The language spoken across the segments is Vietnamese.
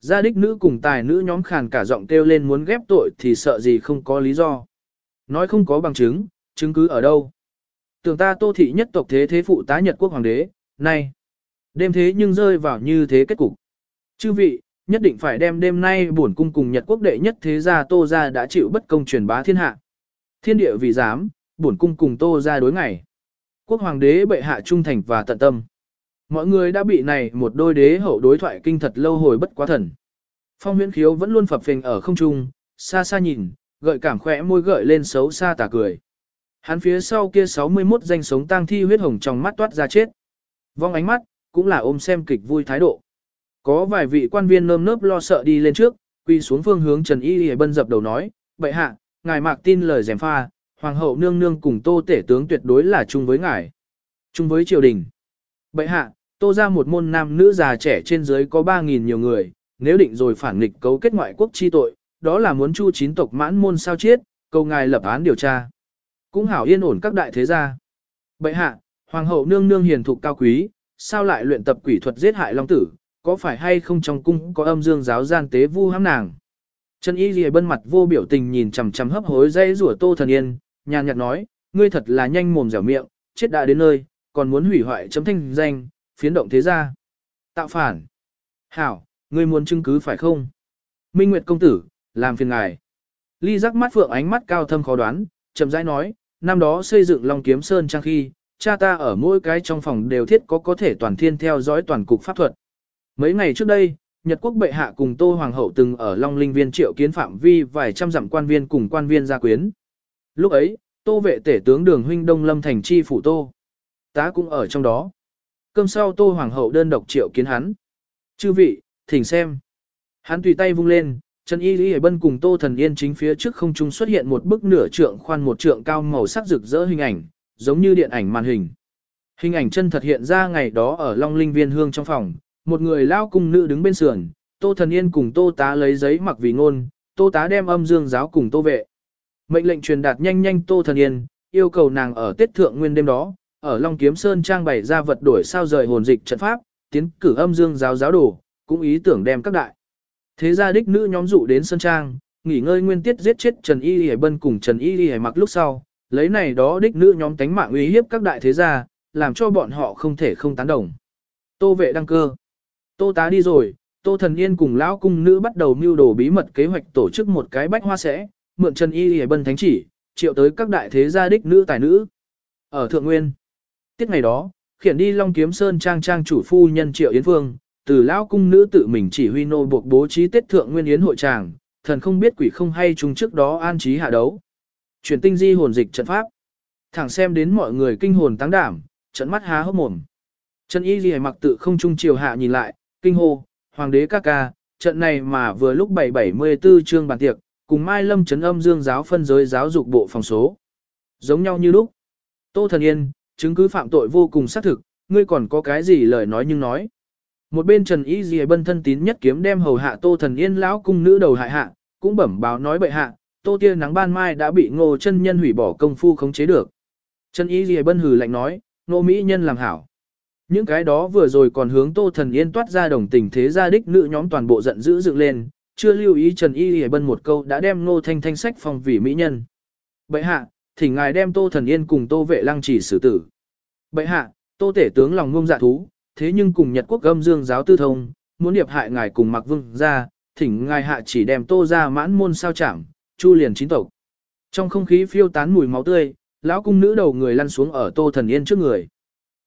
gia đích nữ cùng tài nữ nhóm khàn cả giọng kêu lên muốn ghép tội thì sợ gì không có lý do. Nói không có bằng chứng, chứng cứ ở đâu. Tưởng ta tô thị nhất tộc thế thế phụ tá Nhật quốc hoàng đế, nay Đêm thế nhưng rơi vào như thế kết cục. Chư vị, nhất định phải đem đêm nay bổn cung cùng Nhật quốc đệ nhất thế gia tô gia đã chịu bất công truyền bá thiên hạ. Thiên địa vì dám, bổn cung cùng tô gia đối ngày. Quốc hoàng đế bệ hạ trung thành và tận tâm. Mọi người đã bị này một đôi đế hậu đối thoại kinh thật lâu hồi bất quá thần. Phong huyễn khiếu vẫn luôn phập phình ở không trung, xa xa nhìn, gợi cảm khỏe môi gợi lên xấu xa tà cười. Hắn phía sau kia 61 danh sống tang thi huyết hồng trong mắt toát ra chết. Vong ánh mắt, cũng là ôm xem kịch vui thái độ. Có vài vị quan viên nơm nớp lo sợ đi lên trước, quy xuống phương hướng Trần Y Y bân dập đầu nói, bệ hạ, ngài mạc tin lời dèm pha, hoàng hậu nương nương cùng tô tể tướng tuyệt đối là chung với ngài. Chung với triều đình. Bệ hạ, tô ra một môn nam nữ già trẻ trên dưới có 3.000 nhiều người, nếu định rồi phản nghịch cấu kết ngoại quốc chi tội, đó là muốn chu chín tộc mãn môn sao chết, cầu ngài lập án điều tra. Cũng hảo yên ổn các đại thế gia. Bệ hạ, hoàng hậu nương nương hiền thục cao quý, sao lại luyện tập quỷ thuật giết hại long tử, có phải hay không trong cung có âm dương giáo gian tế vu hãm nàng. Trần Y Ghi bân mặt vô biểu tình nhìn chằm chằm hấp hối dây rủa Tô Thần Yên, nhàn nhạt nói, ngươi thật là nhanh mồm dẻo miệng, chết đã đến nơi, còn muốn hủy hoại chấm thanh danh, phiến động thế gia. Tạo phản. Hảo, ngươi muốn chứng cứ phải không? Minh Nguyệt công tử, làm phiền ngài. Ly giác mắt phượng ánh mắt cao thâm khó đoán, chậm rãi nói, năm đó xây dựng Long Kiếm Sơn trang khi, cha ta ở mỗi cái trong phòng đều thiết có có thể toàn thiên theo dõi toàn cục pháp thuật. Mấy ngày trước đây, Nhật quốc bệ hạ cùng Tô Hoàng hậu từng ở Long Linh Viên triệu kiến phạm vi vài trăm dặm quan viên cùng quan viên gia quyến. Lúc ấy, Tô vệ tể tướng Đường huynh Đông Lâm thành chi phủ Tô. Tá cũng ở trong đó. Cơm sau Tô Hoàng hậu đơn độc triệu kiến hắn. Chư vị, thỉnh xem. Hắn tùy tay vung lên, Trần Y Lý Bân cùng Tô Thần Yên chính phía trước không trung xuất hiện một bức nửa trượng khoan một trượng cao màu sắc rực rỡ hình ảnh, giống như điện ảnh màn hình. Hình ảnh chân thật hiện ra ngày đó ở Long Linh Viên Hương trong phòng, một người lao cung nữ đứng bên sườn, Tô Thần Yên cùng Tô Tá lấy giấy mặc vì ngôn, Tô Tá đem âm dương giáo cùng Tô Vệ. Mệnh lệnh truyền đạt nhanh nhanh Tô Thần Yên, yêu cầu nàng ở tiết thượng nguyên đêm đó, ở Long Kiếm Sơn trang bày ra vật đổi sao rời hồn dịch trận pháp, tiến cử âm dương giáo giáo đồ, cũng ý tưởng đem các đại. Thế gia đích nữ nhóm dụ đến Sơn Trang, nghỉ ngơi nguyên tiết giết chết Trần Y Y Bân cùng Trần Y Y mặc lúc sau, lấy này đó đích nữ nhóm tánh mạng uy hiếp các đại thế gia, làm cho bọn họ không thể không tán đồng. Tô vệ đăng cơ. Tô tá đi rồi, Tô thần yên cùng lão cung nữ bắt đầu mưu đồ bí mật kế hoạch tổ chức một cái bách hoa sẽ, mượn Trần Y Y Bân thánh chỉ, triệu tới các đại thế gia đích nữ tài nữ. Ở Thượng Nguyên, tiết ngày đó, khiển đi Long Kiếm Sơn trang trang chủ phu nhân Triệu Yến Phương, từ lão cung nữ tự mình chỉ huy nô buộc bố trí Tết Thượng Nguyên Yến hội tràng, thần không biết quỷ không hay chung trước đó an trí hạ đấu. Chuyển tinh di hồn dịch trận pháp. Thẳng xem đến mọi người kinh hồn tăng đảm, trận mắt há hốc mồm. Trần Y Ghi mặc tự không trung chiều hạ nhìn lại, kinh hô, hoàng đế ca ca, trận này mà vừa lúc 774 chương bàn tiệc, cùng Mai Lâm trấn âm dương giáo phân giới giáo dục bộ phòng số. Giống nhau như lúc. Tô Thần Yên, chứng cứ phạm tội vô cùng xác thực, ngươi còn có cái gì lời nói nhưng nói. Một bên Trần Y Dì bân thân tín nhất kiếm đem hầu hạ Tô Thần Yên lão cung nữ đầu hại hạ, cũng bẩm báo nói bệ hạ, Tô Tia nắng ban mai đã bị Ngô chân nhân hủy bỏ công phu khống chế được. Trần Y Dì bân hừ lạnh nói, Ngô Mỹ nhân làm hảo. Những cái đó vừa rồi còn hướng Tô Thần Yên toát ra đồng tình thế gia đích nữ nhóm toàn bộ giận dữ dựng lên, chưa lưu ý Trần Y Dì bân một câu đã đem Ngô Thanh Thanh sách phòng vì mỹ nhân. Bệ hạ, thỉnh ngài đem Tô Thần Yên cùng Tô Vệ Lăng chỉ xử tử. Bệ hạ, Tô Tể tướng lòng ngông dạ thú, thế nhưng cùng Nhật quốc âm dương giáo tư thông, muốn điệp hại ngài cùng mặc vương ra, thỉnh ngài hạ chỉ đem tô ra mãn môn sao chảm, chu liền chín tộc. Trong không khí phiêu tán mùi máu tươi, lão cung nữ đầu người lăn xuống ở tô thần yên trước người.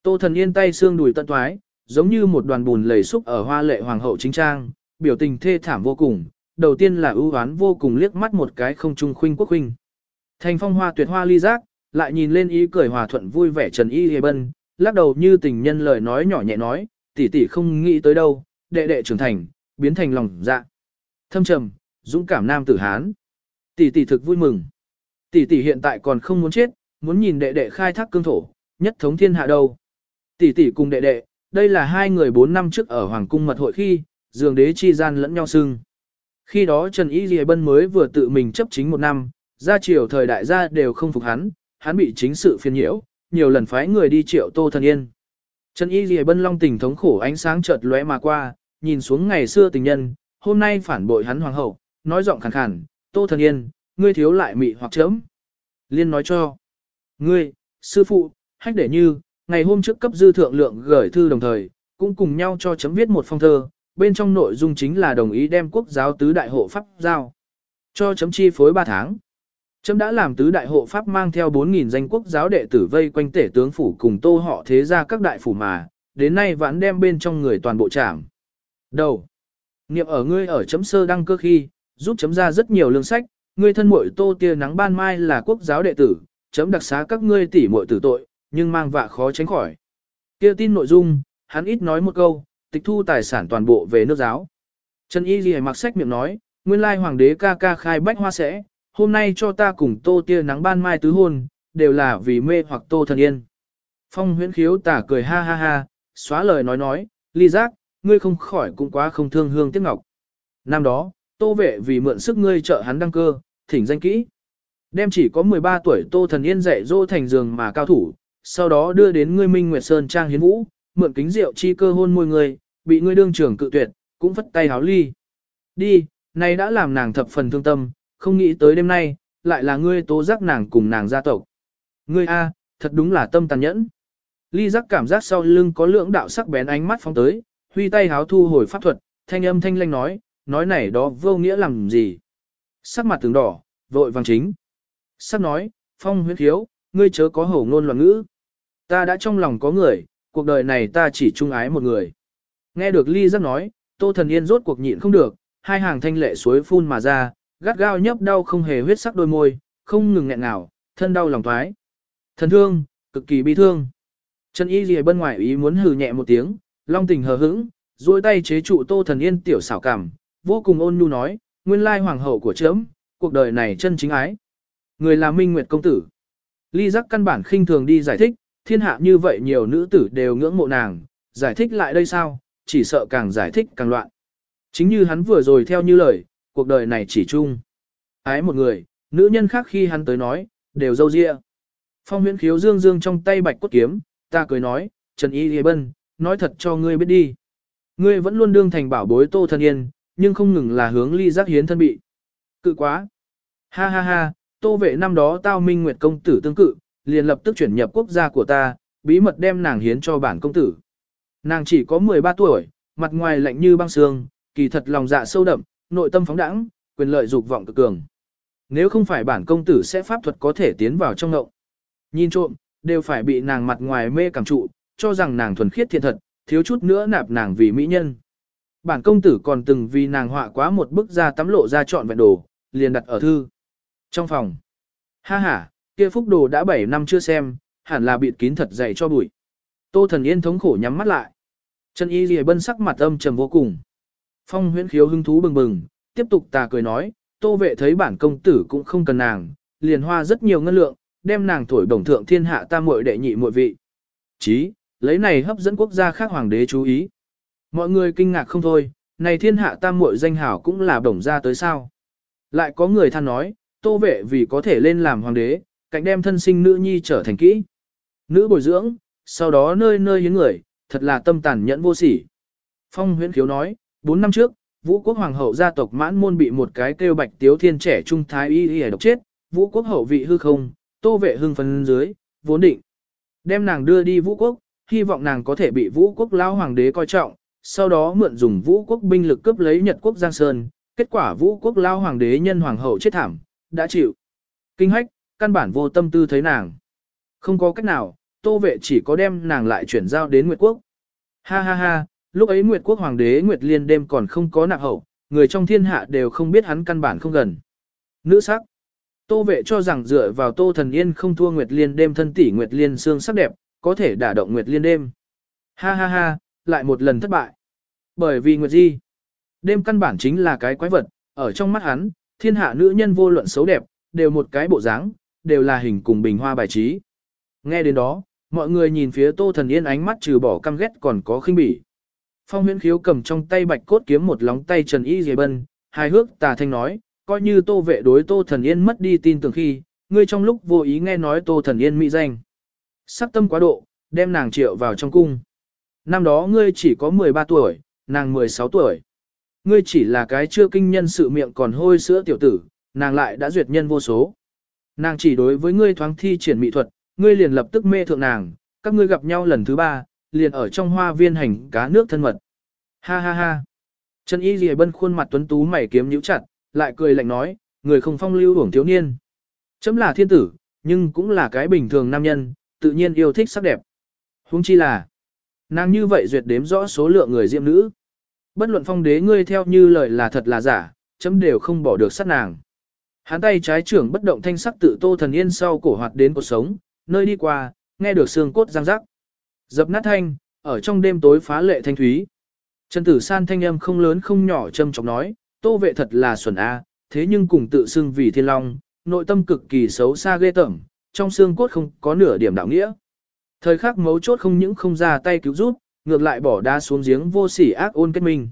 Tô thần yên tay xương đùi tận thoái, giống như một đoàn bùn lầy xúc ở hoa lệ hoàng hậu chính trang, biểu tình thê thảm vô cùng. Đầu tiên là ưu oán vô cùng liếc mắt một cái không trung khuynh quốc khuynh. Thành phong hoa tuyệt hoa ly giác, lại nhìn lên ý cười hòa thuận vui vẻ trần y hề bân, lắc đầu như tình nhân lời nói nhỏ nhẹ nói, tỷ tỷ không nghĩ tới đâu, đệ đệ trưởng thành, biến thành lòng dạ. Thâm trầm, dũng cảm nam tử Hán. Tỷ tỷ thực vui mừng. Tỷ tỷ hiện tại còn không muốn chết, muốn nhìn đệ đệ khai thác cương thổ, nhất thống thiên hạ đâu. Tỷ tỷ cùng đệ đệ, đây là hai người bốn năm trước ở Hoàng cung mật hội khi, dường đế chi gian lẫn nhau xưng. Khi đó Trần Y Lìa Bân mới vừa tự mình chấp chính một năm, gia triều thời đại gia đều không phục hắn, hắn bị chính sự phiền nhiễu, nhiều lần phái người đi triệu Tô Thần Yên. Trần Y Lì Bân Long tình thống khổ ánh sáng chợt lóe mà qua, nhìn xuống ngày xưa tình nhân, hôm nay phản bội hắn hoàng hậu, nói giọng khàn khàn, Tô Thần Yên, ngươi thiếu lại mị hoặc chấm. Liên nói cho, ngươi, sư phụ, hách để như, ngày hôm trước cấp dư thượng lượng gửi thư đồng thời, cũng cùng nhau cho chấm viết một phong thơ, bên trong nội dung chính là đồng ý đem quốc giáo tứ đại hộ pháp giao. Cho chấm chi phối 3 tháng. Chấm đã làm tứ đại hộ pháp mang theo 4.000 danh quốc giáo đệ tử vây quanh tể tướng phủ cùng tô họ thế ra các đại phủ mà, đến nay vẫn đem bên trong người toàn bộ trảm. Đầu. Niệm ở ngươi ở chấm sơ đăng cơ khi, giúp chấm ra rất nhiều lương sách, ngươi thân muội tô tia nắng ban mai là quốc giáo đệ tử, chấm đặc xá các ngươi tỉ muội tử tội, nhưng mang vạ khó tránh khỏi. Kia tin nội dung, hắn ít nói một câu, tịch thu tài sản toàn bộ về nước giáo. Trần Y Ghi mặc sách miệng nói, nguyên lai hoàng đế ca ca khai bách hoa sẽ, hôm nay cho ta cùng tô tia nắng ban mai tứ hôn, đều là vì mê hoặc tô thần yên. Phong huyễn khiếu tả cười ha ha ha, xóa lời nói nói, ly giác, ngươi không khỏi cũng quá không thương hương tiếc ngọc. Năm đó, tô vệ vì mượn sức ngươi trợ hắn đăng cơ, thỉnh danh kỹ. Đem chỉ có 13 tuổi tô thần yên dạy dỗ thành giường mà cao thủ, sau đó đưa đến ngươi Minh Nguyệt Sơn Trang hiến vũ, mượn kính rượu chi cơ hôn môi ngươi, bị ngươi đương trưởng cự tuyệt, cũng vất tay háo ly. Đi, này đã làm nàng thập phần thương tâm, không nghĩ tới đêm nay, lại là ngươi tố giác nàng cùng nàng gia tộc. Ngươi A, thật đúng là tâm tàn nhẫn. Ly giác cảm giác sau lưng có lưỡng đạo sắc bén ánh mắt phóng tới, huy tay háo thu hồi pháp thuật, thanh âm thanh lanh nói, nói này đó vô nghĩa làm gì. Sắc mặt tướng đỏ, vội vàng chính. Sắc nói, phong huyết thiếu ngươi chớ có hổ ngôn loạn ngữ. Ta đã trong lòng có người, cuộc đời này ta chỉ trung ái một người. Nghe được ly giác nói, tô thần yên rốt cuộc nhịn không được, hai hàng thanh lệ suối phun mà ra, gắt gao nhấp đau không hề huyết sắc đôi môi, không ngừng nghẹn nào, thân đau lòng thoái. Thần thương, cực kỳ bi thương. Trần Y Lì bên ngoài ý muốn hừ nhẹ một tiếng, long tình hờ hững, duỗi tay chế trụ Tô Thần Yên tiểu xảo cảm, vô cùng ôn nhu nói, nguyên lai hoàng hậu của chấm, cuộc đời này chân chính ái. Người là Minh Nguyệt công tử. Ly giác căn bản khinh thường đi giải thích, thiên hạ như vậy nhiều nữ tử đều ngưỡng mộ nàng, giải thích lại đây sao, chỉ sợ càng giải thích càng loạn. Chính như hắn vừa rồi theo như lời, cuộc đời này chỉ chung. Ái một người, nữ nhân khác khi hắn tới nói, đều dâu dịa. Phong huyễn khiếu dương dương trong tay bạch cốt kiếm, ta cười nói, Trần Y Lê Bân, nói thật cho ngươi biết đi. Ngươi vẫn luôn đương thành bảo bối tô thân yên, nhưng không ngừng là hướng ly giác hiến thân bị. Cự quá. Ha ha ha, tô vệ năm đó tao minh nguyệt công tử tương cự, liền lập tức chuyển nhập quốc gia của ta, bí mật đem nàng hiến cho bản công tử. Nàng chỉ có 13 tuổi, mặt ngoài lạnh như băng sương, kỳ thật lòng dạ sâu đậm, nội tâm phóng đẳng, quyền lợi dục vọng cực cường. Nếu không phải bản công tử sẽ pháp thuật có thể tiến vào trong ngộng. Nhìn trộm, đều phải bị nàng mặt ngoài mê cảm trụ, cho rằng nàng thuần khiết thiện thật, thiếu chút nữa nạp nàng vì mỹ nhân. Bản công tử còn từng vì nàng họa quá một bức ra tắm lộ ra trọn vẹn đồ, liền đặt ở thư. Trong phòng. Ha ha, kia phúc đồ đã 7 năm chưa xem, hẳn là bịt kín thật dày cho bụi. Tô thần yên thống khổ nhắm mắt lại. Chân y lìa bân sắc mặt âm trầm vô cùng. Phong huyễn khiếu hứng thú bừng bừng, tiếp tục tà cười nói, tô vệ thấy bản công tử cũng không cần nàng, liền hoa rất nhiều ngân lượng, đem nàng thổi đồng thượng thiên hạ tam muội đệ nhị muội vị. Chí, lấy này hấp dẫn quốc gia khác hoàng đế chú ý. Mọi người kinh ngạc không thôi, này thiên hạ tam muội danh hảo cũng là đồng ra tới sao. Lại có người than nói, tô vệ vì có thể lên làm hoàng đế, cạnh đem thân sinh nữ nhi trở thành kỹ. Nữ bồi dưỡng, sau đó nơi nơi hiến người, thật là tâm tàn nhẫn vô sỉ. Phong huyễn khiếu nói, 4 năm trước, vũ quốc hoàng hậu gia tộc mãn môn bị một cái kêu bạch tiếu thiên trẻ trung thái y y độc chết, vũ quốc hậu vị hư không, tô vệ hưng phân dưới, vốn định. Đem nàng đưa đi vũ quốc, hy vọng nàng có thể bị vũ quốc lao hoàng đế coi trọng, sau đó mượn dùng vũ quốc binh lực cướp lấy Nhật quốc Giang Sơn, kết quả vũ quốc lao hoàng đế nhân hoàng hậu chết thảm, đã chịu. Kinh hách, căn bản vô tâm tư thấy nàng. Không có cách nào, tô vệ chỉ có đem nàng lại chuyển giao đến Nguyệt quốc. Ha ha ha, lúc ấy Nguyệt quốc hoàng đế Nguyệt liên đêm còn không có nạp hậu, người trong thiên hạ đều không biết hắn căn bản không gần. Nữ sắc. Tô vệ cho rằng dựa vào tô thần yên không thua Nguyệt liên đêm thân tỷ Nguyệt liên xương sắc đẹp, có thể đả động Nguyệt liên đêm. Ha ha ha, lại một lần thất bại. Bởi vì Nguyệt Di, đêm căn bản chính là cái quái vật, ở trong mắt hắn, thiên hạ nữ nhân vô luận xấu đẹp, đều một cái bộ dáng, đều là hình cùng bình hoa bài trí. Nghe đến đó, mọi người nhìn phía Tô Thần Yên ánh mắt trừ bỏ căm ghét còn có khinh bỉ. Phong huyễn khiếu cầm trong tay bạch cốt kiếm một lóng tay Trần Y Dề Bân, hài hước tà thanh nói, coi như Tô vệ đối Tô Thần Yên mất đi tin tưởng khi, ngươi trong lúc vô ý nghe nói Tô Thần Yên mỹ danh. Sắc tâm quá độ, đem nàng triệu vào trong cung. Năm đó ngươi chỉ có 13 tuổi, nàng 16 tuổi. Ngươi chỉ là cái chưa kinh nhân sự miệng còn hôi sữa tiểu tử, nàng lại đã duyệt nhân vô số. Nàng chỉ đối với ngươi thoáng thi triển mỹ thuật, ngươi liền lập tức mê thượng nàng, các ngươi gặp nhau lần thứ ba, liền ở trong hoa viên hành cá nước thân mật. Ha ha ha. Trần Y Lì Bân khuôn mặt tuấn tú mày kiếm nhíu chặt, lại cười lạnh nói, người không phong lưu hưởng thiếu niên. Chấm là thiên tử, nhưng cũng là cái bình thường nam nhân, tự nhiên yêu thích sắc đẹp. Huống chi là, nàng như vậy duyệt đếm rõ số lượng người diệm nữ. Bất luận phong đế ngươi theo như lời là thật là giả, chấm đều không bỏ được sát nàng. Hắn tay trái trưởng bất động thanh sắc tự tô thần yên sau cổ hoạt đến cuộc sống, nơi đi qua, nghe được xương cốt răng rắc. Dập nát thanh, ở trong đêm tối phá lệ thanh thúy. Trần tử san thanh âm không lớn không nhỏ châm chọc nói, tô vệ thật là xuẩn a, thế nhưng cùng tự xưng vì thiên long, nội tâm cực kỳ xấu xa ghê tởm, trong xương cốt không có nửa điểm đạo nghĩa. Thời khắc mấu chốt không những không ra tay cứu giúp, ngược lại bỏ đá xuống giếng vô sỉ ác ôn kết minh.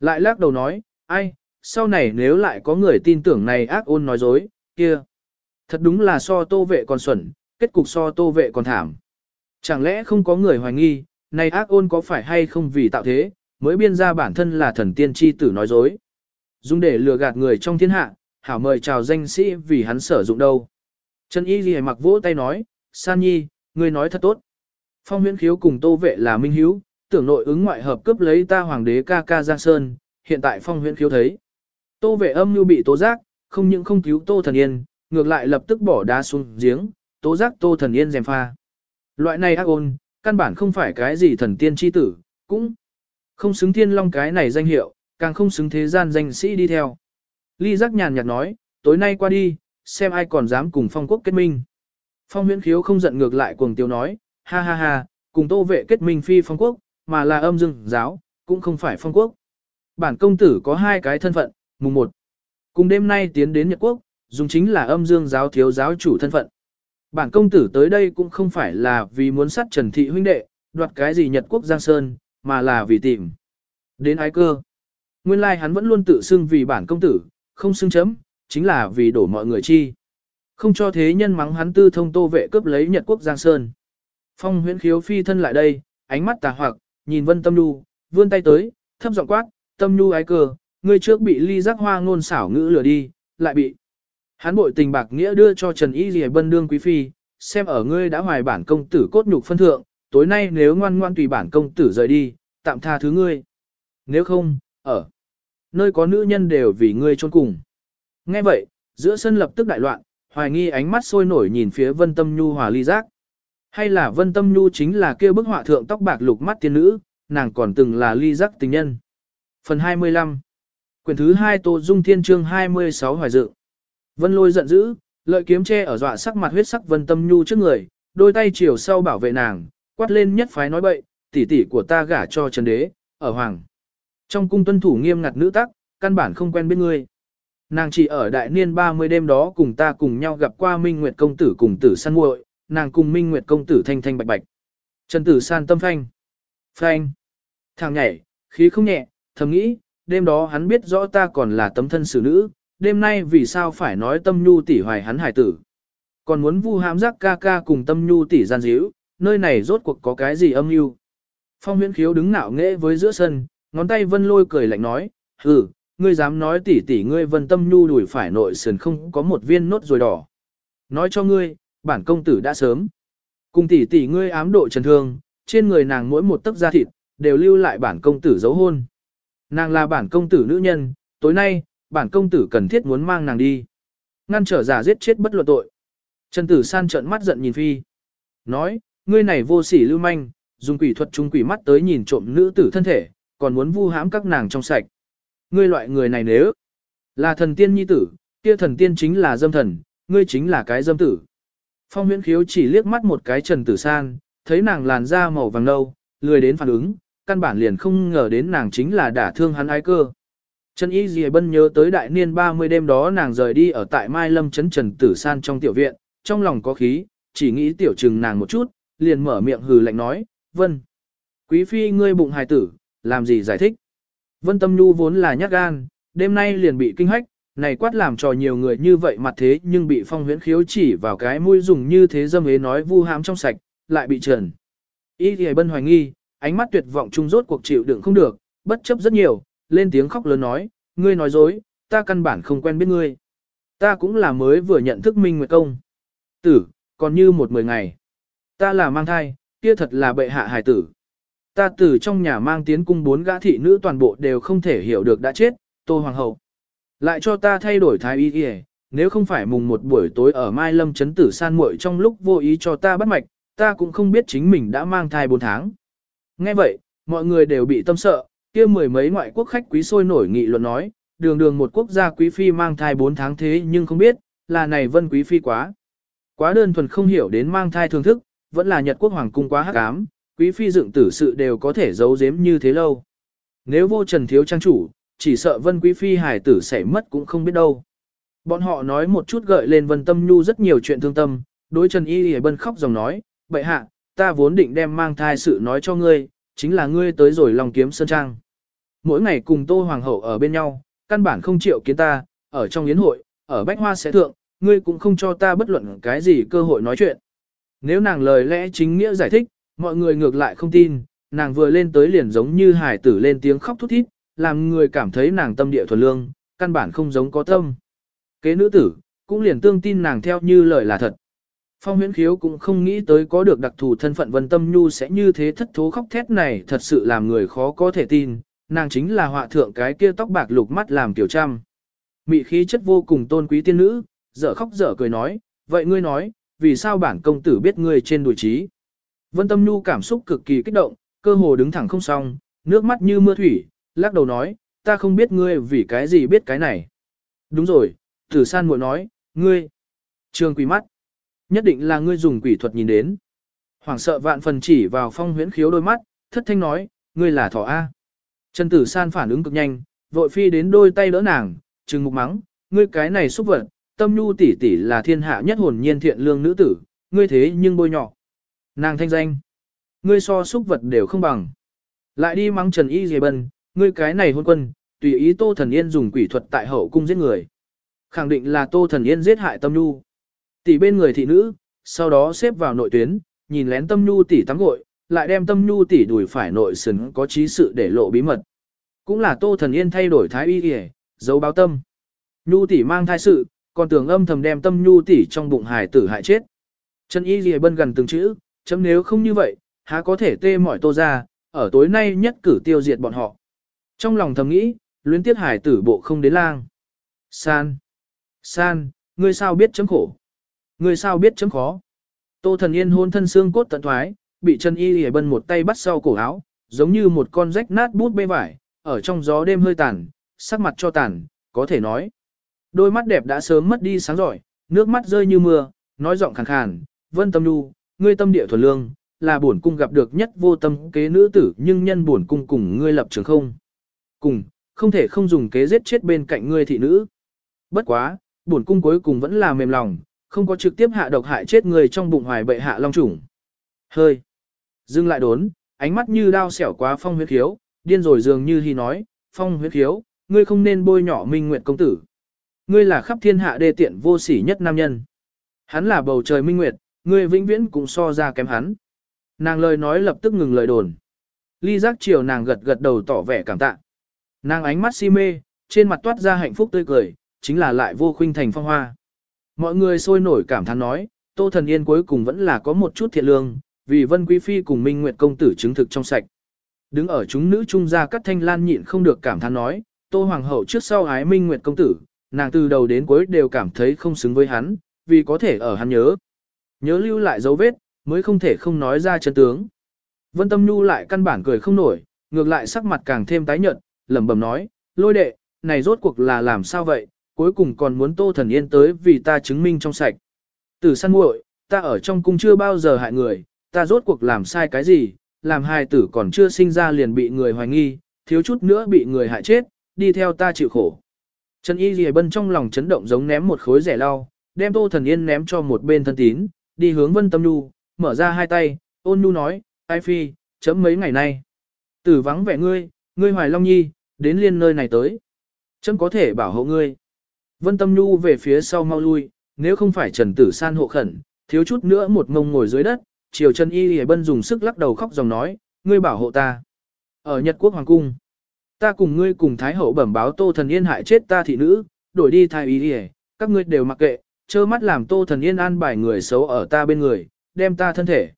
Lại lắc đầu nói, ai, sau này nếu lại có người tin tưởng này ác ôn nói dối, kia. Thật đúng là so tô vệ còn xuẩn, kết cục so tô vệ còn thảm. Chẳng lẽ không có người hoài nghi, này ác ôn có phải hay không vì tạo thế, mới biên ra bản thân là thần tiên tri tử nói dối. Dùng để lừa gạt người trong thiên hạ, hảo mời chào danh sĩ vì hắn sử dụng đâu. Trần Y Ghi mặc vỗ tay nói, San Nhi, ngươi nói thật tốt. Phong huyễn khiếu cùng tô vệ là minh hiếu, tưởng nội ứng ngoại hợp cướp lấy ta hoàng đế ca ca Giang Sơn, hiện tại phong huyễn khiếu thấy. Tô vệ âm như bị tố giác, không những không cứu tô thần yên, ngược lại lập tức bỏ đá xuống giếng, tố giác tô thần yên dèm pha. Loại này ác ôn, căn bản không phải cái gì thần tiên chi tử, cũng không xứng thiên long cái này danh hiệu, càng không xứng thế gian danh sĩ đi theo. Ly giác nhàn nhạt nói, tối nay qua đi, xem ai còn dám cùng phong quốc kết minh. Phong huyễn khiếu không giận ngược lại cuồng tiêu nói, ha ha ha, cùng tô vệ kết minh phi phong quốc, mà là âm dương giáo, cũng không phải phong quốc. Bản công tử có hai cái thân phận, mùng một. Cùng đêm nay tiến đến Nhật Quốc, dùng chính là âm dương giáo thiếu giáo chủ thân phận. Bản công tử tới đây cũng không phải là vì muốn sát Trần Thị huynh đệ, đoạt cái gì Nhật Quốc Giang Sơn, mà là vì tìm. Đến ái cơ. Nguyên lai like hắn vẫn luôn tự xưng vì bản công tử, không xưng chấm, chính là vì đổ mọi người chi. Không cho thế nhân mắng hắn tư thông tô vệ cướp lấy Nhật Quốc Giang Sơn. Phong huyễn khiếu phi thân lại đây, ánh mắt tà hoặc, nhìn vân tâm nu vươn tay tới, thấp giọng quát, tâm nu ái cơ, ngươi trước bị ly giác hoa ngôn xảo ngữ lừa đi, lại bị. Hắn bội tình bạc nghĩa đưa cho Trần Y Lì Bân đương quý phi, xem ở ngươi đã hoài bản công tử cốt nhục phân thượng, tối nay nếu ngoan ngoan tùy bản công tử rời đi, tạm tha thứ ngươi. Nếu không, ở nơi có nữ nhân đều vì ngươi chôn cùng. Nghe vậy, giữa sân lập tức đại loạn, hoài nghi ánh mắt sôi nổi nhìn phía Vân Tâm Nhu hòa ly giác. Hay là Vân Tâm Nhu chính là kêu bức họa thượng tóc bạc lục mắt tiên nữ, nàng còn từng là ly giác tình nhân. Phần 25 Quyển thứ 2 Tô Dung Thiên chương 26 Hoài Dự Vân lôi giận dữ, lợi kiếm che ở dọa sắc mặt huyết sắc Vân Tâm Nhu trước người, đôi tay chiều sau bảo vệ nàng, quát lên nhất phái nói bậy, tỷ tỷ của ta gả cho Trần Đế, ở Hoàng. Trong cung tuân thủ nghiêm ngặt nữ tắc, căn bản không quen biết ngươi. Nàng chỉ ở đại niên 30 đêm đó cùng ta cùng nhau gặp qua Minh Nguyệt công tử cùng tử săn muội, nàng cùng Minh Nguyệt công tử thanh thanh bạch bạch. Trần tử san tâm phanh. Phanh. Thằng nhảy, khí không nhẹ, thầm nghĩ, đêm đó hắn biết rõ ta còn là tấm thân xử nữ, đêm nay vì sao phải nói tâm nhu tỷ hoài hắn hải tử. Còn muốn vu hãm giác ca ca cùng tâm nhu tỷ gian díu, nơi này rốt cuộc có cái gì âm mưu. Phong huyễn khiếu đứng ngạo nghễ với giữa sân, ngón tay vân lôi cười lạnh nói, hừ, ngươi dám nói tỷ tỷ ngươi vân tâm nhu đuổi phải nội sườn không có một viên nốt rồi đỏ. Nói cho ngươi, bản công tử đã sớm. Cùng tỷ tỷ ngươi ám độ trần thương, trên người nàng mỗi một tấc da thịt, đều lưu lại bản công tử dấu hôn. Nàng là bản công tử nữ nhân, tối nay, bản công tử cần thiết muốn mang nàng đi. Ngăn trở giả giết chết bất luận tội. Trần tử san trợn mắt giận nhìn phi. Nói, ngươi này vô sỉ lưu manh, dùng quỷ thuật trung quỷ mắt tới nhìn trộm nữ tử thân thể, còn muốn vu hãm các nàng trong sạch. Ngươi loại người này nếu là thần tiên nhi tử, kia thần tiên chính là dâm thần, ngươi chính là cái dâm tử. Phong huyễn khiếu chỉ liếc mắt một cái trần tử san, thấy nàng làn da màu vàng nâu, lười đến phản ứng, căn bản liền không ngờ đến nàng chính là đả thương hắn ái cơ. Trần Y Dì Bân nhớ tới đại niên 30 đêm đó nàng rời đi ở tại Mai Lâm Trấn Trần Tử San trong tiểu viện, trong lòng có khí, chỉ nghĩ tiểu trừng nàng một chút, liền mở miệng hừ lạnh nói, Vân. Quý phi ngươi bụng hài tử, làm gì giải thích? Vân Tâm Nhu vốn là nhát gan, đêm nay liền bị kinh hách, này quát làm trò nhiều người như vậy mặt thế nhưng bị phong huyễn khiếu chỉ vào cái mũi dùng như thế dâm ế nói vu hám trong sạch, lại bị trần. Y Dì bân hoài nghi, ánh mắt tuyệt vọng chung rốt cuộc chịu đựng không được, bất chấp rất nhiều, lên tiếng khóc lớn nói, ngươi nói dối, ta căn bản không quen biết ngươi. Ta cũng là mới vừa nhận thức Minh Nguyệt Công. Tử, còn như một mười ngày. Ta là mang thai, kia thật là bệ hạ hài tử. Ta từ trong nhà mang tiến cung bốn gã thị nữ toàn bộ đều không thể hiểu được đã chết, tô hoàng hậu. Lại cho ta thay đổi thái y y nếu không phải mùng một buổi tối ở Mai Lâm chấn tử san muội trong lúc vô ý cho ta bắt mạch, ta cũng không biết chính mình đã mang thai 4 tháng. Nghe vậy, mọi người đều bị tâm sợ, kia mười mấy ngoại quốc khách quý sôi nổi nghị luận nói, đường đường một quốc gia quý phi mang thai 4 tháng thế nhưng không biết, là này vân quý phi quá. Quá đơn thuần không hiểu đến mang thai thường thức, vẫn là Nhật quốc hoàng cung quá hắc ám, quý phi dựng tử sự đều có thể giấu giếm như thế lâu. Nếu vô trần thiếu trang chủ, chỉ sợ vân quý phi hải tử sẽ mất cũng không biết đâu. Bọn họ nói một chút gợi lên vân tâm nhu rất nhiều chuyện thương tâm, đối trần y hề bân khóc dòng nói, bậy hạ, ta vốn định đem mang thai sự nói cho ngươi, chính là ngươi tới rồi lòng kiếm sơn trang. Mỗi ngày cùng tô hoàng hậu ở bên nhau, căn bản không chịu kiến ta, ở trong yến hội, ở bách hoa sẽ thượng, ngươi cũng không cho ta bất luận cái gì cơ hội nói chuyện. Nếu nàng lời lẽ chính nghĩa giải thích, mọi người ngược lại không tin, nàng vừa lên tới liền giống như hải tử lên tiếng khóc thút thít, làm người cảm thấy nàng tâm địa thuần lương, căn bản không giống có tâm. Kế nữ tử, cũng liền tương tin nàng theo như lời là thật. Phong huyễn khiếu cũng không nghĩ tới có được đặc thù thân phận vân tâm nhu sẽ như thế thất thố khóc thét này thật sự làm người khó có thể tin, nàng chính là họa thượng cái kia tóc bạc lục mắt làm tiểu trăm. Mị khí chất vô cùng tôn quý tiên nữ, dở khóc dở cười nói, vậy ngươi nói, vì sao bản công tử biết ngươi trên đùi trí? Vân Tâm Nhu cảm xúc cực kỳ kích động, cơ hồ đứng thẳng không xong, nước mắt như mưa thủy, lắc đầu nói, ta không biết ngươi vì cái gì biết cái này. Đúng rồi, Tử San muội nói, ngươi, trường quỷ mắt, nhất định là ngươi dùng quỷ thuật nhìn đến. Hoàng sợ vạn phần chỉ vào phong huyễn khiếu đôi mắt, thất thanh nói, ngươi là thỏ A. Trần Tử San phản ứng cực nhanh, vội phi đến đôi tay đỡ nàng, trừng mục mắng, ngươi cái này xúc vật, tâm nhu tỷ tỷ là thiên hạ nhất hồn nhiên thiện lương nữ tử, ngươi thế nhưng bôi nhọ. Nàng thanh danh, ngươi so xúc vật đều không bằng. Lại đi mắng Trần Y Dề Bân, ngươi cái này hôn quân, tùy ý Tô Thần Yên dùng quỷ thuật tại hậu cung giết người. Khẳng định là Tô Thần Yên giết hại Tâm Nhu. Tỷ bên người thị nữ, sau đó xếp vào nội tuyến, nhìn lén Tâm Nhu tỷ tắm gội, lại đem Tâm Nhu tỷ đuổi phải nội sừng có trí sự để lộ bí mật. Cũng là Tô Thần Yên thay đổi thái y y, dấu báo tâm. Nhu tỷ mang thai sự, còn tưởng âm thầm đem Tâm Nhu tỷ trong bụng hài tử hại chết. chân Y Lìa bân gần từng chữ, chấm nếu không như vậy, há có thể tê mỏi Tô ra, ở tối nay nhất cử tiêu diệt bọn họ. Trong lòng thầm nghĩ, luyến tiết hải tử bộ không đến lang. San. San, ngươi sao biết chấm khổ? Ngươi sao biết chấm khó? Tô thần yên hôn thân xương cốt tận thoái, bị chân y lìa bân một tay bắt sau cổ áo, giống như một con rách nát bút bê vải, ở trong gió đêm hơi tàn, sắc mặt cho tàn, có thể nói. Đôi mắt đẹp đã sớm mất đi sáng giỏi, nước mắt rơi như mưa, nói giọng khàn khàn, vân tâm nu, ngươi tâm địa thuần lương, là bổn cung gặp được nhất vô tâm kế nữ tử nhưng nhân bổn cung cùng ngươi lập trường không. Cùng, không thể không dùng kế giết chết bên cạnh ngươi thị nữ. Bất quá, bổn cung cuối cùng vẫn là mềm lòng, không có trực tiếp hạ độc hại chết người trong bụng hoài bệ hạ long trùng. Hơi. Dừng lại đốn, ánh mắt như đao xẻo quá phong huyết khiếu, điên rồi dường như hy nói, phong huyết khiếu, ngươi không nên bôi nhỏ minh nguyệt công tử. Ngươi là khắp thiên hạ đê tiện vô sỉ nhất nam nhân. Hắn là bầu trời minh nguyệt, ngươi vĩnh viễn cũng so ra kém hắn. Nàng lời nói lập tức ngừng lời đồn. Ly giác chiều nàng gật gật đầu tỏ vẻ cảm tạ. Nàng ánh mắt si mê, trên mặt toát ra hạnh phúc tươi cười, chính là lại vô khuynh thành phong hoa. Mọi người sôi nổi cảm thán nói, Tô Thần Yên cuối cùng vẫn là có một chút thiện lương, vì Vân Quý Phi cùng Minh Nguyệt Công Tử chứng thực trong sạch. Đứng ở chúng nữ trung gia cắt thanh lan nhịn không được cảm thán nói, Tô Hoàng hậu trước sau ái Minh Nguyệt Công Tử, nàng từ đầu đến cuối đều cảm thấy không xứng với hắn, vì có thể ở hắn nhớ. Nhớ lưu lại dấu vết, mới không thể không nói ra chân tướng. Vân Tâm Nhu lại căn bản cười không nổi, ngược lại sắc mặt càng thêm tái nhợt, lẩm bẩm nói, lôi đệ, này rốt cuộc là làm sao vậy, cuối cùng còn muốn Tô Thần Yên tới vì ta chứng minh trong sạch. Từ săn muội, ta ở trong cung chưa bao giờ hại người, ta rốt cuộc làm sai cái gì, làm hài tử còn chưa sinh ra liền bị người hoài nghi, thiếu chút nữa bị người hại chết, đi theo ta chịu khổ. Trần Y Lìa Bân trong lòng chấn động giống ném một khối rẻ lau, đem Tô Thần Yên ném cho một bên thân tín, đi hướng Vân Tâm Nhu, mở ra hai tay, ôn nhu nói, ai phi, chấm mấy ngày nay. Tử vắng vẻ ngươi, ngươi hoài long nhi, đến liên nơi này tới. Chấm có thể bảo hộ ngươi. Vân Tâm Nhu về phía sau mau lui, nếu không phải Trần Tử San hộ khẩn, thiếu chút nữa một ngông ngồi dưới đất, Triều Trần Y Y Bân dùng sức lắc đầu khóc dòng nói, ngươi bảo hộ ta. Ở Nhật Quốc Hoàng Cung, Ta cùng ngươi cùng Thái Hậu bẩm báo Tô Thần Yên hại chết ta thị nữ, đổi đi thái Y Y. các ngươi đều mặc kệ, trơ mắt làm Tô Thần Yên an bài người xấu ở ta bên người, đem ta thân thể.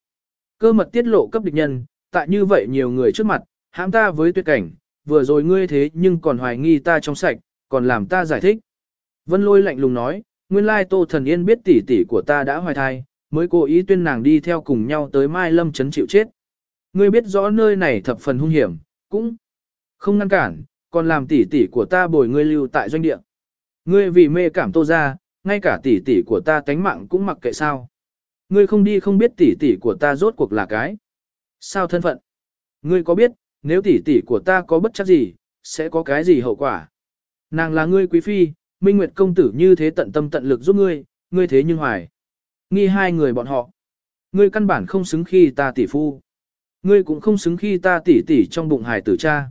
Cơ mật tiết lộ cấp địch nhân, tại như vậy nhiều người trước mặt, hãm ta với tuyệt cảnh, vừa rồi ngươi thế nhưng còn hoài nghi ta trong sạch, còn làm ta giải thích. Vân lôi lạnh lùng nói, nguyên lai Tô Thần Yên biết tỷ tỷ của ta đã hoài thai, mới cố ý tuyên nàng đi theo cùng nhau tới Mai Lâm chấn chịu chết. Ngươi biết rõ nơi này thập phần hung hiểm, cũng không ngăn cản, còn làm tỷ tỷ của ta bồi ngươi lưu tại doanh địa. Ngươi vì mê cảm Tô ra, ngay cả tỷ tỷ của ta tánh mạng cũng mặc kệ sao. Ngươi không đi không biết tỷ tỷ của ta rốt cuộc là cái. Sao thân phận? Ngươi có biết, nếu tỷ tỷ của ta có bất chắc gì, sẽ có cái gì hậu quả? Nàng là ngươi quý phi, Minh Nguyệt công tử như thế tận tâm tận lực giúp ngươi, ngươi thế nhưng hoài. Nghi hai người bọn họ. Ngươi căn bản không xứng khi ta tỷ phu. Ngươi cũng không xứng khi ta tỷ tỷ trong bụng hài tử cha.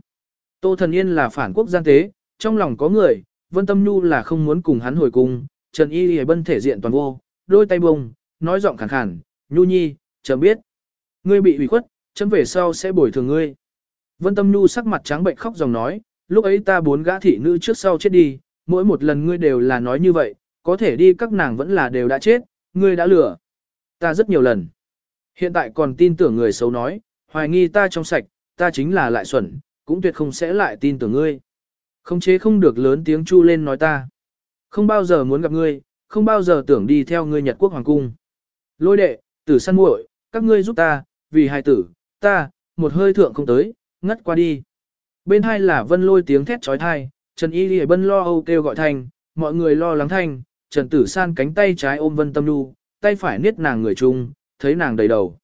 Tô Thần Yên là phản quốc gian tế, trong lòng có người, Vân Tâm Nhu là không muốn cùng hắn hồi cung, Trần Y Y bân thể diện toàn vô, đôi tay bông, nói giọng khàn khàn, Nhu Nhi, chấm biết. Ngươi bị ủy khuất, chấm về sau sẽ bồi thường ngươi. Vân Tâm Nhu sắc mặt trắng bệnh khóc dòng nói, lúc ấy ta bốn gã thị nữ trước sau chết đi, mỗi một lần ngươi đều là nói như vậy, có thể đi các nàng vẫn là đều đã chết, ngươi đã lừa. Ta rất nhiều lần. Hiện tại còn tin tưởng người xấu nói, hoài nghi ta trong sạch, ta chính là lại xuẩn, cũng tuyệt không sẽ lại tin tưởng ngươi. Không chế không được lớn tiếng chu lên nói ta. Không bao giờ muốn gặp ngươi, không bao giờ tưởng đi theo ngươi Nhật Quốc Hoàng Cung. Lôi đệ, tử săn muội, các ngươi giúp ta, vì hai tử, ta, một hơi thượng không tới, ngất qua đi. Bên hai là vân lôi tiếng thét trói thai, Trần Y Lì Bân lo âu kêu gọi thành, mọi người lo lắng thành. Trần Tử San cánh tay trái ôm Vân Tâm Nhu, tay phải niết nàng người chung, thấy nàng đầy đầu.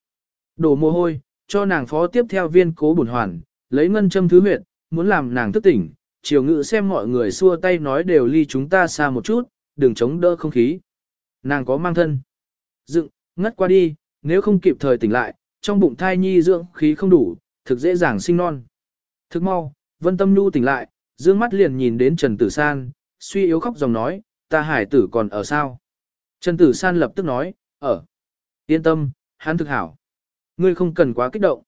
Đổ mồ hôi, cho nàng phó tiếp theo viên cố bổn hoàn, lấy ngân châm thứ huyệt, muốn làm nàng thức tỉnh, chiều ngự xem mọi người xua tay nói đều ly chúng ta xa một chút, đừng chống đỡ không khí. Nàng có mang thân. Dựng, ngất qua đi, nếu không kịp thời tỉnh lại, trong bụng thai nhi dưỡng khí không đủ, thực dễ dàng sinh non. Thức mau, Vân Tâm Nhu tỉnh lại, dương mắt liền nhìn đến Trần Tử San, suy yếu khóc dòng nói, ta hải tử còn ở sao? Trần Tử San lập tức nói, ở. Yên tâm, hắn thực hảo. Ngươi không cần quá kích động.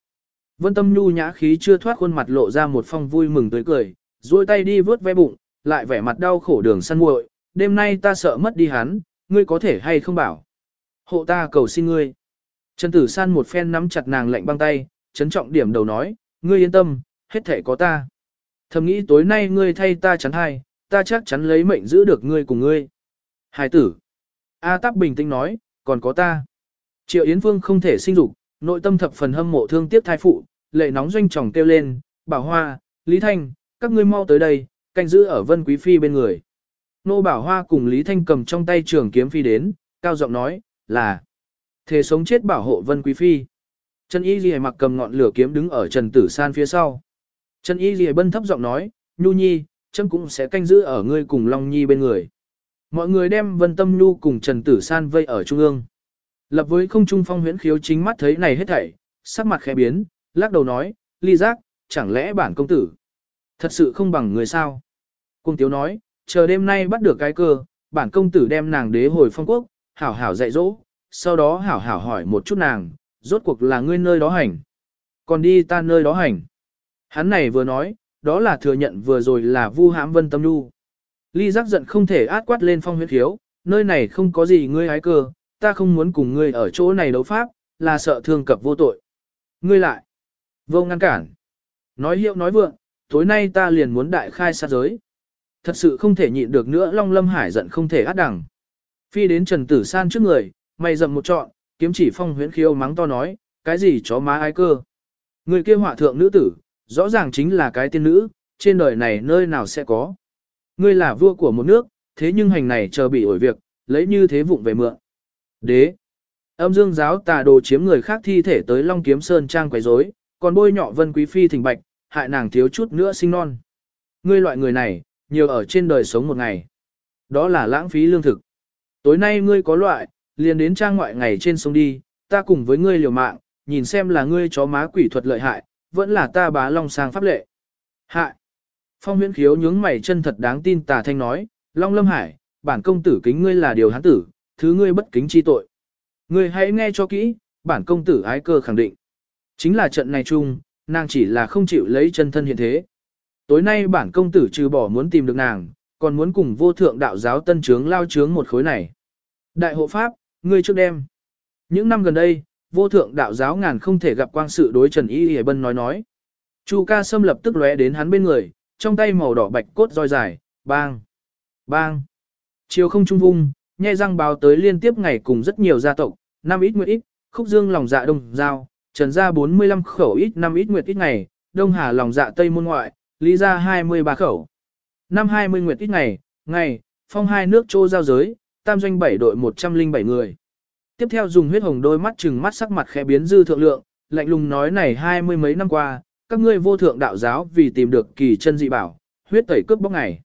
Vân Tâm Nhu nhã khí chưa thoát khuôn mặt lộ ra một phong vui mừng tươi cười, duỗi tay đi vớt ve bụng, lại vẻ mặt đau khổ đường săn muội. Đêm nay ta sợ mất đi hắn, ngươi có thể hay không bảo. Hộ ta cầu xin ngươi. Trần Tử San một phen nắm chặt nàng lạnh băng tay, trấn trọng điểm đầu nói, ngươi yên tâm, hết thể có ta. Thầm nghĩ tối nay ngươi thay ta chắn hai, ta chắc chắn lấy mệnh giữ được ngươi cùng ngươi. Hải tử. A Tắc bình tĩnh nói, còn có ta. Triệu Yến Vương không thể sinh dục, nội tâm thập phần hâm mộ thương tiếc thai phụ, lệ nóng doanh tròng kêu lên, bảo hoa, Lý Thanh, các ngươi mau tới đây, canh giữ ở Vân Quý Phi bên người. Nô bảo hoa cùng Lý Thanh cầm trong tay trường kiếm phi đến, cao giọng nói, là Thế sống chết bảo hộ Vân Quý Phi. Trần Y Ghi mặc cầm ngọn lửa kiếm đứng ở Trần Tử San phía sau. Trần Y Ghi bân thấp giọng nói, Nhu Nhi, chấm cũng sẽ canh giữ ở ngươi cùng Long Nhi bên người. Mọi người đem Vân Tâm Nhu cùng Trần Tử San vây ở trung ương. Lập với không trung phong huyễn khiếu chính mắt thấy này hết thảy, sắc mặt khẽ biến, lắc đầu nói, ly giác, chẳng lẽ bản công tử. Thật sự không bằng người sao. Cung tiếu nói, chờ đêm nay bắt được cái cơ, bản công tử đem nàng đế hồi phong quốc, hảo hảo dạy dỗ, sau đó hảo hảo hỏi một chút nàng, rốt cuộc là ngươi nơi đó hành. Còn đi ta nơi đó hành. Hắn này vừa nói, đó là thừa nhận vừa rồi là vu hãm vân tâm nhu. Ly giác giận không thể át quát lên phong huyết khiếu, nơi này không có gì ngươi hái cơ, ta không muốn cùng ngươi ở chỗ này đấu pháp, là sợ thương cập vô tội. Ngươi lại, vô ngăn cản. Nói hiệu nói vượng, tối nay ta liền muốn đại khai sát giới. Thật sự không thể nhịn được nữa Long Lâm Hải giận không thể át đẳng. Phi đến Trần Tử San trước người, mày dầm một trọn, kiếm chỉ phong huyễn khiêu mắng to nói, cái gì chó má ai cơ. Người kia họa thượng nữ tử, rõ ràng chính là cái tiên nữ, trên đời này nơi nào sẽ có. Ngươi là vua của một nước, thế nhưng hành này chờ bị ổi việc, lấy như thế vụng về mượn. Đế. Âm dương giáo tà đồ chiếm người khác thi thể tới Long Kiếm Sơn trang quấy rối, còn bôi nhọ Vân Quý Phi thình bạch, hại nàng thiếu chút nữa sinh non. Ngươi loại người này, nhiều ở trên đời sống một ngày. Đó là lãng phí lương thực. Tối nay ngươi có loại, liền đến trang ngoại ngày trên sông đi, ta cùng với ngươi liều mạng, nhìn xem là ngươi chó má quỷ thuật lợi hại, vẫn là ta bá long sang pháp lệ. Hại! Phong huyễn khiếu nhướng mày chân thật đáng tin tà thanh nói, Long Lâm Hải, bản công tử kính ngươi là điều hán tử, thứ ngươi bất kính chi tội. Ngươi hãy nghe cho kỹ, bản công tử ái cơ khẳng định. Chính là trận này chung, nàng chỉ là không chịu lấy chân thân hiện thế. Tối nay bản công tử trừ bỏ muốn tìm được nàng, còn muốn cùng vô thượng đạo giáo tân trướng lao trướng một khối này. Đại hộ pháp, ngươi trước đêm. Những năm gần đây, vô thượng đạo giáo ngàn không thể gặp quang sự đối Trần Y Y Bân nói nói. Chu ca sâm lập tức lóe đến hắn bên người, trong tay màu đỏ bạch cốt roi dài, bang, bang. Chiều không trung vung, nhẹ răng báo tới liên tiếp ngày cùng rất nhiều gia tộc, năm ít nguyệt ít, khúc dương lòng dạ đông giao, trần gia 45 khẩu ít năm ít nguyệt ít ngày, đông hà lòng dạ tây môn ngoại, lý gia 23 khẩu. Năm 20 nguyệt ít ngày, ngày, phong hai nước chô giao giới, tam doanh bảy đội 107 người. Tiếp theo dùng huyết hồng đôi mắt chừng mắt sắc mặt khẽ biến dư thượng lượng, lạnh lùng nói này hai mươi mấy năm qua, các ngươi vô thượng đạo giáo vì tìm được kỳ chân dị bảo, huyết tẩy cướp bóc ngày.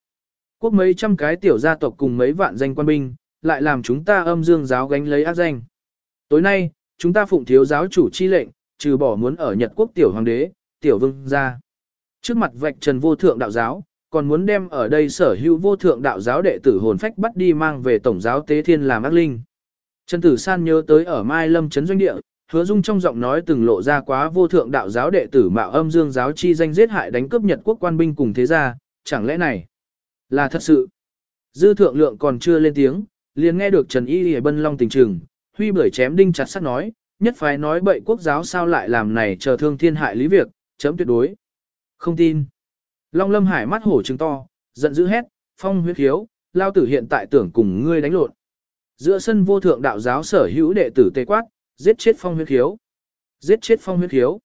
Quốc mấy trăm cái tiểu gia tộc cùng mấy vạn danh quan binh, lại làm chúng ta âm dương giáo gánh lấy ác danh. Tối nay, chúng ta phụng thiếu giáo chủ chi lệnh, trừ bỏ muốn ở Nhật quốc tiểu hoàng đế, tiểu vương ra. Trước mặt vạch trần vô thượng đạo giáo, còn muốn đem ở đây sở hữu vô thượng đạo giáo đệ tử hồn phách bắt đi mang về tổng giáo tế thiên làm ác linh. Trần Tử San nhớ tới ở Mai Lâm Trấn Doanh Địa, hứa dung trong giọng nói từng lộ ra quá vô thượng đạo giáo đệ tử mạo âm dương giáo chi danh giết hại đánh cướp Nhật quốc quan binh cùng thế gia, chẳng lẽ này là thật sự? Dư thượng lượng còn chưa lên tiếng, liền nghe được Trần Y Lì Bân Long tình trừng, huy bưởi chém đinh chặt sắt nói, nhất phái nói bậy quốc giáo sao lại làm này chờ thương thiên hại lý việc, chấm tuyệt đối. Không tin. Long Lâm Hải mắt hổ trừng to, giận dữ hét, phong huyết hiếu, lao tử hiện tại tưởng cùng ngươi đánh lộn. Giữa sân vô thượng đạo giáo sở hữu đệ tử tê quát, giết chết phong huyết khiếu. Giết chết phong huyết khiếu.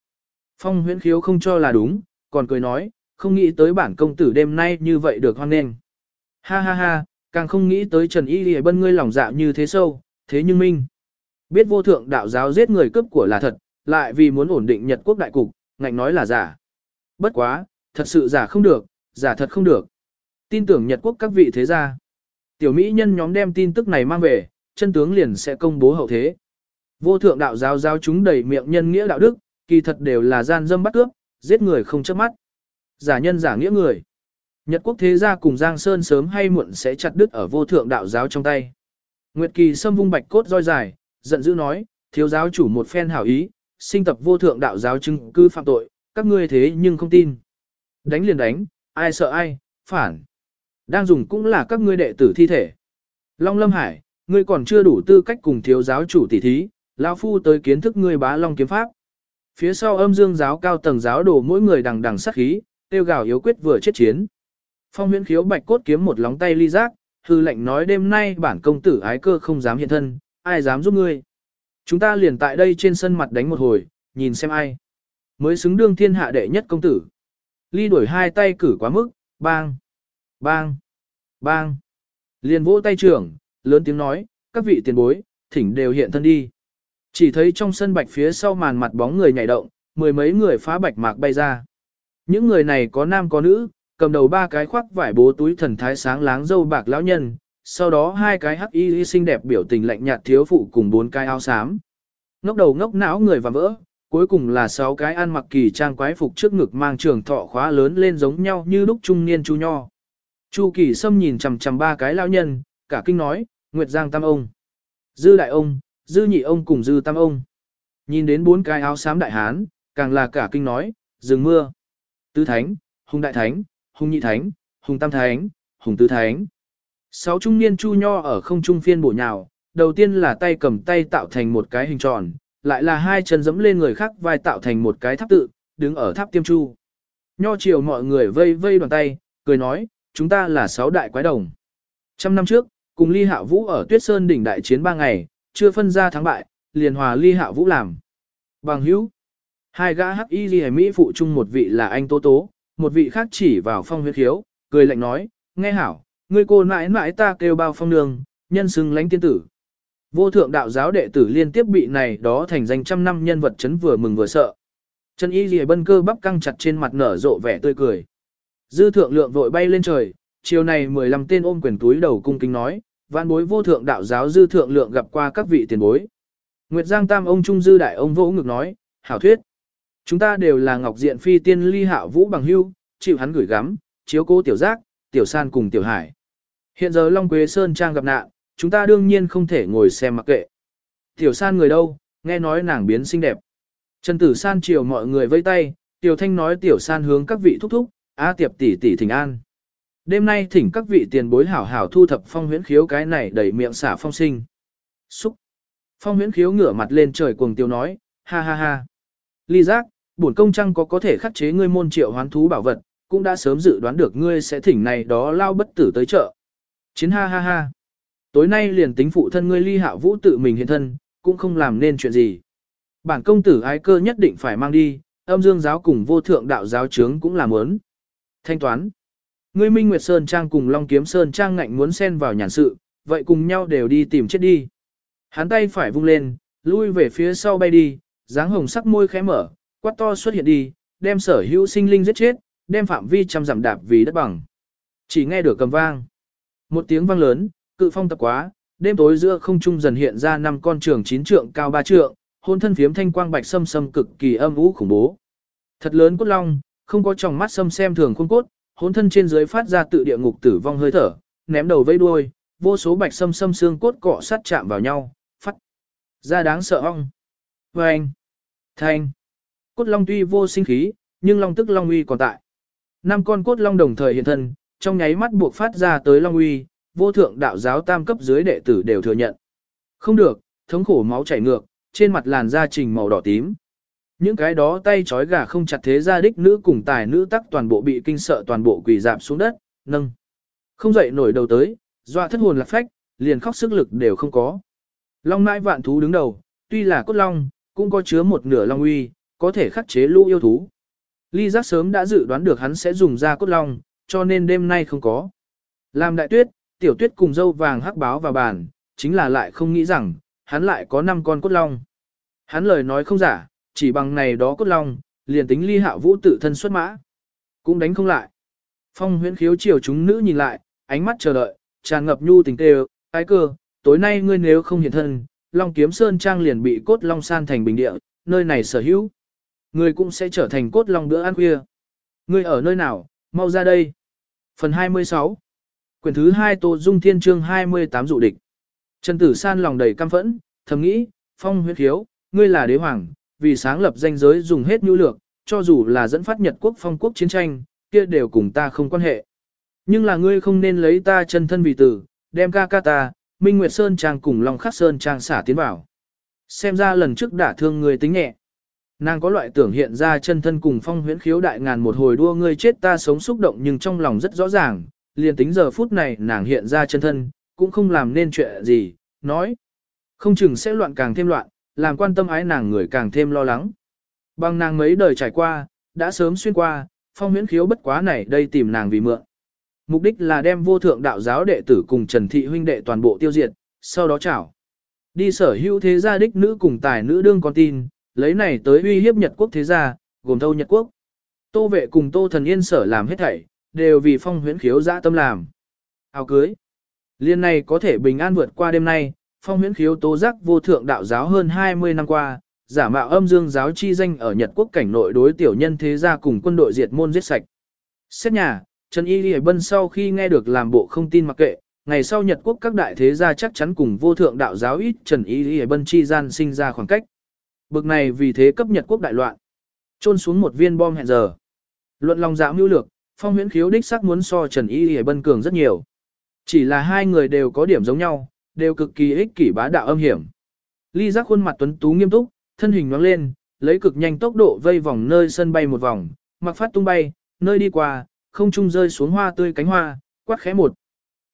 Phong huyết khiếu không cho là đúng, còn cười nói, không nghĩ tới bản công tử đêm nay như vậy được hoan nghênh. Ha ha ha, càng không nghĩ tới Trần Y Lì Bân ngươi lòng dạ như thế sâu, thế nhưng minh. Biết vô thượng đạo giáo giết người cướp của là thật, lại vì muốn ổn định Nhật quốc đại cục, ngạnh nói là giả. Bất quá, thật sự giả không được, giả thật không được. Tin tưởng Nhật quốc các vị thế gia. Tiểu Mỹ nhân nhóm đem tin tức này mang về, chân tướng liền sẽ công bố hậu thế. Vô thượng đạo giáo giáo chúng đầy miệng nhân nghĩa đạo đức, kỳ thật đều là gian dâm bắt cướp, giết người không chớp mắt. Giả nhân giả nghĩa người. Nhật quốc thế gia cùng Giang Sơn sớm hay muộn sẽ chặt đứt ở vô thượng đạo giáo trong tay. Nguyệt Kỳ xâm vung bạch cốt roi dài, giận dữ nói, thiếu giáo chủ một phen hảo ý, sinh tập vô thượng đạo giáo chứng cư phạm tội, các ngươi thế nhưng không tin. Đánh liền đánh, ai sợ ai, phản. Đang dùng cũng là các ngươi đệ tử thi thể. Long Lâm Hải, ngươi còn chưa đủ tư cách cùng thiếu giáo chủ tỷ thí, lão phu tới kiến thức ngươi bá long kiếm pháp. Phía sau âm dương giáo cao tầng giáo đồ mỗi người đằng đằng sát khí, tiêu gào yếu quyết vừa chết chiến. Phong huyễn khiếu bạch cốt kiếm một lóng tay ly giác, hư lệnh nói đêm nay bản công tử ái cơ không dám hiện thân, ai dám giúp ngươi. Chúng ta liền tại đây trên sân mặt đánh một hồi, nhìn xem ai. Mới xứng đương thiên hạ đệ nhất công tử. Ly đuổi hai tay cử quá mức, bang, bang, bang. Liền vỗ tay trưởng, lớn tiếng nói, các vị tiền bối, thỉnh đều hiện thân đi. Chỉ thấy trong sân bạch phía sau màn mặt bóng người nhảy động, mười mấy người phá bạch mạc bay ra. Những người này có nam có nữ, cầm đầu ba cái khoác vải bố túi thần thái sáng láng dâu bạc lão nhân, sau đó hai cái hắc y xinh đẹp biểu tình lạnh nhạt thiếu phụ cùng bốn cái áo xám. Ngốc đầu ngốc não người và vỡ, cuối cùng là sáu cái ăn mặc kỳ trang quái phục trước ngực mang trường thọ khóa lớn lên giống nhau như lúc trung niên chu nho. Chu kỳ sâm nhìn chằm chằm ba cái lão nhân, cả kinh nói, Nguyệt Giang Tam ông, Dư Đại ông, Dư Nhị ông cùng Dư Tam ông. Nhìn đến bốn cái áo xám đại hán, càng là cả kinh nói, dừng mưa. Tứ Thánh, Hùng Đại Thánh, Hùng Nhị Thánh, Hùng Tam Thánh, Hùng Tứ Thánh. Sáu trung niên chu nho ở không trung phiên bổ nhào, đầu tiên là tay cầm tay tạo thành một cái hình tròn, lại là hai chân dẫm lên người khác vai tạo thành một cái tháp tự, đứng ở tháp tiêm chu. Nho chiều mọi người vây vây đoàn tay, cười nói, chúng ta là sáu đại quái đồng. Trăm năm trước, cùng Ly Hạ Vũ ở Tuyết Sơn đỉnh đại chiến ba ngày, chưa phân ra thắng bại, liền hòa Ly Hạ Vũ làm. Bằng hữu, hai gã hắc y Ly Mỹ phụ chung một vị là anh Tố Tố, một vị khác chỉ vào phong huyết khiếu, cười lạnh nói, nghe hảo, ngươi cô mãi mãi ta kêu bao phong nương, nhân xưng lãnh tiên tử. Vô thượng đạo giáo đệ tử liên tiếp bị này đó thành danh trăm năm nhân vật chấn vừa mừng vừa sợ. Chân y lìa bân cơ bắp căng chặt trên mặt nở rộ vẻ tươi cười. Dư thượng lượng vội bay lên trời, chiều này 15 tên ôm quyền túi đầu cung kính nói, vạn bối vô thượng đạo giáo dư thượng lượng gặp qua các vị tiền bối. Nguyệt Giang Tam ông Trung Dư Đại ông vỗ ngực nói, hảo thuyết. Chúng ta đều là ngọc diện phi tiên ly Hạ vũ bằng hưu, chịu hắn gửi gắm, chiếu cố tiểu giác, tiểu san cùng tiểu hải. Hiện giờ Long Quế Sơn Trang gặp nạn, chúng ta đương nhiên không thể ngồi xem mặc kệ. Tiểu san người đâu, nghe nói nàng biến xinh đẹp. Trần Tử San chiều mọi người vây tay, Tiểu Thanh nói Tiểu San hướng các vị thúc thúc, A tiệp tỷ tỷ thỉnh an. Đêm nay thỉnh các vị tiền bối hảo hảo thu thập phong huyễn khiếu cái này đầy miệng xả phong sinh. Xúc. Phong huyễn khiếu ngửa mặt lên trời cuồng tiêu nói, ha ha ha. Ly giác, bổn công trăng có có thể khắc chế ngươi môn triệu hoán thú bảo vật, cũng đã sớm dự đoán được ngươi sẽ thỉnh này đó lao bất tử tới chợ. Chiến ha ha ha. Tối nay liền tính phụ thân ngươi ly hạ vũ tự mình hiện thân, cũng không làm nên chuyện gì. Bản công tử ái cơ nhất định phải mang đi, âm dương giáo cùng vô thượng đạo giáo chướng cũng làm ớn. Thanh toán. Ngươi Minh Nguyệt Sơn Trang cùng Long Kiếm Sơn Trang ngạnh muốn xen vào nhàn sự, vậy cùng nhau đều đi tìm chết đi. Hắn tay phải vung lên, lui về phía sau bay đi, dáng hồng sắc môi khẽ mở, quát to xuất hiện đi, đem sở hữu sinh linh giết chết, đem phạm vi trăm giảm đạp vì đất bằng. Chỉ nghe được cầm vang. Một tiếng vang lớn, cự phong tập quá, đêm tối giữa không trung dần hiện ra năm con trường chín trượng cao ba trượng, hôn thân phiếm thanh quang bạch sâm sâm cực kỳ âm vũ khủng bố. Thật lớn cốt long, không có tròng mắt xâm xem thường khuôn cốt, hỗn thân trên dưới phát ra tự địa ngục tử vong hơi thở, ném đầu vây đuôi, vô số bạch sâm sâm xương cốt cọ sát chạm vào nhau, phát ra đáng sợ ong. Vâng! Thanh! Cốt long tuy vô sinh khí, nhưng long tức long uy còn tại. Năm con cốt long đồng thời hiện thân, trong nháy mắt buộc phát ra tới long uy, vô thượng đạo giáo tam cấp dưới đệ tử đều thừa nhận. Không được, thống khổ máu chảy ngược, trên mặt làn da trình màu đỏ tím. Những cái đó tay trói gà không chặt thế ra đích nữ cùng tài nữ tắc toàn bộ bị kinh sợ toàn bộ quỳ dạp xuống đất, nâng. Không dậy nổi đầu tới, dọa thất hồn lạc phách, liền khóc sức lực đều không có. Long nãi vạn thú đứng đầu, tuy là cốt long, cũng có chứa một nửa long uy, có thể khắc chế lũ yêu thú. Ly giác sớm đã dự đoán được hắn sẽ dùng ra cốt long, cho nên đêm nay không có. Làm đại tuyết, tiểu tuyết cùng dâu vàng hắc báo vào bàn, chính là lại không nghĩ rằng, hắn lại có 5 con cốt long. Hắn lời nói không giả, chỉ bằng này đó cốt long, liền tính ly hạ vũ tự thân xuất mã. Cũng đánh không lại. Phong huyễn khiếu chiều chúng nữ nhìn lại, ánh mắt chờ đợi, tràn ngập nhu tình tê ái cơ, tối nay ngươi nếu không hiện thân, Long Kiếm Sơn Trang liền bị cốt long san thành bình địa, nơi này sở hữu. Ngươi cũng sẽ trở thành cốt long bữa ăn khuya. Ngươi ở nơi nào, mau ra đây. Phần 26 Quyển thứ 2 Tô Dung Thiên Chương 28 dụ địch. Trần Tử San lòng đầy căm phẫn, thầm nghĩ, phong huyễn khiếu, ngươi là đế hoàng, vì sáng lập danh giới dùng hết nhu lược, cho dù là dẫn phát Nhật quốc phong quốc chiến tranh, kia đều cùng ta không quan hệ. Nhưng là ngươi không nên lấy ta chân thân vì tử, đem ca ca ta, Minh Nguyệt Sơn Trang cùng Long Khắc Sơn Trang xả tiến vào. Xem ra lần trước đã thương ngươi tính nhẹ. Nàng có loại tưởng hiện ra chân thân cùng phong huyễn khiếu đại ngàn một hồi đua ngươi chết ta sống xúc động nhưng trong lòng rất rõ ràng, liền tính giờ phút này nàng hiện ra chân thân, cũng không làm nên chuyện gì, nói. Không chừng sẽ loạn càng thêm loạn, làm quan tâm ái nàng người càng thêm lo lắng. Bằng nàng mấy đời trải qua, đã sớm xuyên qua, phong huyễn khiếu bất quá này đây tìm nàng vì mượn. Mục đích là đem vô thượng đạo giáo đệ tử cùng Trần Thị huynh đệ toàn bộ tiêu diệt, sau đó chảo. Đi sở hữu thế gia đích nữ cùng tài nữ đương con tin, lấy này tới uy hiếp Nhật quốc thế gia, gồm thâu Nhật quốc. Tô vệ cùng Tô thần yên sở làm hết thảy, đều vì phong huyễn khiếu dã tâm làm. Áo cưới. Liên này có thể bình an vượt qua đêm nay, phong huyễn khiếu tố giác vô thượng đạo giáo hơn 20 năm qua, giả mạo âm dương giáo chi danh ở Nhật quốc cảnh nội đối tiểu nhân thế gia cùng quân đội diệt môn giết sạch. Xét nhà, Trần Y Lì Bân sau khi nghe được làm bộ không tin mặc kệ, ngày sau Nhật quốc các đại thế gia chắc chắn cùng vô thượng đạo giáo ít Trần Y Lì Bân chi gian sinh ra khoảng cách. Bực này vì thế cấp Nhật quốc đại loạn. Trôn xuống một viên bom hẹn giờ. Luận lòng dạo mưu lược, phong huyễn khiếu đích sắc muốn so Trần Y Lì Bân cường rất nhiều. Chỉ là hai người đều có điểm giống nhau, đều cực kỳ ích kỷ bá đạo âm hiểm. Ly giác khuôn mặt tuấn tú nghiêm túc, thân hình nhoáng lên, lấy cực nhanh tốc độ vây vòng nơi sân bay một vòng, mặc phát tung bay, nơi đi qua, không trung rơi xuống hoa tươi cánh hoa, quát khẽ một.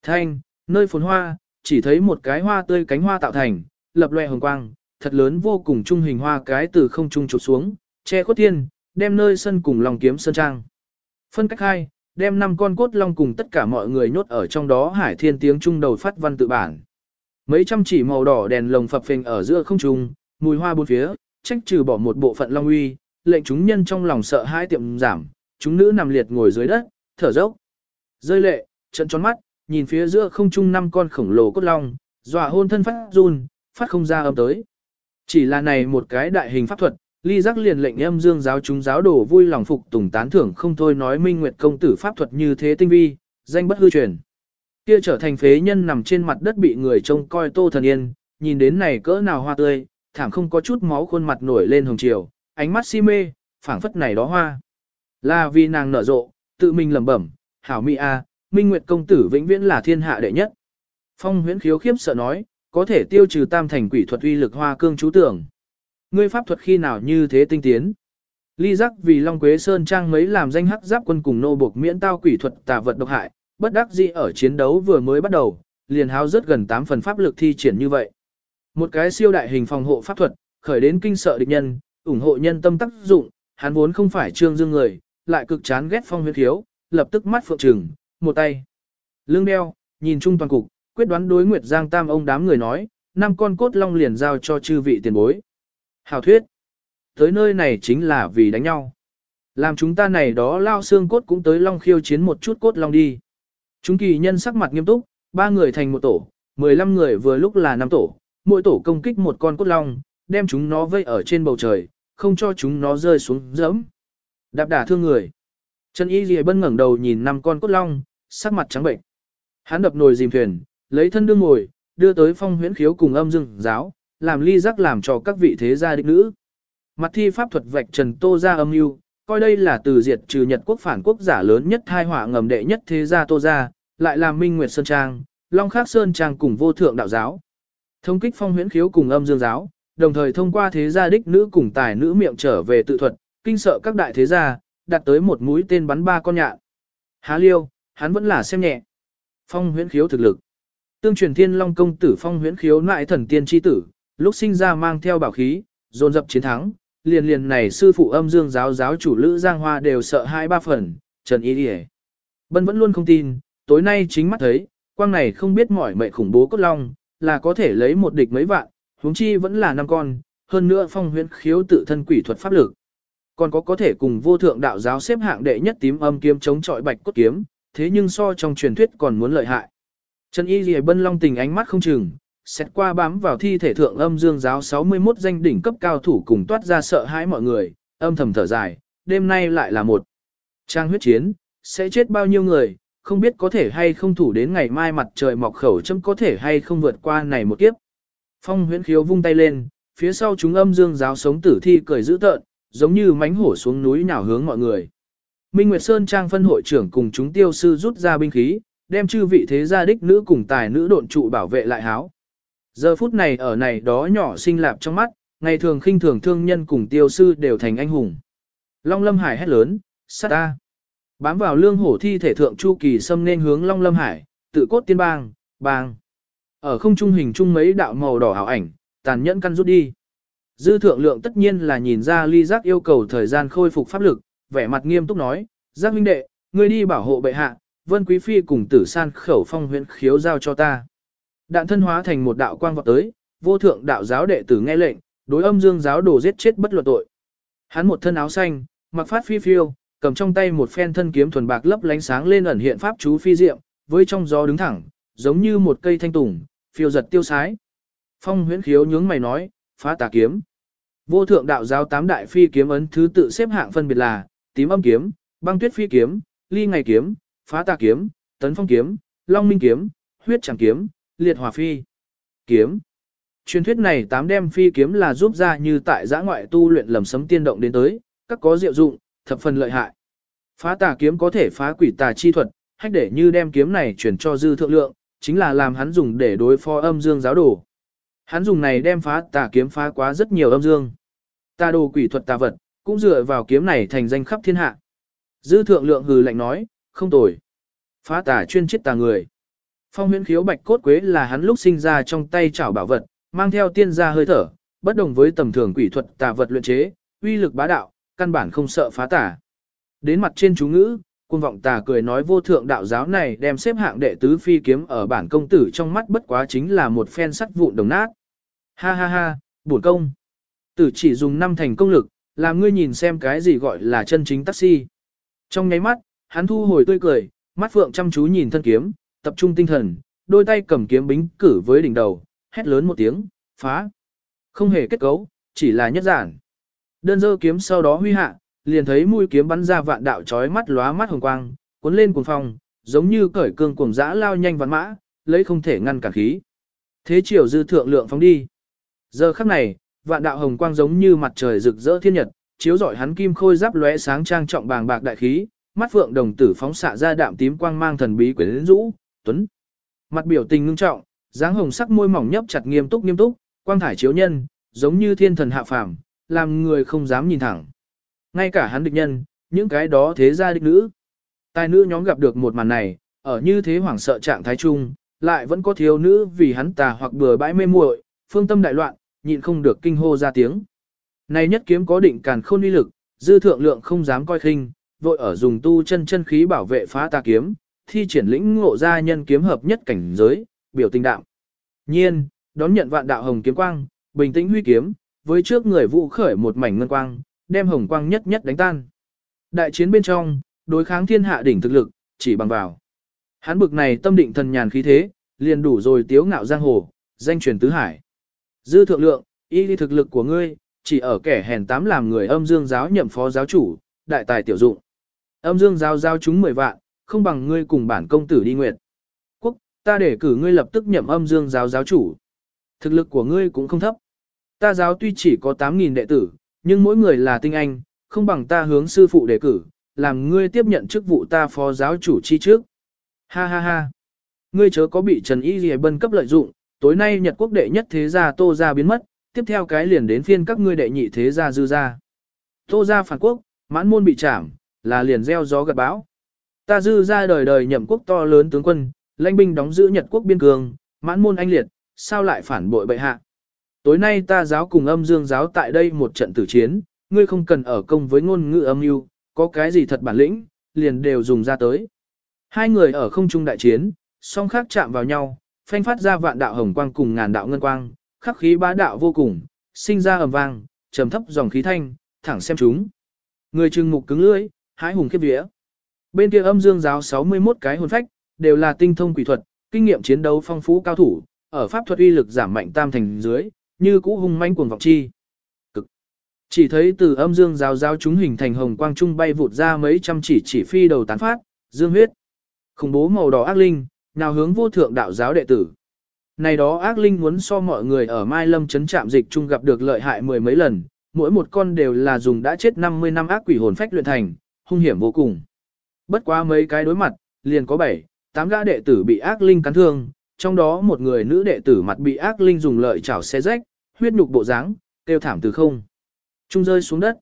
Thanh, nơi phồn hoa, chỉ thấy một cái hoa tươi cánh hoa tạo thành, lập loè hồng quang, thật lớn vô cùng trung hình hoa cái từ không trung chụp xuống, che khuất thiên, đem nơi sân cùng lòng kiếm sơn trang. Phân cách hai, đem năm con cốt long cùng tất cả mọi người nhốt ở trong đó hải thiên tiếng trung đầu phát văn tự bản. Mấy trăm chỉ màu đỏ đèn lồng phập phình ở giữa không trung, mùi hoa bốn phía, trách trừ bỏ một bộ phận long uy, lệnh chúng nhân trong lòng sợ hãi tiệm giảm, chúng nữ nằm liệt ngồi dưới đất, thở dốc. Rơi lệ, trận tròn mắt, nhìn phía giữa không trung năm con khổng lồ cốt long, dọa hôn thân phát run, phát không ra âm tới. Chỉ là này một cái đại hình pháp thuật, ly giác liền lệnh em dương giáo chúng giáo đồ vui lòng phục tùng tán thưởng không thôi nói minh nguyệt công tử pháp thuật như thế tinh vi, danh bất hư truyền. Kia trở thành phế nhân nằm trên mặt đất bị người trông coi tô thần yên, nhìn đến này cỡ nào hoa tươi, thảm không có chút máu khuôn mặt nổi lên hồng chiều, ánh mắt si mê, phảng phất này đó hoa. Là vì nàng nở rộ, tự mình lẩm bẩm, hảo mỹ a, Minh Nguyệt công tử vĩnh viễn là thiên hạ đệ nhất. Phong huyễn khiếu khiếp sợ nói, có thể tiêu trừ tam thành quỷ thuật uy lực hoa cương chú tưởng. Ngươi pháp thuật khi nào như thế tinh tiến? Ly giác vì Long Quế Sơn Trang mấy làm danh hắc giáp quân cùng nô buộc miễn tao quỷ thuật tà vật độc hại, bất đắc dĩ ở chiến đấu vừa mới bắt đầu, liền hao rất gần 8 phần pháp lực thi triển như vậy. Một cái siêu đại hình phòng hộ pháp thuật, khởi đến kinh sợ địch nhân, ủng hộ nhân tâm tác dụng, hắn vốn không phải trương dương người, lại cực chán ghét phong huyết thiếu, lập tức mắt phượng trừng, một tay. Lương đeo, nhìn chung toàn cục, quyết đoán đối Nguyệt Giang Tam ông đám người nói, năm con cốt long liền giao cho chư vị tiền bối. Hào thuyết, tới nơi này chính là vì đánh nhau. Làm chúng ta này đó lao xương cốt cũng tới long khiêu chiến một chút cốt long đi. Chúng kỳ nhân sắc mặt nghiêm túc, ba người thành một tổ, 15 người vừa lúc là năm tổ, mỗi tổ công kích một con cốt long, đem chúng nó vây ở trên bầu trời, không cho chúng nó rơi xuống dẫm. Đạp đả thương người. Trần Y Lì Bân ngẩng đầu nhìn năm con cốt long, sắc mặt trắng bệnh. Hắn đập nồi dìm thuyền, lấy thân đương ngồi, đưa tới phong huyễn khiếu cùng âm dương giáo, làm ly giác làm cho các vị thế gia đích nữ. Mặt thi pháp thuật vạch trần tô ra âm mưu coi đây là từ diệt trừ Nhật quốc phản quốc giả lớn nhất hai họa ngầm đệ nhất thế gia tô gia lại làm minh nguyệt sơn trang, long khắc sơn trang cùng vô thượng đạo giáo. Thông kích phong huyễn khiếu cùng âm dương giáo, đồng thời thông qua thế gia đích nữ cùng tài nữ miệng trở về tự thuật, kinh sợ các đại thế gia, đặt tới một mũi tên bắn ba con nhạn. Há liêu, hắn vẫn là xem nhẹ. Phong huyễn khiếu thực lực. Tương truyền thiên long công tử phong huyễn khiếu nại thần tiên chi tử, lúc sinh ra mang theo bảo khí, dồn dập chiến thắng, liền liền này sư phụ âm dương giáo giáo chủ Lữ Giang Hoa đều sợ hai ba phần, Trần Y Điề. Bân vẫn luôn không tin, tối nay chính mắt thấy, quang này không biết mỏi mệt khủng bố cốt long, là có thể lấy một địch mấy vạn, huống chi vẫn là năm con, hơn nữa phong huyễn khiếu tự thân quỷ thuật pháp lực. Còn có có thể cùng vô thượng đạo giáo xếp hạng đệ nhất tím âm kiếm chống chọi bạch cốt kiếm, thế nhưng so trong truyền thuyết còn muốn lợi hại. Trần Y Lì Bân Long tình ánh mắt không chừng, xét qua bám vào thi thể thượng âm dương giáo 61 danh đỉnh cấp cao thủ cùng toát ra sợ hãi mọi người, âm thầm thở dài, đêm nay lại là một trang huyết chiến, sẽ chết bao nhiêu người, không biết có thể hay không thủ đến ngày mai mặt trời mọc khẩu châm có thể hay không vượt qua này một kiếp. Phong huyễn khiếu vung tay lên, phía sau chúng âm dương giáo sống tử thi cười dữ tợn, giống như mánh hổ xuống núi nhào hướng mọi người. Minh Nguyệt Sơn Trang phân hội trưởng cùng chúng tiêu sư rút ra binh khí, đem chư vị thế gia đích nữ cùng tài nữ độn trụ bảo vệ lại háo. Giờ phút này ở này đó nhỏ sinh lạp trong mắt, ngày thường khinh thường thương nhân cùng tiêu sư đều thành anh hùng. Long Lâm Hải hét lớn, sát ta. Bám vào lương hổ thi thể thượng Chu Kỳ xâm nên hướng Long Lâm Hải, tự cốt tiên bang, bang. Ở không trung hình trung mấy đạo màu đỏ hảo ảnh, tàn nhẫn căn rút đi. Dư thượng lượng tất nhiên là nhìn ra ly giác yêu cầu thời gian khôi phục pháp lực, vẻ mặt nghiêm túc nói, giác huynh đệ, ngươi đi bảo hộ bệ hạ, vân quý phi cùng tử san khẩu phong huyện khiếu giao cho ta. Đạn thân hóa thành một đạo quang vọt tới, vô thượng đạo giáo đệ tử nghe lệnh, đối âm dương giáo đồ giết chết bất luật tội. Hắn một thân áo xanh, mặc phát phi phiêu, cầm trong tay một phen thân kiếm thuần bạc lấp lánh sáng lên ẩn hiện pháp chú phi diệm, với trong gió đứng thẳng, giống như một cây thanh tùng, phiêu giật tiêu sái. Phong huyễn khiếu nhướng mày nói, phá tà kiếm. Vô thượng đạo giáo tám đại phi kiếm ấn thứ tự xếp hạng phân biệt là, tím âm kiếm, băng tuyết phi kiếm, ly ngày kiếm, phá tà kiếm, tấn phong kiếm, long minh kiếm, huyết chẳng kiếm, liệt hỏa phi kiếm. Truyền thuyết này tám đem phi kiếm là giúp ra như tại giã ngoại tu luyện lầm sấm tiên động đến tới, các có diệu dụng, thập phần lợi hại. Phá tà kiếm có thể phá quỷ tà chi thuật, hách để như đem kiếm này chuyển cho dư thượng lượng, chính là làm hắn dùng để đối phó âm dương giáo đồ. Hắn dùng này đem phá tà kiếm phá quá rất nhiều âm dương. Tà đồ quỷ thuật tà vật, cũng dựa vào kiếm này thành danh khắp thiên hạ. Dư thượng lượng hừ lạnh nói, không tồi. Phá tà chuyên chết tà người. Phong huyễn khiếu bạch cốt quế là hắn lúc sinh ra trong tay chảo bảo vật, mang theo tiên gia hơi thở, bất đồng với tầm thường quỷ thuật tà vật luyện chế, uy lực bá đạo, căn bản không sợ phá tả. Đến mặt trên chú ngữ, quân vọng tà cười nói vô thượng đạo giáo này đem xếp hạng đệ tứ phi kiếm ở bản công tử trong mắt bất quá chính là một phen sắt vụn đồng nát. Ha ha ha, bổn công. Tử chỉ dùng năm thành công lực, làm ngươi nhìn xem cái gì gọi là chân chính taxi. Trong nháy mắt, hắn thu hồi tươi cười, mắt phượng chăm chú nhìn thân kiếm, tập trung tinh thần, đôi tay cầm kiếm bính cử với đỉnh đầu, hét lớn một tiếng, phá. Không hề kết cấu, chỉ là nhất giản. Đơn dơ kiếm sau đó huy hạ, liền thấy mũi kiếm bắn ra vạn đạo chói mắt lóa mắt hồng quang, cuốn lên cuồng phong, giống như cởi cương cuồng dã lao nhanh vạn mã, lấy không thể ngăn cản khí. Thế chiều dư thượng lượng phóng đi. Giờ khắc này, vạn đạo hồng quang giống như mặt trời rực rỡ thiên nhật, chiếu rọi hắn kim khôi giáp lóe sáng trang trọng bàng bạc đại khí, mắt phượng đồng tử phóng xạ ra đạm tím quang mang thần bí quyến rũ, tuấn. Mặt biểu tình ngưng trọng, dáng hồng sắc môi mỏng nhấp chặt nghiêm túc nghiêm túc, quang thải chiếu nhân, giống như thiên thần hạ phàm, làm người không dám nhìn thẳng. Ngay cả hắn địch nhân, những cái đó thế gia địch nữ. Tài nữ nhóm gặp được một màn này, ở như thế hoảng sợ trạng thái chung, lại vẫn có thiếu nữ vì hắn tà hoặc bừa bãi mê muội, phương tâm đại loạn, nhịn không được kinh hô ra tiếng. Này nhất kiếm có định càn khôn uy lực, dư thượng lượng không dám coi khinh, vội ở dùng tu chân chân khí bảo vệ phá tà kiếm, thi triển lĩnh ngộ ra nhân kiếm hợp nhất cảnh giới, biểu tình đạo. Nhiên, đón nhận vạn đạo hồng kiếm quang, bình tĩnh huy kiếm, với trước người vụ khởi một mảnh ngân quang, đem hồng quang nhất nhất đánh tan. Đại chiến bên trong, đối kháng thiên hạ đỉnh thực lực, chỉ bằng vào. Hắn bực này tâm định thần nhàn khí thế, liền đủ rồi tiếu ngạo giang hồ, danh truyền tứ hải. Dư thượng lượng, y đi thực lực của ngươi, chỉ ở kẻ hèn tám làm người âm dương giáo nhậm phó giáo chủ, đại tài tiểu dụng. Âm dương giáo giao chúng 10 vạn, không bằng ngươi cùng bản công tử đi nguyệt. Quốc, ta để cử ngươi lập tức nhậm âm dương giáo giáo chủ. Thực lực của ngươi cũng không thấp. Ta giáo tuy chỉ có 8.000 đệ tử, nhưng mỗi người là tinh anh, không bằng ta hướng sư phụ đề cử, làm ngươi tiếp nhận chức vụ ta phó giáo chủ chi trước. Ha ha ha. Ngươi chớ có bị Trần Y Ghi Bân cấp lợi dụng, tối nay Nhật quốc đệ nhất thế gia Tô gia biến mất, tiếp theo cái liền đến phiên các ngươi đệ nhị thế gia dư gia. Tô gia phản quốc, mãn môn bị trảm, là liền gieo gió gặt bão. Ta dư ra đời đời nhậm quốc to lớn tướng quân, lãnh binh đóng giữ Nhật quốc biên cương, mãn môn anh liệt, sao lại phản bội bệ hạ. Tối nay ta giáo cùng âm dương giáo tại đây một trận tử chiến, ngươi không cần ở công với ngôn ngữ âm mưu, có cái gì thật bản lĩnh, liền đều dùng ra tới. Hai người ở không trung đại chiến, song khác chạm vào nhau, phanh phát ra vạn đạo hồng quang cùng ngàn đạo ngân quang, khắc khí bá đạo vô cùng, sinh ra ầm vang, trầm thấp dòng khí thanh, thẳng xem chúng. Người trừng mục cứng lưỡi, hái hùng khiếp vía. Bên kia âm dương giáo 61 cái hồn phách, đều là tinh thông quỷ thuật, kinh nghiệm chiến đấu phong phú cao thủ, ở pháp thuật uy lực giảm mạnh tam thành dưới, như cũ hung manh cuồng vọng chi. Cực. Chỉ thấy từ âm dương giáo giáo chúng hình thành hồng quang trung bay vụt ra mấy trăm chỉ chỉ phi đầu tán phát, dương huyết. Khủng bố màu đỏ ác linh, nào hướng vô thượng đạo giáo đệ tử. Này đó ác linh muốn so mọi người ở Mai Lâm chấn trạm dịch trung gặp được lợi hại mười mấy lần, mỗi một con đều là dùng đã chết 50 năm ác quỷ hồn phách luyện thành, hung hiểm vô cùng. Bất quá mấy cái đối mặt, liền có 7, 8 gã đệ tử bị ác linh cắn thương, trong đó một người nữ đệ tử mặt bị ác linh dùng lợi chảo xe rách, huyết nhục bộ dáng, kêu thảm từ không. Trung rơi xuống đất.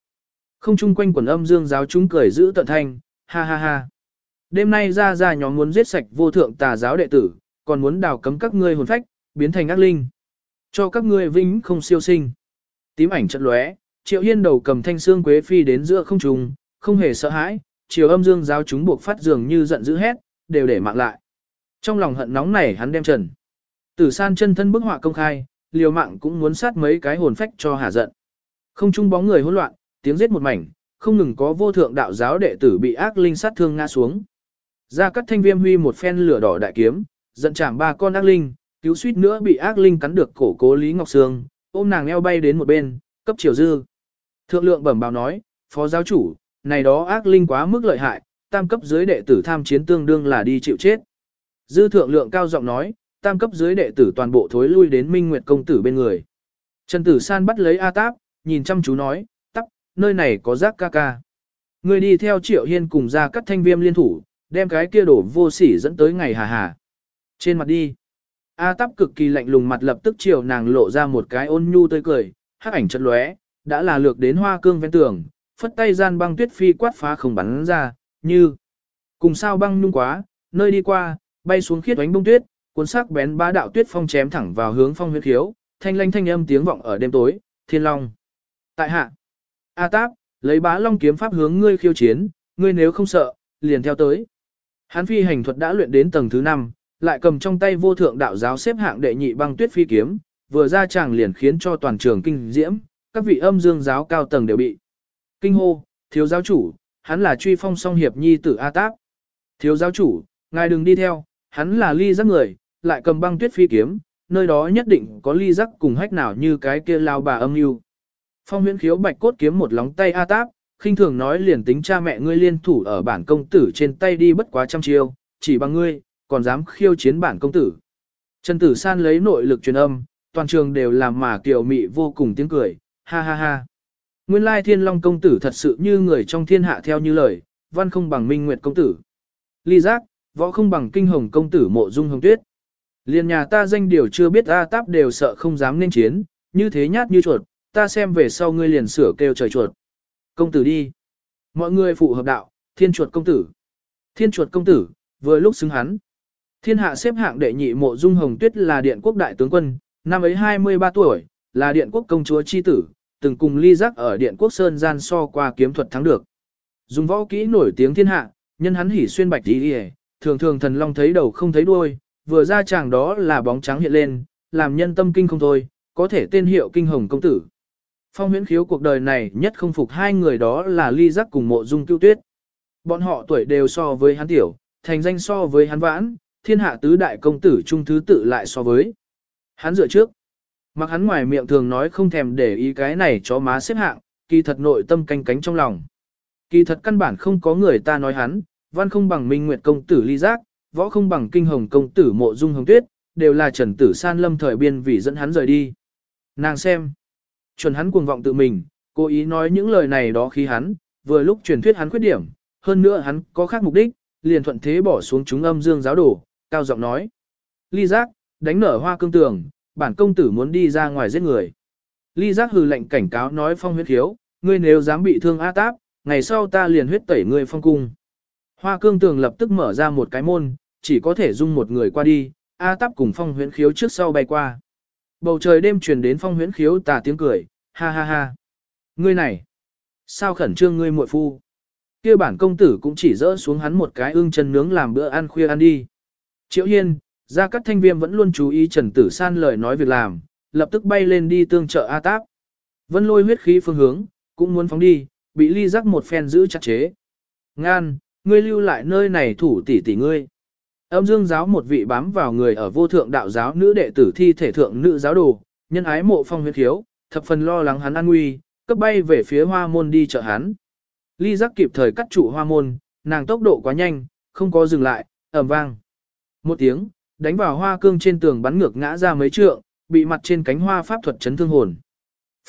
Không chung quanh quần âm dương giáo chúng cười giữ tận thanh, ha ha ha. Đêm nay ra ra nhóm muốn giết sạch vô thượng tà giáo đệ tử, còn muốn đào cấm các ngươi hồn phách, biến thành ác linh. Cho các ngươi vĩnh không siêu sinh. Tím ảnh trận lóe, triệu hiên đầu cầm thanh xương quế phi đến giữa không trung, không hề sợ hãi, chiều âm dương giáo chúng buộc phát dường như giận dữ hét, đều để mạng lại. Trong lòng hận nóng này hắn đem trần. Tử san chân thân bức họa công khai, liều mạng cũng muốn sát mấy cái hồn phách cho hà giận. Không chung bóng người hỗn loạn, tiếng giết một mảnh, không ngừng có vô thượng đạo giáo đệ tử bị ác linh sát thương ngã xuống. Ra cắt thanh viêm huy một phen lửa đỏ đại kiếm, giận chạm ba con ác linh, cứu suýt nữa bị ác linh cắn được cổ cố Lý Ngọc Sương, ôm nàng eo bay đến một bên, cấp chiều dư. Thượng lượng bẩm báo nói, phó giáo chủ, này đó ác linh quá mức lợi hại, tam cấp dưới đệ tử tham chiến tương đương là đi chịu chết. Dư thượng lượng cao giọng nói, tam cấp dưới đệ tử toàn bộ thối lui đến Minh Nguyệt công tử bên người. Trần Tử San bắt lấy A Táp, nhìn chăm chú nói, táp nơi này có Giác ca ca. Người đi theo Triệu Hiên cùng ra cắt thanh viêm liên thủ, đem cái kia đổ vô sỉ dẫn tới ngày hà hà. Trên mặt đi. A Táp cực kỳ lạnh lùng mặt lập tức chiều nàng lộ ra một cái ôn nhu tươi cười, hắc ảnh chật lóe, đã là lược đến hoa cương ven tường, phất tay gian băng tuyết phi quát phá không bắn ra, như cùng sao băng nhung quá, nơi đi qua, bay xuống khiết oánh bông tuyết, cuốn sắc bén ba đạo tuyết phong chém thẳng vào hướng phong huyết khiếu, thanh lanh thanh âm tiếng vọng ở đêm tối, thiên long. Tại hạ, A Táp, lấy bá long kiếm pháp hướng ngươi khiêu chiến, ngươi nếu không sợ, liền theo tới. Hán phi hành thuật đã luyện đến tầng thứ 5, lại cầm trong tay vô thượng đạo giáo xếp hạng đệ nhị băng tuyết phi kiếm, vừa ra chàng liền khiến cho toàn trường kinh diễm, các vị âm dương giáo cao tầng đều bị. Kinh hô, thiếu giáo chủ, hắn là truy phong song hiệp nhi tử A Táp. Thiếu giáo chủ, ngài đừng đi theo, hắn là ly giác người, lại cầm băng tuyết phi kiếm, nơi đó nhất định có ly giác cùng hách nào như cái kia lao bà âm mưu. Phong huyễn khiếu bạch cốt kiếm một lóng tay A Táp, khinh thường nói liền tính cha mẹ ngươi liên thủ ở bản công tử trên tay đi bất quá trăm chiêu, chỉ bằng ngươi, còn dám khiêu chiến bản công tử. Trần Tử San lấy nội lực truyền âm, toàn trường đều làm mà kiều mị vô cùng tiếng cười, ha ha ha. Nguyên lai thiên long công tử thật sự như người trong thiên hạ theo như lời, văn không bằng minh nguyệt công tử. Ly giác, võ không bằng kinh hồng công tử mộ dung hồng tuyết. Liên nhà ta danh điều chưa biết A táp đều sợ không dám nên chiến, như thế nhát như chuột, ta xem về sau ngươi liền sửa kêu trời chuột. Công tử đi. Mọi người phụ hợp đạo, thiên chuột công tử. Thiên chuột công tử, vừa lúc xứng hắn. Thiên hạ xếp hạng đệ nhị mộ dung hồng tuyết là điện quốc đại tướng quân, năm ấy 23 tuổi, là điện quốc công chúa chi tử, từng cùng ly giác ở điện quốc sơn gian so qua kiếm thuật thắng được. Dùng võ kỹ nổi tiếng thiên hạ, nhân hắn hỉ xuyên bạch đi đi thường thường thần long thấy đầu không thấy đuôi, vừa ra chàng đó là bóng trắng hiện lên, làm nhân tâm kinh không thôi, có thể tên hiệu kinh hồng công tử. Phong huyễn khiếu cuộc đời này nhất không phục hai người đó là ly giác cùng mộ dung cưu tuyết. Bọn họ tuổi đều so với hắn tiểu, thành danh so với hắn vãn, thiên hạ tứ đại công tử trung thứ tự lại so với. Hắn dựa trước. Mặc hắn ngoài miệng thường nói không thèm để ý cái này cho má xếp hạng, kỳ thật nội tâm canh cánh trong lòng. Kỳ thật căn bản không có người ta nói hắn, văn không bằng minh nguyệt công tử ly giác, võ không bằng kinh hồng công tử mộ dung hồng tuyết, đều là trần tử san lâm thời biên vì dẫn hắn rời đi. Nàng xem, chuẩn hắn cuồng vọng tự mình, cố ý nói những lời này đó khi hắn, vừa lúc truyền thuyết hắn khuyết điểm, hơn nữa hắn có khác mục đích, liền thuận thế bỏ xuống chúng âm dương giáo đổ, cao giọng nói. Ly giác, đánh nở hoa cương tường, bản công tử muốn đi ra ngoài giết người. Ly giác hừ lệnh cảnh cáo nói phong huyết thiếu, ngươi nếu dám bị thương A táp, ngày sau ta liền huyết tẩy ngươi phong cung. Hoa cương tường lập tức mở ra một cái môn, chỉ có thể dung một người qua đi, A táp cùng phong huyễn khiếu trước sau bay qua. Bầu trời đêm truyền đến phong huyễn khiếu tà tiếng cười, ha ha ha. Ngươi này, sao khẩn trương ngươi muội phu? kia bản công tử cũng chỉ dỡ xuống hắn một cái ương chân nướng làm bữa ăn khuya ăn đi. Triệu Hiên, Gia Cát Thanh Viêm vẫn luôn chú ý Trần Tử San lời nói việc làm, lập tức bay lên đi tương trợ A Táp. Vân lôi huyết khí phương hướng, cũng muốn phóng đi, bị ly giác một phen giữ chặt chế. Ngan, ngươi lưu lại nơi này thủ tỷ tỷ ngươi. Âm dương giáo một vị bám vào người ở vô thượng đạo giáo nữ đệ tử thi thể thượng nữ giáo đồ, nhân ái mộ phong huyết khiếu, thập phần lo lắng hắn an nguy, cấp bay về phía hoa môn đi chợ hắn. Ly giác kịp thời cắt trụ hoa môn, nàng tốc độ quá nhanh, không có dừng lại, ầm vang. Một tiếng, đánh vào hoa cương trên tường bắn ngược ngã ra mấy trượng, bị mặt trên cánh hoa pháp thuật chấn thương hồn.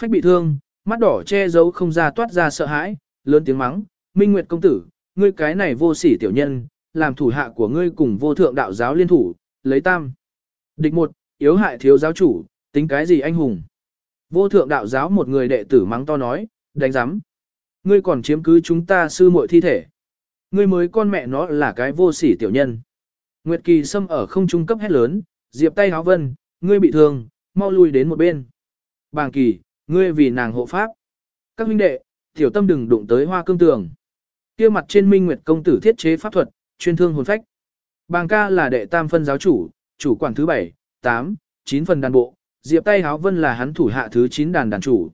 Phách bị thương, mắt đỏ che giấu không ra toát ra sợ hãi, lớn tiếng mắng, Minh Nguyệt công tử, ngươi cái này vô sỉ tiểu nhân, làm thủ hạ của ngươi cùng vô thượng đạo giáo liên thủ, lấy tam. Địch một, yếu hại thiếu giáo chủ, tính cái gì anh hùng. Vô thượng đạo giáo một người đệ tử mắng to nói, đánh giám. Ngươi còn chiếm cứ chúng ta sư muội thi thể. Ngươi mới con mẹ nó là cái vô sỉ tiểu nhân. Nguyệt Kỳ Sâm ở không trung cấp hét lớn, diệp tay háo vân, ngươi bị thương, mau lui đến một bên. Bàng Kỳ, ngươi vì nàng hộ pháp. Các huynh đệ, tiểu tâm đừng đụng tới hoa cương tường. Kia mặt trên minh nguyệt công tử thiết chế pháp thuật, chuyên thương hồn phách. Bàng ca là đệ tam phân giáo chủ, chủ quản thứ 7, 8, 9 phần đàn bộ, diệp tay háo vân là hắn thủ hạ thứ 9 đàn đàn chủ.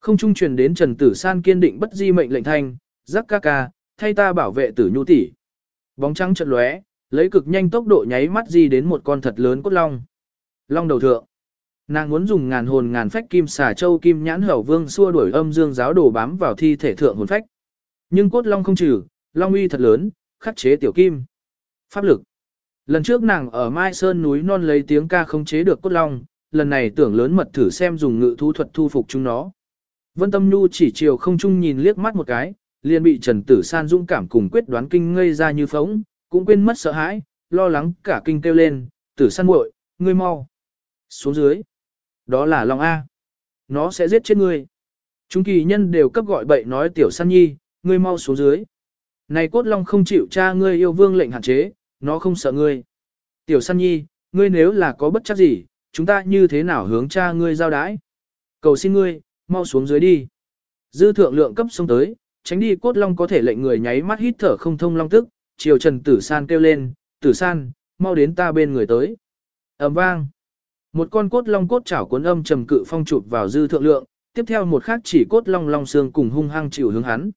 Không trung truyền đến Trần Tử San kiên định bất di mệnh lệnh thanh, giác ca ca, thay ta bảo vệ tử nhu tỷ. Bóng trắng chợt lóe, lấy cực nhanh tốc độ nháy mắt di đến một con thật lớn cốt long. Long đầu thượng. Nàng muốn dùng ngàn hồn ngàn phách kim xà châu kim nhãn hầu vương xua đuổi âm dương giáo đồ bám vào thi thể thượng hồn phách. Nhưng cốt long không trừ, long uy thật lớn, khắc chế tiểu kim. Pháp lực. Lần trước nàng ở Mai Sơn núi non lấy tiếng ca không chế được cốt long, lần này tưởng lớn mật thử xem dùng ngự thú thuật thu phục chúng nó. Vân Tâm Nhu chỉ chiều không chung nhìn liếc mắt một cái, liền bị Trần Tử San dũng cảm cùng quyết đoán kinh ngây ra như phóng, cũng quên mất sợ hãi, lo lắng cả kinh kêu lên, Tử săn muội, ngươi mau. Xuống dưới. Đó là Long A. Nó sẽ giết chết ngươi. Chúng kỳ nhân đều cấp gọi bậy nói Tiểu săn Nhi, ngươi mau xuống dưới. Này cốt long không chịu cha ngươi yêu vương lệnh hạn chế, nó không sợ ngươi. Tiểu săn Nhi, ngươi nếu là có bất chấp gì, chúng ta như thế nào hướng cha ngươi giao đái? Cầu xin ngươi, mau xuống dưới đi. Dư thượng lượng cấp xuống tới, tránh đi cốt long có thể lệnh người nháy mắt hít thở không thông long tức, chiều trần tử san kêu lên, tử san, mau đến ta bên người tới. ầm vang. Một con cốt long cốt chảo cuốn âm trầm cự phong chụp vào dư thượng lượng, tiếp theo một khác chỉ cốt long long xương cùng hung hăng chịu hướng hắn.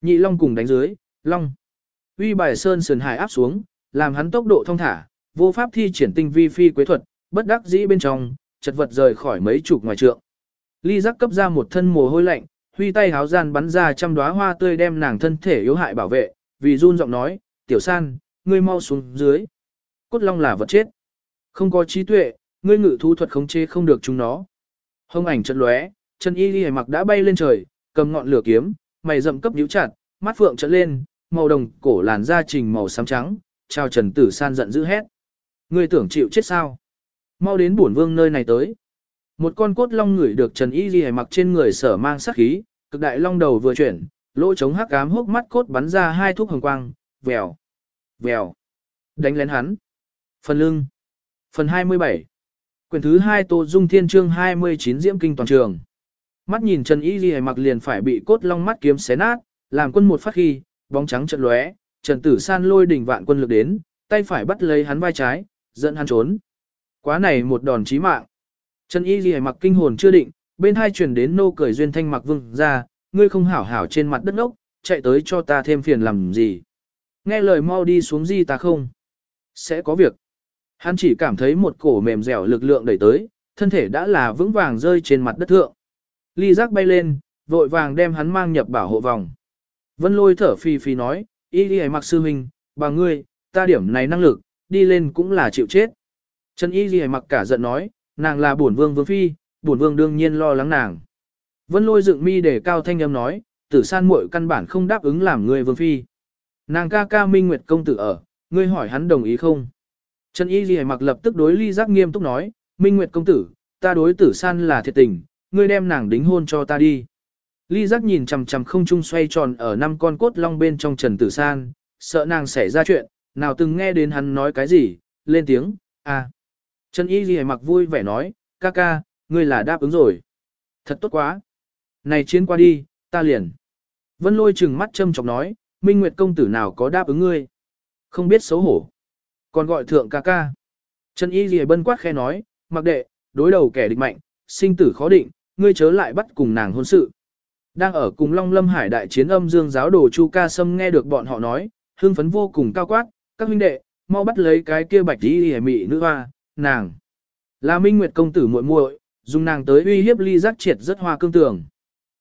Nhị long cùng đánh dưới, long. Uy bài sơn sườn hải áp xuống, làm hắn tốc độ thông thả, vô pháp thi triển tinh vi phi quế thuật, bất đắc dĩ bên trong, chật vật rời khỏi mấy chục ngoài trượng. Ly giác cấp ra một thân mồ hôi lạnh, huy tay háo gian bắn ra trăm đóa hoa tươi đem nàng thân thể yếu hại bảo vệ, vì run giọng nói, tiểu san, ngươi mau xuống dưới. Cốt long là vật chết. Không có trí tuệ, ngươi ngự thú thuật khống chế không được chúng nó. Hông ảnh trận lóe, chân y y mặc đã bay lên trời, cầm ngọn lửa kiếm, mày rậm cấp nhíu chặt, mắt phượng trợn lên, màu đồng cổ làn da trình màu xám trắng, chào Trần Tử San giận dữ hét. Ngươi tưởng chịu chết sao? Mau đến bổn vương nơi này tới. Một con cốt long ngửi được Trần Y Ghi mặc trên người sở mang sát khí, cực đại long đầu vừa chuyển, lỗ chống hắc ám hốc mắt cốt bắn ra hai thuốc hồng quang, vèo, vèo, đánh lén hắn. Phần lưng. Phần 27. quyển thứ 2 Tô Dung Thiên Chương 29 Diễm Kinh toàn trường. Mắt nhìn Trần Y Ghi mặc liền phải bị cốt long mắt kiếm xé nát, làm quân một phát khi, bóng trắng trận lóe, Trần Tử San lôi đỉnh vạn quân lực đến, tay phải bắt lấy hắn vai trái, dẫn hắn trốn. Quá này một đòn chí mạng. Trần Y Ghi mặc kinh hồn chưa định, bên hai truyền đến nô cười duyên thanh mặc vương ra, ngươi không hảo hảo trên mặt đất ốc, chạy tới cho ta thêm phiền làm gì. Nghe lời mau đi xuống di ta không? Sẽ có việc. Hắn chỉ cảm thấy một cổ mềm dẻo lực lượng đẩy tới, thân thể đã là vững vàng rơi trên mặt đất thượng. Ly giác bay lên, vội vàng đem hắn mang nhập bảo hộ vòng. Vân lôi thở phi phi nói, y đi mặc sư huynh, bà ngươi, ta điểm này năng lực, đi lên cũng là chịu chết. Trần y gì mặc cả giận nói, nàng là bổn vương vương phi, bổn vương đương nhiên lo lắng nàng. Vân lôi dựng mi để cao thanh âm nói, tử san muội căn bản không đáp ứng làm người vương phi. Nàng ca ca minh nguyệt công tử ở, ngươi hỏi hắn đồng ý không? Trần y Ghi mặc lập tức đối ly giác nghiêm túc nói, minh nguyệt công tử, ta đối tử san là thiệt tình, ngươi đem nàng đính hôn cho ta đi. Ly giác nhìn chằm chằm không trung xoay tròn ở năm con cốt long bên trong Trần Tử San, sợ nàng xảy ra chuyện, nào từng nghe đến hắn nói cái gì, lên tiếng, à. Trần Y Ghi mặc vui vẻ nói, ca ca, ngươi là đáp ứng rồi. Thật tốt quá. Này chiến qua đi, ta liền. Vân lôi chừng mắt châm chọc nói, Minh Nguyệt công tử nào có đáp ứng ngươi. Không biết xấu hổ. Còn gọi thượng ca ca. Trần Y Lì bân quát khe nói, mặc đệ, đối đầu kẻ địch mạnh, sinh tử khó định, ngươi chớ lại bắt cùng nàng hôn sự. Đang ở cùng Long Lâm Hải đại chiến âm dương giáo đồ Chu Ca Sâm nghe được bọn họ nói, hương phấn vô cùng cao quát, các huynh đệ, mau bắt lấy cái kia bạch y hề mị nữ hoa, nàng. Là Minh Nguyệt công tử muội muội, dùng nàng tới uy hiếp ly giác triệt rất hoa cương tường.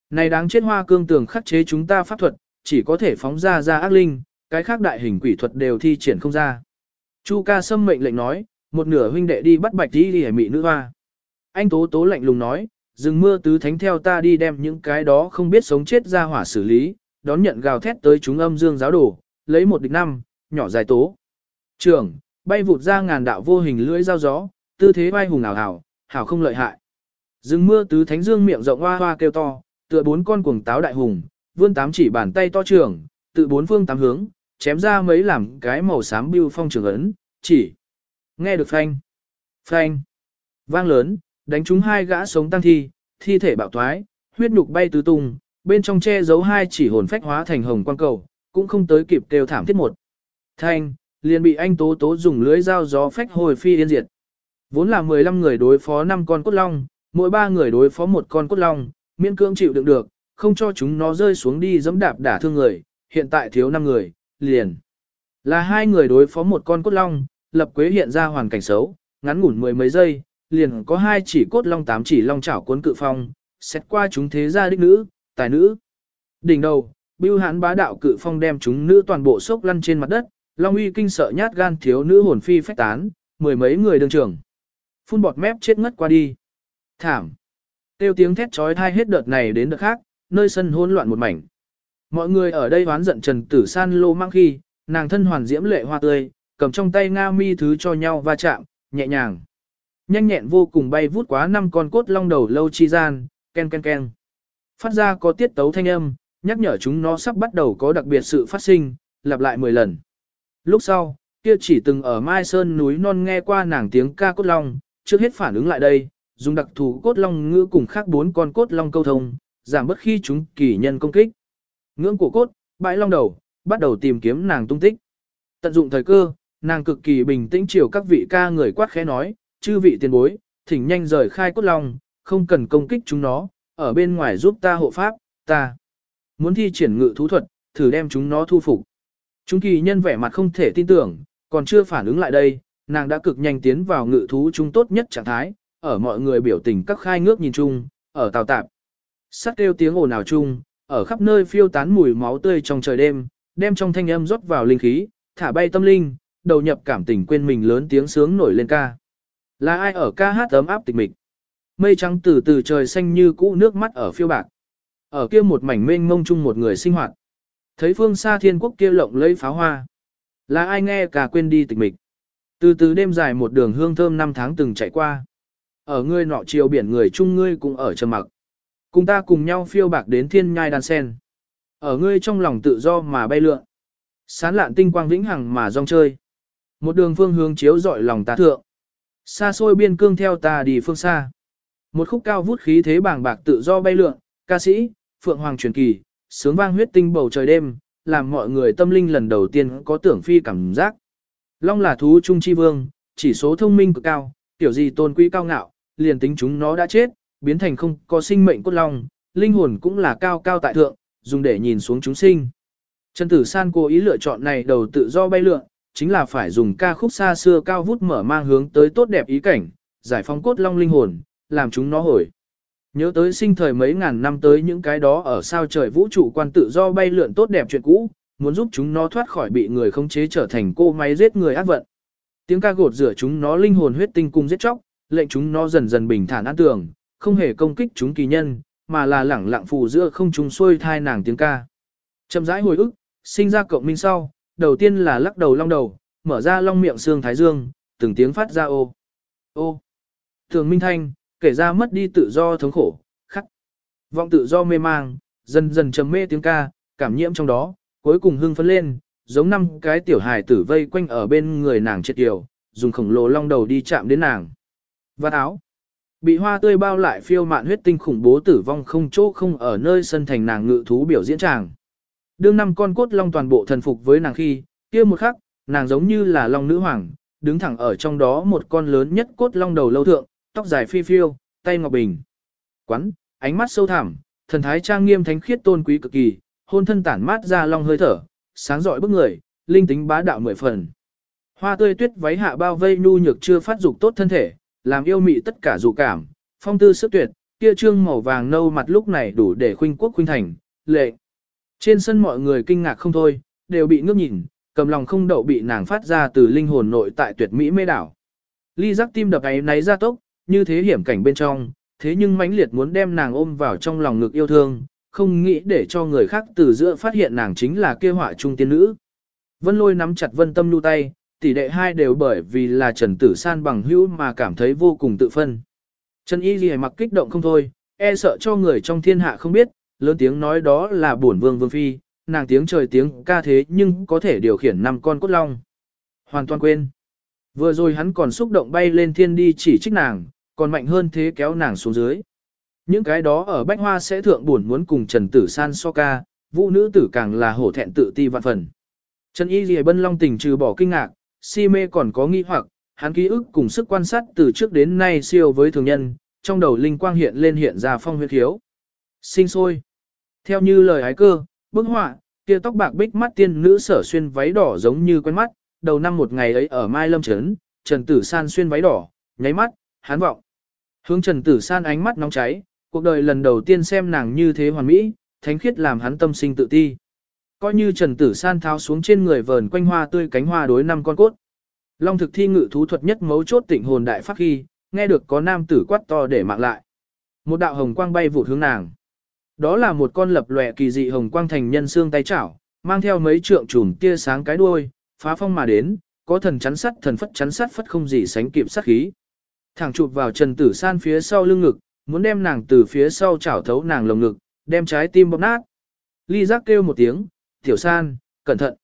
Này đáng chết hoa cương tường khắc chế chúng ta pháp thuật, chỉ có thể phóng ra ra ác linh, cái khác đại hình quỷ thuật đều thi triển không ra. Chu ca sâm mệnh lệnh nói, một nửa huynh đệ đi bắt bạch đi hề mị nữ hoa. Anh tố tố lạnh lùng nói, dừng mưa tứ thánh theo ta đi đem những cái đó không biết sống chết ra hỏa xử lý, đón nhận gào thét tới chúng âm dương giáo đổ, lấy một địch năm, nhỏ dài tố. Trường, bay vụt ra ngàn đạo vô hình lưỡi dao gió, tư thế bay hùng ảo hảo, hảo không lợi hại. Dừng mưa tứ thánh dương miệng rộng hoa hoa kêu to, tựa bốn con cuồng táo đại hùng, vươn tám chỉ bàn tay to trường, tự bốn phương tám hướng, chém ra mấy làm cái màu xám bưu phong trường ấn, chỉ. Nghe được phanh. Phanh. Vang lớn, đánh trúng hai gã sống tăng thi, thi thể bạo thoái, huyết nhục bay tứ tung, bên trong che giấu hai chỉ hồn phách hóa thành hồng quang cầu, cũng không tới kịp kêu thảm thiết một. Thanh, liền bị anh tố tố dùng lưới dao gió phách hồi phi yên diệt. Vốn là 15 người đối phó 5 con cốt long, mỗi 3 người đối phó một con cốt long, miễn cưỡng chịu đựng được, không cho chúng nó rơi xuống đi dẫm đạp đả thương người, hiện tại thiếu 5 người, liền. Là hai người đối phó một con cốt long, lập quế hiện ra hoàn cảnh xấu, ngắn ngủn mười mấy giây, liền có hai chỉ cốt long tám chỉ long chảo cuốn cự phong, xét qua chúng thế gia đích nữ, tài nữ. Đỉnh đầu, bưu hãn bá đạo cự phong đem chúng nữ toàn bộ sốc lăn trên mặt đất, long uy kinh sợ nhát gan thiếu nữ hồn phi phách tán, mười mấy người đương trưởng. Phun bọt mép chết ngất qua đi. Thảm. Tiêu tiếng thét trói thai hết đợt này đến đợt khác, nơi sân hỗn loạn một mảnh. Mọi người ở đây oán giận Trần Tử San lô mang khi, nàng thân hoàn diễm lệ hoa tươi, cầm trong tay nga mi thứ cho nhau va chạm, nhẹ nhàng. Nhanh nhẹn vô cùng bay vút quá năm con cốt long đầu lâu chi gian, ken ken ken. Phát ra có tiết tấu thanh âm, nhắc nhở chúng nó sắp bắt đầu có đặc biệt sự phát sinh, lặp lại 10 lần. Lúc sau, kia chỉ từng ở Mai Sơn núi non nghe qua nàng tiếng ca cốt long, trước hết phản ứng lại đây, dùng đặc thù cốt long ngữ cùng khác bốn con cốt long câu thông, giảm bất khi chúng kỳ nhân công kích. Ngưỡng cổ cốt, bãi long đầu, bắt đầu tìm kiếm nàng tung tích. Tận dụng thời cơ, nàng cực kỳ bình tĩnh chiều các vị ca người quát khẽ nói, chư vị tiền bối, thỉnh nhanh rời khai cốt long, không cần công kích chúng nó, ở bên ngoài giúp ta hộ pháp, ta muốn thi triển ngự thú thuật, thử đem chúng nó thu phục. Chúng kỳ nhân vẻ mặt không thể tin tưởng, còn chưa phản ứng lại đây, nàng đã cực nhanh tiến vào ngự thú chúng tốt nhất trạng thái, ở mọi người biểu tình các khai ngước nhìn chung, ở tào tạp. Sắt kêu tiếng ồn ào chung, ở khắp nơi phiêu tán mùi máu tươi trong trời đêm, đem trong thanh âm rót vào linh khí, thả bay tâm linh, đầu nhập cảm tình quên mình lớn tiếng sướng nổi lên ca. Là ai ở ca hát ấm áp tịch mịch? Mây trắng từ từ trời xanh như cũ nước mắt ở phiêu bạc. Ở kia một mảnh mênh mông chung một người sinh hoạt. Thấy phương xa thiên quốc kia lộng lấy pháo hoa. Là ai nghe cả quên đi tịch mịch. Từ từ đêm dài một đường hương thơm năm tháng từng chạy qua. Ở ngươi nọ chiều biển người chung ngươi cũng ở trầm mặc. Cùng ta cùng nhau phiêu bạc đến thiên nhai đan sen. Ở ngươi trong lòng tự do mà bay lượn. Sán lạn tinh quang vĩnh hằng mà rong chơi. Một đường phương hướng chiếu dọi lòng ta thượng. Xa xôi biên cương theo ta đi phương xa. Một khúc cao vút khí thế bàng bạc tự do bay lượn, ca sĩ, Phượng Hoàng truyền kỳ, sướng vang huyết tinh bầu trời đêm, làm mọi người tâm linh lần đầu tiên có tưởng phi cảm giác. Long là thú trung chi vương, chỉ số thông minh cực cao, tiểu gì tôn quý cao ngạo, liền tính chúng nó đã chết, biến thành không có sinh mệnh cốt long, linh hồn cũng là cao cao tại thượng, dùng để nhìn xuống chúng sinh. Trần Tử San cố ý lựa chọn này đầu tự do bay lượn, chính là phải dùng ca khúc xa xưa cao vút mở mang hướng tới tốt đẹp ý cảnh, giải phóng cốt long linh hồn, làm chúng nó hồi. Nhớ tới sinh thời mấy ngàn năm tới những cái đó ở sao trời vũ trụ quan tự do bay lượn tốt đẹp chuyện cũ, muốn giúp chúng nó thoát khỏi bị người khống chế trở thành cô máy giết người ác vận. Tiếng ca gột rửa chúng nó linh hồn huyết tinh cung giết chóc, lệnh chúng nó dần dần bình thản an tường, không hề công kích chúng kỳ nhân, mà là lẳng lặng phù giữa không chúng xuôi thai nàng tiếng ca. Chậm rãi hồi ức, sinh ra cộng minh sau, đầu tiên là lắc đầu long đầu, mở ra long miệng xương thái dương, từng tiếng phát ra ô. Ô. Thường minh thanh, kể ra mất đi tự do thống khổ, khắc. Vọng tự do mê mang, dần dần trầm mê tiếng ca, cảm nhiễm trong đó, cuối cùng hưng phấn lên, giống năm cái tiểu hài tử vây quanh ở bên người nàng chết tiểu, dùng khổng lồ long đầu đi chạm đến nàng. Vạt áo. Bị hoa tươi bao lại phiêu mạn huyết tinh khủng bố tử vong không chỗ không ở nơi sân thành nàng ngự thú biểu diễn tràng. Đương năm con cốt long toàn bộ thần phục với nàng khi, kia một khắc, nàng giống như là long nữ hoàng, đứng thẳng ở trong đó một con lớn nhất cốt long đầu lâu thượng, tóc dài phi phiêu, tay ngọc bình. Quắn, ánh mắt sâu thẳm, thần thái trang nghiêm thánh khiết tôn quý cực kỳ, hôn thân tản mát ra long hơi thở, sáng rọi bức người, linh tính bá đạo mười phần. Hoa tươi tuyết váy hạ bao vây nu nhược chưa phát dục tốt thân thể, làm yêu mị tất cả dù cảm, phong tư sức tuyệt, kia trương màu vàng nâu mặt lúc này đủ để khuynh quốc khuynh thành, lệ. Trên sân mọi người kinh ngạc không thôi, đều bị ngước nhìn, cầm lòng không đậu bị nàng phát ra từ linh hồn nội tại tuyệt mỹ mê đảo. Ly giác tim đập ấy náy ra tốc, như thế hiểm cảnh bên trong, thế nhưng mãnh liệt muốn đem nàng ôm vào trong lòng ngực yêu thương, không nghĩ để cho người khác từ giữa phát hiện nàng chính là kia họa trung tiên nữ. Vân lôi nắm chặt vân tâm lưu tay, tỷ đệ hai đều bởi vì là Trần Tử San bằng hữu mà cảm thấy vô cùng tự phân. Trần Y Ghi mặc kích động không thôi, e sợ cho người trong thiên hạ không biết, lớn tiếng nói đó là bổn vương vương phi, nàng tiếng trời tiếng ca thế nhưng có thể điều khiển năm con cốt long. Hoàn toàn quên. Vừa rồi hắn còn xúc động bay lên thiên đi chỉ trích nàng, còn mạnh hơn thế kéo nàng xuống dưới. Những cái đó ở Bách Hoa sẽ thượng buồn muốn cùng Trần Tử San so ca, vũ nữ tử càng là hổ thẹn tự ti vạn phần. Trần Y Ghi Bân Long tình trừ bỏ kinh ngạc, si mê còn có nghi hoặc, hắn ký ức cùng sức quan sát từ trước đến nay siêu với thường nhân, trong đầu linh quang hiện lên hiện ra phong huyết thiếu. Sinh sôi. Theo như lời ái cơ, bức họa, kia tóc bạc bích mắt tiên nữ sở xuyên váy đỏ giống như quen mắt, đầu năm một ngày ấy ở Mai Lâm Trấn, Trần Tử San xuyên váy đỏ, nháy mắt, hắn vọng. Hướng Trần Tử San ánh mắt nóng cháy, cuộc đời lần đầu tiên xem nàng như thế hoàn mỹ, thánh khiết làm hắn tâm sinh tự ti. Coi như Trần Tử San tháo xuống trên người vờn quanh hoa tươi cánh hoa đối năm con cốt. Long thực thi ngự thú thuật nhất mấu chốt tịnh hồn đại pháp khi, nghe được có nam tử quát to để mạng lại. Một đạo hồng quang bay vụt hướng nàng. Đó là một con lập lòe kỳ dị hồng quang thành nhân xương tay chảo, mang theo mấy trượng trùm tia sáng cái đuôi, phá phong mà đến, có thần chắn sắt thần phất chắn sắt phất không gì sánh kịp sát khí. Thẳng chụp vào Trần Tử San phía sau lưng ngực, muốn đem nàng từ phía sau chảo thấu nàng lồng ngực, đem trái tim bóp nát. Ly giác kêu một tiếng, tiểu san, cẩn thận.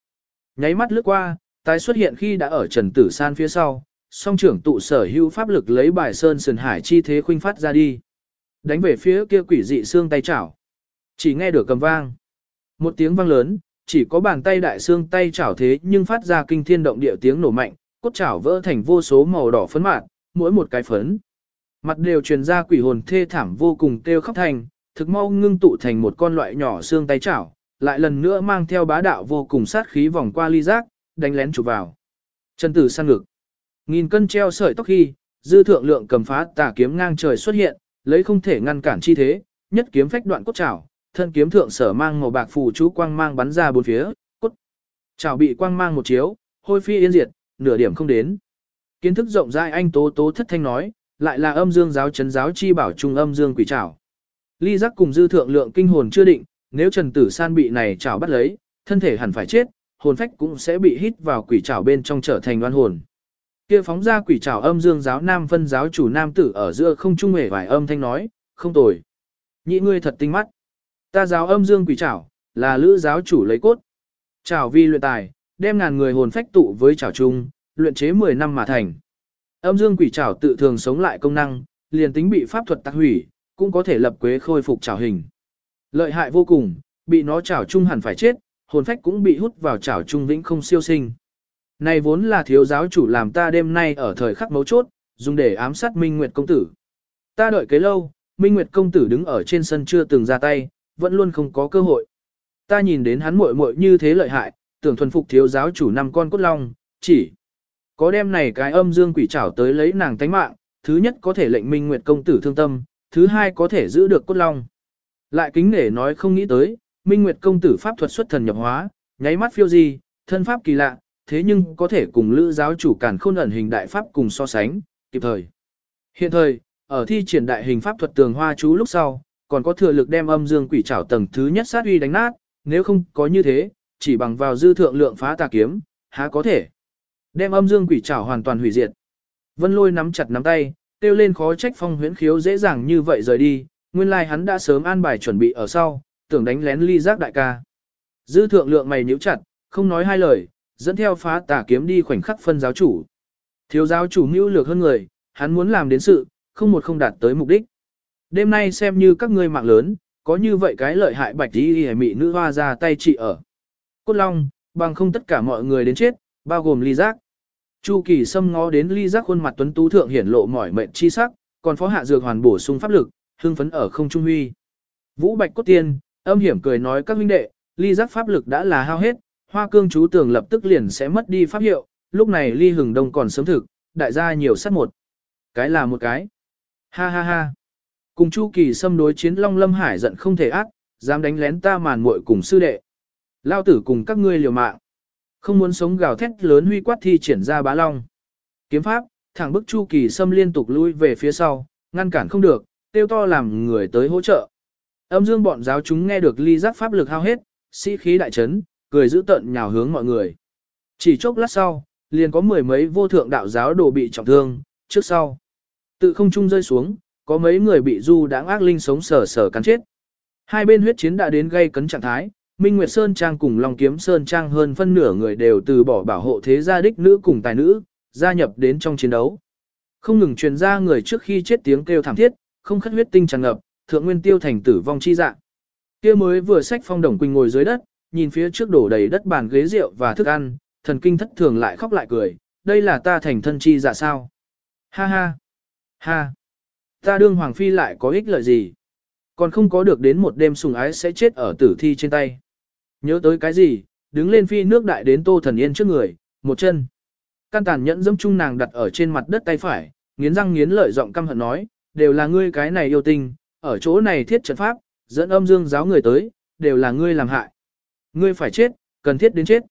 Nháy mắt lướt qua, tái xuất hiện khi đã ở Trần Tử San phía sau, song trưởng tụ sở hữu pháp lực lấy bài sơn sườn hải chi thế khuynh phát ra đi. Đánh về phía kia quỷ dị xương tay chảo. Chỉ nghe được cầm vang. Một tiếng vang lớn, chỉ có bàn tay đại xương tay chảo thế nhưng phát ra kinh thiên động địa tiếng nổ mạnh, cốt chảo vỡ thành vô số màu đỏ phấn mạt, mỗi một cái phấn. Mặt đều truyền ra quỷ hồn thê thảm vô cùng kêu khóc thành, thực mau ngưng tụ thành một con loại nhỏ xương tay chảo, lại lần nữa mang theo bá đạo vô cùng sát khí vòng qua ly giác, đánh lén chụp vào. Trần tử săn ngực. Nghìn cân treo sợi tóc khi, dư thượng lượng cầm phá tà kiếm ngang trời xuất hiện, lấy không thể ngăn cản chi thế, nhất kiếm phách đoạn cốt chảo, thân kiếm thượng sở mang màu bạc phù chú quang mang bắn ra bốn phía, cốt. Chảo bị quang mang một chiếu, hôi phi yên diệt, nửa điểm không đến. Kiến thức rộng rãi anh tố tố thất thanh nói, lại là âm dương giáo chấn giáo chi bảo trung âm dương quỷ trảo. Ly giác cùng dư thượng lượng kinh hồn chưa định, nếu Trần Tử San bị này chảo bắt lấy, thân thể hẳn phải chết, hồn phách cũng sẽ bị hít vào quỷ chảo bên trong trở thành oan hồn. Kia phóng ra quỷ chảo âm dương giáo nam phân giáo chủ nam tử ở giữa không trung hề vài âm thanh nói, không tồi. Nhị ngươi thật tinh mắt. Ta giáo âm dương quỷ chảo là lữ giáo chủ lấy cốt. chảo vi luyện tài, đem ngàn người hồn phách tụ với chảo chung, luyện chế 10 năm mà thành. Âm dương quỷ chảo tự thường sống lại công năng, liền tính bị pháp thuật tạc hủy, cũng có thể lập quế khôi phục chảo hình. Lợi hại vô cùng, bị nó chảo chung hẳn phải chết, hồn phách cũng bị hút vào chảo chung vĩnh không siêu sinh. Này vốn là thiếu giáo chủ làm ta đêm nay ở thời khắc mấu chốt, dùng để ám sát Minh Nguyệt công tử. Ta đợi kế lâu, Minh Nguyệt công tử đứng ở trên sân chưa từng ra tay, vẫn luôn không có cơ hội. Ta nhìn đến hắn muội muội như thế lợi hại, tưởng thuần phục thiếu giáo chủ năm con cốt long, chỉ có đem này cái âm dương quỷ trảo tới lấy nàng tánh mạng, thứ nhất có thể lệnh Minh Nguyệt công tử thương tâm, thứ hai có thể giữ được cốt long. Lại kính nể nói không nghĩ tới, Minh Nguyệt công tử pháp thuật xuất thần nhập hóa, nháy mắt phiêu di, thân pháp kỳ lạ, thế nhưng có thể cùng lữ giáo chủ cản khôn ẩn hình đại pháp cùng so sánh, kịp thời. Hiện thời, ở thi triển đại hình pháp thuật tường hoa chú lúc sau, còn có thừa lực đem âm dương quỷ trảo tầng thứ nhất sát uy đánh nát, nếu không có như thế, chỉ bằng vào dư thượng lượng phá tà kiếm, há có thể. Đem âm dương quỷ trảo hoàn toàn hủy diệt. Vân lôi nắm chặt nắm tay, tiêu lên khó trách phong huyễn khiếu dễ dàng như vậy rời đi, nguyên lai like hắn đã sớm an bài chuẩn bị ở sau, tưởng đánh lén ly giác đại ca. Dư thượng lượng mày nhíu chặt, không nói hai lời, dẫn theo phá tà kiếm đi khoảnh khắc phân giáo chủ. Thiếu giáo chủ mưu lược hơn người, hắn muốn làm đến sự, không một không đạt tới mục đích. Đêm nay xem như các ngươi mạng lớn, có như vậy cái lợi hại bạch đi hề mị nữ hoa ra tay trị ở. Cốt Long, bằng không tất cả mọi người đến chết, bao gồm ly giác. Chu kỳ xâm ngó đến ly giác khuôn mặt tuấn tú thượng hiển lộ mỏi mệnh chi sắc, còn phó hạ dược hoàn bổ sung pháp lực, hưng phấn ở không trung huy. Vũ bạch cốt tiên, âm hiểm cười nói các huynh đệ, ly giác pháp lực đã là hao hết, hoa cương chú tường lập tức liền sẽ mất đi pháp hiệu, lúc này ly hừng đông còn sớm thực, đại gia nhiều sát một. Cái là một cái. Ha ha ha. Cùng Chu Kỳ xâm đối chiến Long Lâm Hải giận không thể ác, dám đánh lén ta màn muội cùng sư đệ. Lao tử cùng các ngươi liều mạng. Không muốn sống gào thét lớn huy quát thi triển ra bá long. Kiếm pháp, thẳng bức Chu Kỳ xâm liên tục lui về phía sau, ngăn cản không được, tiêu to làm người tới hỗ trợ. Âm dương bọn giáo chúng nghe được ly giác pháp lực hao hết, sĩ khí đại chấn, cười giữ tận nhào hướng mọi người. Chỉ chốc lát sau, liền có mười mấy vô thượng đạo giáo đồ bị trọng thương, trước sau. Tự không trung rơi xuống, có mấy người bị du đáng ác linh sống sờ sờ cắn chết. Hai bên huyết chiến đã đến gây cấn trạng thái, Minh Nguyệt Sơn Trang cùng Long Kiếm Sơn Trang hơn phân nửa người đều từ bỏ bảo hộ thế gia đích nữ cùng tài nữ, gia nhập đến trong chiến đấu. Không ngừng truyền ra người trước khi chết tiếng kêu thảm thiết, không khất huyết tinh tràn ngập, thượng nguyên tiêu thành tử vong chi dạng. Kia mới vừa sách phong đồng quỳnh ngồi dưới đất, nhìn phía trước đổ đầy đất bàn ghế rượu và thức ăn, thần kinh thất thường lại khóc lại cười, đây là ta thành thân chi dạ sao? Ha ha! Ha! Ta đương hoàng phi lại có ích lợi gì? Còn không có được đến một đêm sùng ái sẽ chết ở tử thi trên tay. Nhớ tới cái gì, đứng lên phi nước đại đến tô thần yên trước người, một chân. Căn tàn nhẫn dâm chung nàng đặt ở trên mặt đất tay phải, nghiến răng nghiến lợi giọng căm hận nói, đều là ngươi cái này yêu tình, ở chỗ này thiết trận pháp, dẫn âm dương giáo người tới, đều là ngươi làm hại. Ngươi phải chết, cần thiết đến chết.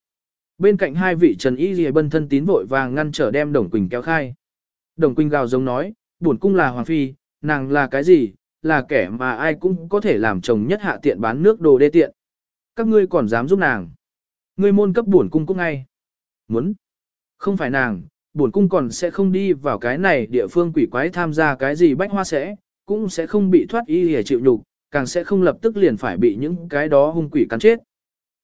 Bên cạnh hai vị Trần Y Lìa bân thân tín vội vàng ngăn trở đem Đồng Quỳnh kéo khai. Đồng Quỳnh gào giống nói, bổn cung là hoàng phi, nàng là cái gì, là kẻ mà ai cũng có thể làm chồng nhất hạ tiện bán nước đồ đê tiện. Các ngươi còn dám giúp nàng. Ngươi môn cấp bổn cung cũng ngay. Muốn. Không phải nàng, bổn cung còn sẽ không đi vào cái này địa phương quỷ quái tham gia cái gì bách hoa sẽ, cũng sẽ không bị thoát y hề chịu nhục, càng sẽ không lập tức liền phải bị những cái đó hung quỷ cắn chết.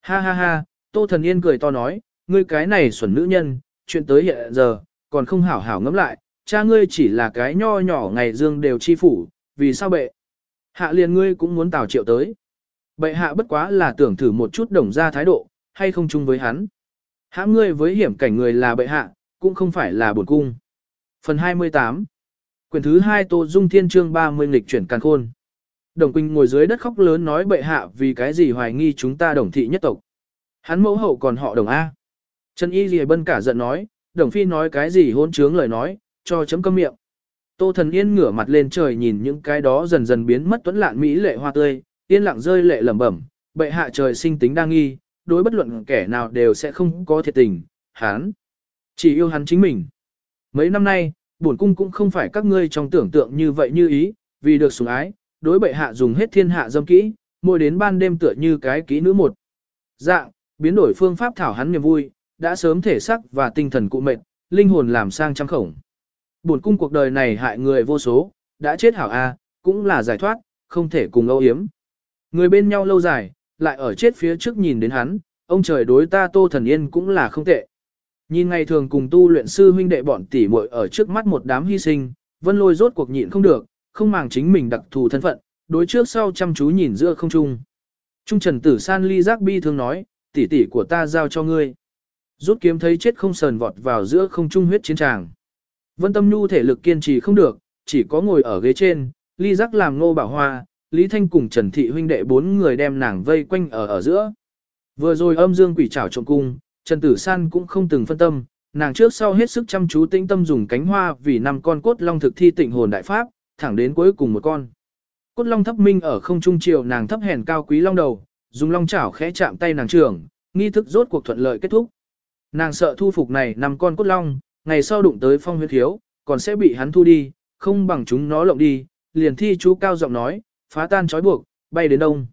Ha ha ha, Tô Thần Yên cười to nói, ngươi cái này xuẩn nữ nhân, chuyện tới hiện giờ, còn không hảo hảo ngẫm lại, cha ngươi chỉ là cái nho nhỏ ngày dương đều chi phủ, vì sao bệ? Hạ liền ngươi cũng muốn tào triệu tới. Bệ hạ bất quá là tưởng thử một chút đồng ra thái độ, hay không chung với hắn. Hãm ngươi với hiểm cảnh người là bệ hạ, cũng không phải là bổn cung. Phần 28 quyển thứ 2 Tô Dung Thiên Trương 30 lịch chuyển càn khôn. Đồng Quỳnh ngồi dưới đất khóc lớn nói bệ hạ vì cái gì hoài nghi chúng ta đồng thị nhất tộc. Hắn mẫu hậu còn họ đồng A. Trần Y Ghi Bân cả giận nói, đồng phi nói cái gì hôn trướng lời nói, cho chấm câm miệng. Tô thần yên ngửa mặt lên trời nhìn những cái đó dần dần biến mất tuấn lạn mỹ lệ hoa tươi, yên lặng rơi lệ lẩm bẩm, bệ hạ trời sinh tính đa nghi, đối bất luận kẻ nào đều sẽ không có thiệt tình, hán chỉ yêu hắn chính mình. Mấy năm nay, bổn cung cũng không phải các ngươi trong tưởng tượng như vậy như ý, vì được sủng ái, đối bệ hạ dùng hết thiên hạ dâm kỹ, mỗi đến ban đêm tựa như cái kỹ nữ một. Dạng, biến đổi phương pháp thảo hắn niềm vui, đã sớm thể xác và tinh thần cụ mệt, linh hồn làm sang trăm khổng. bổn cung cuộc đời này hại người vô số, đã chết hảo A, cũng là giải thoát, không thể cùng âu yếm. Người bên nhau lâu dài, lại ở chết phía trước nhìn đến hắn, ông trời đối ta tô thần yên cũng là không tệ. Nhìn ngày thường cùng tu luyện sư huynh đệ bọn tỷ muội ở trước mắt một đám hy sinh, vân lôi rốt cuộc nhịn không được, không màng chính mình đặc thù thân phận, đối trước sau chăm chú nhìn giữa không trung. Trung trần tử san ly giác bi thương nói, tỷ tỷ của ta giao cho ngươi. Rút kiếm thấy chết không sờn vọt vào giữa không trung huyết chiến tràng. Vân tâm nhu thể lực kiên trì không được, chỉ có ngồi ở ghế trên, ly giác làm ngô bảo hoa, Lý Thanh cùng Trần Thị huynh đệ bốn người đem nàng vây quanh ở ở giữa. Vừa rồi âm dương quỷ trảo trộm cung, Trần Tử San cũng không từng phân tâm, nàng trước sau hết sức chăm chú tĩnh tâm dùng cánh hoa vì năm con cốt long thực thi tịnh hồn đại pháp, thẳng đến cuối cùng một con. Cốt long thấp minh ở không trung chiều nàng thấp hèn cao quý long đầu, dùng long chảo khẽ chạm tay nàng trưởng, nghi thức rốt cuộc thuận lợi kết thúc. Nàng sợ thu phục này năm con cốt long, ngày sau đụng tới phong huyết thiếu, còn sẽ bị hắn thu đi, không bằng chúng nó lộng đi, liền thi chú cao giọng nói, phá tan trói buộc, bay đến đông.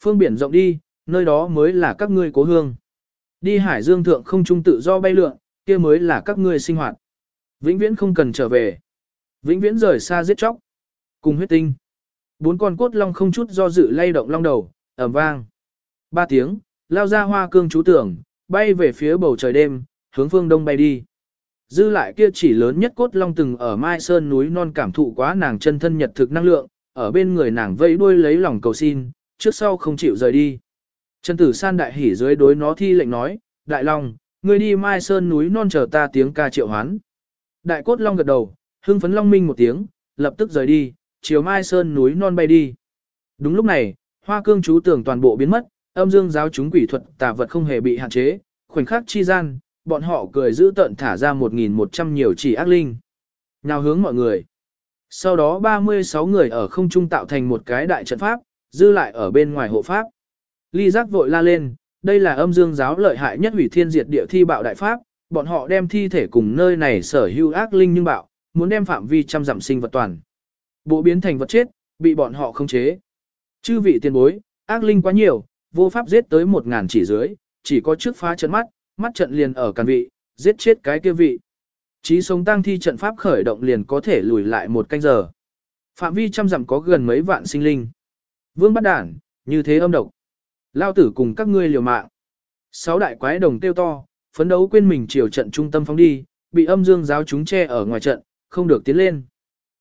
Phương biển rộng đi, nơi đó mới là các ngươi cố hương. Đi hải dương thượng không trung tự do bay lượn, kia mới là các ngươi sinh hoạt. Vĩnh viễn không cần trở về. Vĩnh viễn rời xa giết chóc. Cùng huyết tinh. Bốn con cốt long không chút do dự lay động long đầu, ầm vang. Ba tiếng, lao ra hoa cương chú tưởng, bay về phía bầu trời đêm, hướng phương đông bay đi. Dư lại kia chỉ lớn nhất cốt long từng ở Mai Sơn núi non cảm thụ quá nàng chân thân nhật thực năng lượng, ở bên người nàng vẫy đuôi lấy lòng cầu xin, trước sau không chịu rời đi. Trần Tử San đại hỉ dưới đối nó thi lệnh nói, Đại Long, ngươi đi Mai Sơn núi non chờ ta tiếng ca triệu hoán. Đại cốt long gật đầu, hưng phấn long minh một tiếng, lập tức rời đi, chiều Mai Sơn núi non bay đi. Đúng lúc này, hoa cương chú tưởng toàn bộ biến mất, âm dương giáo chúng quỷ thuật tà vật không hề bị hạn chế, khoảnh khắc chi gian, bọn họ cười giữ tận thả ra 1.100 nhiều chỉ ác linh. Nhào hướng mọi người. Sau đó 36 người ở không trung tạo thành một cái đại trận pháp, dư lại ở bên ngoài hộ pháp. Ly giác vội la lên, đây là âm dương giáo lợi hại nhất hủy thiên diệt địa thi bạo đại pháp, bọn họ đem thi thể cùng nơi này sở hữu ác linh nhưng bạo, muốn đem phạm vi trăm dặm sinh vật toàn. Bộ biến thành vật chết, bị bọn họ khống chế. Chư vị tiền bối, ác linh quá nhiều, vô pháp giết tới một ngàn chỉ dưới, chỉ có trước phá trận mắt, mắt trận liền ở càn vị, giết chết cái kia vị. Chí sống tăng thi trận pháp khởi động liền có thể lùi lại một canh giờ. Phạm vi trăm dặm có gần mấy vạn sinh linh. Vương bắt đản, như thế âm độc. Lao tử cùng các ngươi liều mạng. Sáu đại quái đồng tiêu to, phấn đấu quên mình chiều trận trung tâm phóng đi, bị âm dương giáo chúng che ở ngoài trận, không được tiến lên.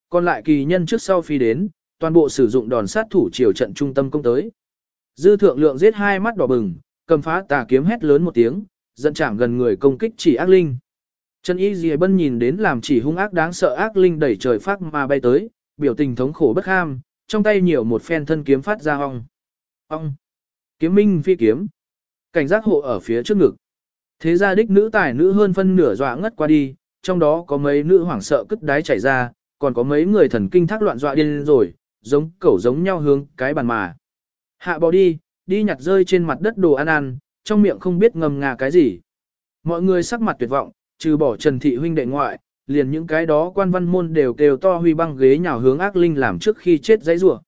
Còn lại kỳ nhân trước sau phi đến, toàn bộ sử dụng đòn sát thủ chiều trận trung tâm công tới. Dư thượng lượng giết hai mắt đỏ bừng, cầm phá tà kiếm hét lớn một tiếng, dẫn chạm gần người công kích chỉ ác linh. Trần Y Dì Bân nhìn đến làm chỉ hung ác đáng sợ ác linh đẩy trời phát mà bay tới, biểu tình thống khổ bất ham, trong tay nhiều một phen thân kiếm phát ra ong. Ong. Kiếm minh phi kiếm. Cảnh giác hộ ở phía trước ngực. Thế ra đích nữ tài nữ hơn phân nửa dọa ngất qua đi, trong đó có mấy nữ hoảng sợ cất đái chảy ra, còn có mấy người thần kinh thác loạn dọa điên rồi, giống cẩu giống nhau hướng cái bàn mà. Hạ bỏ đi, đi nhặt rơi trên mặt đất đồ ăn ăn, trong miệng không biết ngầm ngà cái gì. Mọi người sắc mặt tuyệt vọng, trừ bỏ Trần Thị huynh đệ ngoại, liền những cái đó quan văn môn đều kêu to huy băng ghế nhào hướng ác linh làm trước khi chết dãy rủa.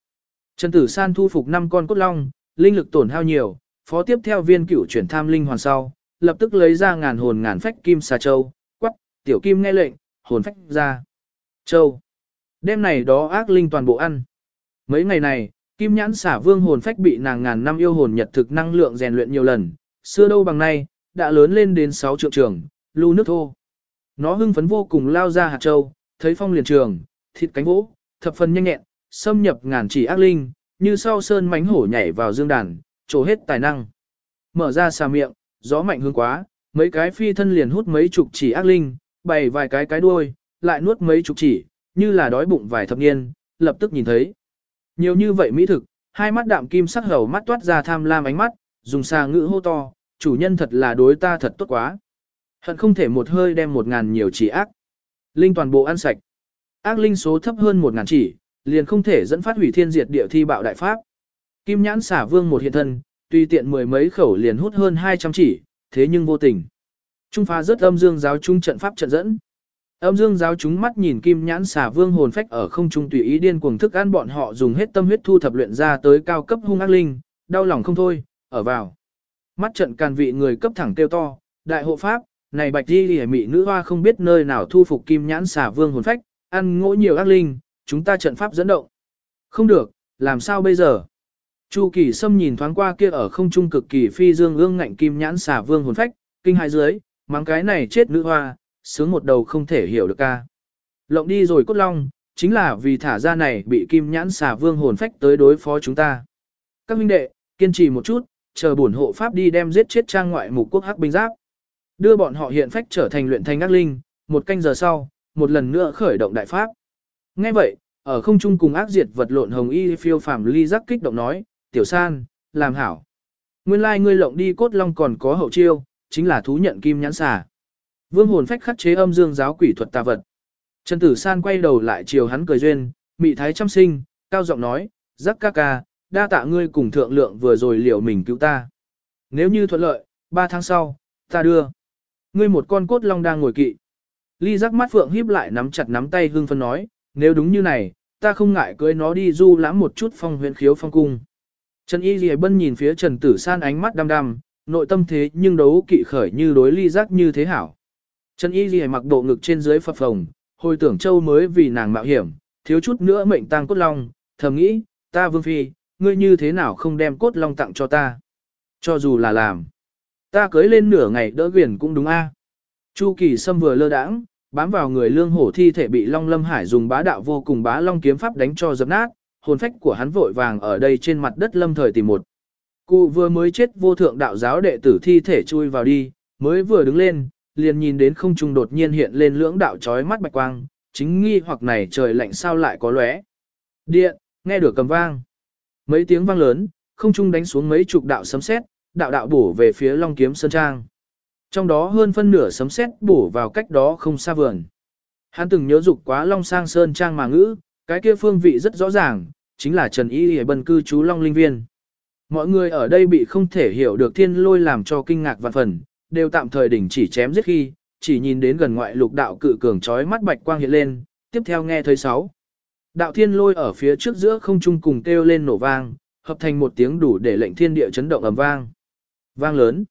Trần Tử San thu phục 5 con cốt long, linh lực tổn hao nhiều, phó tiếp theo viên cửu chuyển tham linh hoàn sau, lập tức lấy ra ngàn hồn ngàn phách kim xà châu, quắc, tiểu kim nghe lệnh, hồn phách ra. Châu. Đêm này đó ác linh toàn bộ ăn. Mấy ngày này, kim nhãn xả vương hồn phách bị nàng ngàn năm yêu hồn nhật thực năng lượng rèn luyện nhiều lần, xưa đâu bằng nay, đã lớn lên đến 6 triệu trường, lưu nước thô. Nó hưng phấn vô cùng lao ra hạt châu, thấy phong liền trường, thịt cánh vỗ, thập phần nhanh nhẹn, xâm nhập ngàn chỉ ác linh, như sau sơn mánh hổ nhảy vào dương đàn, trổ hết tài năng. Mở ra xà miệng, gió mạnh hướng quá, mấy cái phi thân liền hút mấy chục chỉ ác linh, bày vài cái cái đuôi, lại nuốt mấy chục chỉ, như là đói bụng vài thập niên, lập tức nhìn thấy. Nhiều như vậy mỹ thực, hai mắt đạm kim sắc hầu mắt toát ra tham lam ánh mắt, dùng xà ngữ hô to, chủ nhân thật là đối ta thật tốt quá. Hận không thể một hơi đem một ngàn nhiều chỉ ác. Linh toàn bộ ăn sạch. Ác linh số thấp hơn một ngàn chỉ, liền không thể dẫn phát hủy thiên diệt địa thi bạo đại pháp. Kim nhãn xả vương một hiện thân, tuy tiện mười mấy khẩu liền hút hơn 200 chỉ, thế nhưng vô tình. Trung phá rất âm dương giáo chúng trận pháp trận dẫn. Âm dương giáo chúng mắt nhìn kim nhãn xả vương hồn phách ở không trung tùy ý điên cuồng thức ăn bọn họ dùng hết tâm huyết thu thập luyện ra tới cao cấp hung ác linh, đau lòng không thôi, ở vào. Mắt trận càn vị người cấp thẳng kêu to, đại hộ pháp, này bạch đi lìa mị nữ hoa không biết nơi nào thu phục kim nhãn xà vương hồn phách, ăn ngỗ nhiều ác linh, chúng ta trận pháp dẫn động. Không được, làm sao bây giờ? Chu kỳ sâm nhìn thoáng qua kia ở không trung cực kỳ phi dương ương ngạnh kim nhãn xà vương hồn phách, kinh hai dưới, mang cái này chết nữ hoa, sướng một đầu không thể hiểu được ca. Lộng đi rồi cốt long, chính là vì thả ra này bị kim nhãn xà vương hồn phách tới đối phó chúng ta. Các huynh đệ, kiên trì một chút, chờ bổn hộ pháp đi đem giết chết trang ngoại mục quốc hắc binh giáp. Đưa bọn họ hiện phách trở thành luyện thành ác linh, một canh giờ sau, một lần nữa khởi động đại pháp. Ngay vậy, ở không trung cùng ác diệt vật lộn hồng y phiêu phàm ly giác kích động nói, tiểu san, làm hảo. Nguyên lai like ngươi lộng đi cốt long còn có hậu chiêu, chính là thú nhận kim nhãn xà. Vương hồn phách khắc chế âm dương giáo quỷ thuật tà vật. Trần Tử San quay đầu lại chiều hắn cười duyên, mị thái chăm sinh, cao giọng nói, giác ca ca, đa tạ ngươi cùng thượng lượng vừa rồi liệu mình cứu ta. Nếu như thuận lợi, ba tháng sau, ta đưa. Ngươi một con cốt long đang ngồi kỵ. Ly giác mắt phượng híp lại nắm chặt nắm tay hương phân nói, nếu đúng như này, ta không ngại cưới nó đi du lãm một chút phong huyện khiếu phong cung. Trần Y Lì Bân nhìn phía Trần Tử San ánh mắt đăm đăm, nội tâm thế nhưng đấu kỵ khởi như đối ly giác như thế hảo. Trần Y Lì mặc bộ ngực trên dưới phập phồng, hồi tưởng châu mới vì nàng mạo hiểm, thiếu chút nữa mệnh tang cốt long, thầm nghĩ, ta vương phi, ngươi như thế nào không đem cốt long tặng cho ta. Cho dù là làm, ta cưới lên nửa ngày đỡ viền cũng đúng a. Chu kỳ sâm vừa lơ đãng, bám vào người lương hổ thi thể bị long lâm hải dùng bá đạo vô cùng bá long kiếm pháp đánh cho dập nát, hồn phách của hắn vội vàng ở đây trên mặt đất lâm thời tìm một. Cụ vừa mới chết vô thượng đạo giáo đệ tử thi thể chui vào đi, mới vừa đứng lên, liền nhìn đến không trung đột nhiên hiện lên lưỡng đạo chói mắt bạch quang, chính nghi hoặc này trời lạnh sao lại có lóe. Điện, nghe được cầm vang. Mấy tiếng vang lớn, không trung đánh xuống mấy chục đạo sấm sét, đạo đạo bổ về phía Long Kiếm Sơn Trang. Trong đó hơn phân nửa sấm sét bổ vào cách đó không xa vườn. Hắn từng nhớ dục quá Long Sang Sơn Trang mà ngữ, cái kia phương vị rất rõ ràng, chính là Trần Y Y bần cư chú Long Linh Viên. Mọi người ở đây bị không thể hiểu được thiên lôi làm cho kinh ngạc vạn phần, đều tạm thời đỉnh chỉ chém giết khi, chỉ nhìn đến gần ngoại lục đạo cự cường chói mắt bạch quang hiện lên, tiếp theo nghe thấy sáu. Đạo thiên lôi ở phía trước giữa không trung cùng kêu lên nổ vang, hợp thành một tiếng đủ để lệnh thiên địa chấn động ầm vang. Vang lớn.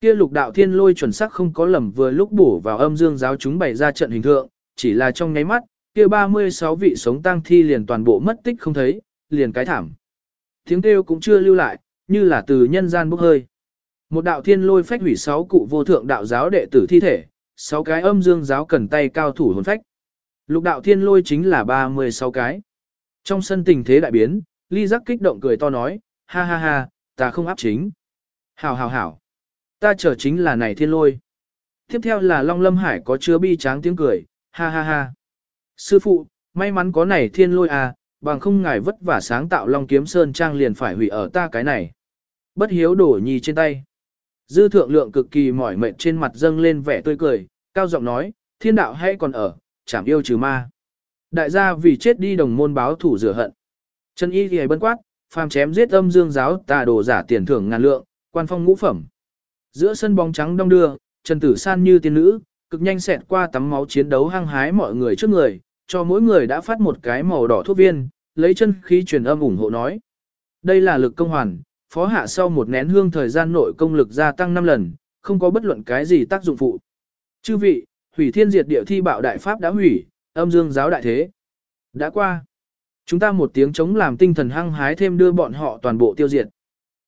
Kia lục đạo thiên lôi chuẩn xác không có lầm vừa lúc bổ vào âm dương giáo chúng bày ra trận hình thượng, chỉ là trong nháy mắt, kia 36 vị sống tang thi liền toàn bộ mất tích không thấy, liền cái thảm. Tiếng kêu cũng chưa lưu lại, như là từ nhân gian bốc hơi. Một đạo thiên lôi phách hủy sáu cụ vô thượng đạo giáo đệ tử thi thể, sáu cái âm dương giáo cần tay cao thủ hồn phách. Lục đạo thiên lôi chính là 36 cái. Trong sân tình thế đại biến, ly giác kích động cười to nói, ha ha ha, ta không áp chính. Hảo hảo hảo. Ta chờ chính là này thiên lôi. Tiếp theo là Long Lâm Hải có chứa bi tráng tiếng cười, ha ha ha. Sư phụ, may mắn có này thiên lôi à, bằng không ngài vất vả sáng tạo Long Kiếm Sơn Trang liền phải hủy ở ta cái này. Bất hiếu đổ nhì trên tay. Dư thượng lượng cực kỳ mỏi mệt trên mặt dâng lên vẻ tươi cười, cao giọng nói, thiên đạo hay còn ở, chảm yêu trừ ma. Đại gia vì chết đi đồng môn báo thủ rửa hận. Trần y thì bân quát, phàm chém giết âm dương giáo tà đồ giả tiền thưởng ngàn lượng, quan phong ngũ phẩm. Giữa sân bóng trắng đông đưa, Trần Tử San như tiên nữ, cực nhanh xẹt qua tắm máu chiến đấu hăng hái mọi người trước người, cho mỗi người đã phát một cái màu đỏ thuốc viên, lấy chân khí truyền âm ủng hộ nói. Đây là lực công hoàn, phó hạ sau một nén hương thời gian nội công lực gia tăng 5 lần, không có bất luận cái gì tác dụng phụ. Chư vị, hủy thiên diệt địa thi bạo đại pháp đã hủy, âm dương giáo đại thế. Đã qua. Chúng ta một tiếng chống làm tinh thần hăng hái thêm đưa bọn họ toàn bộ tiêu diệt.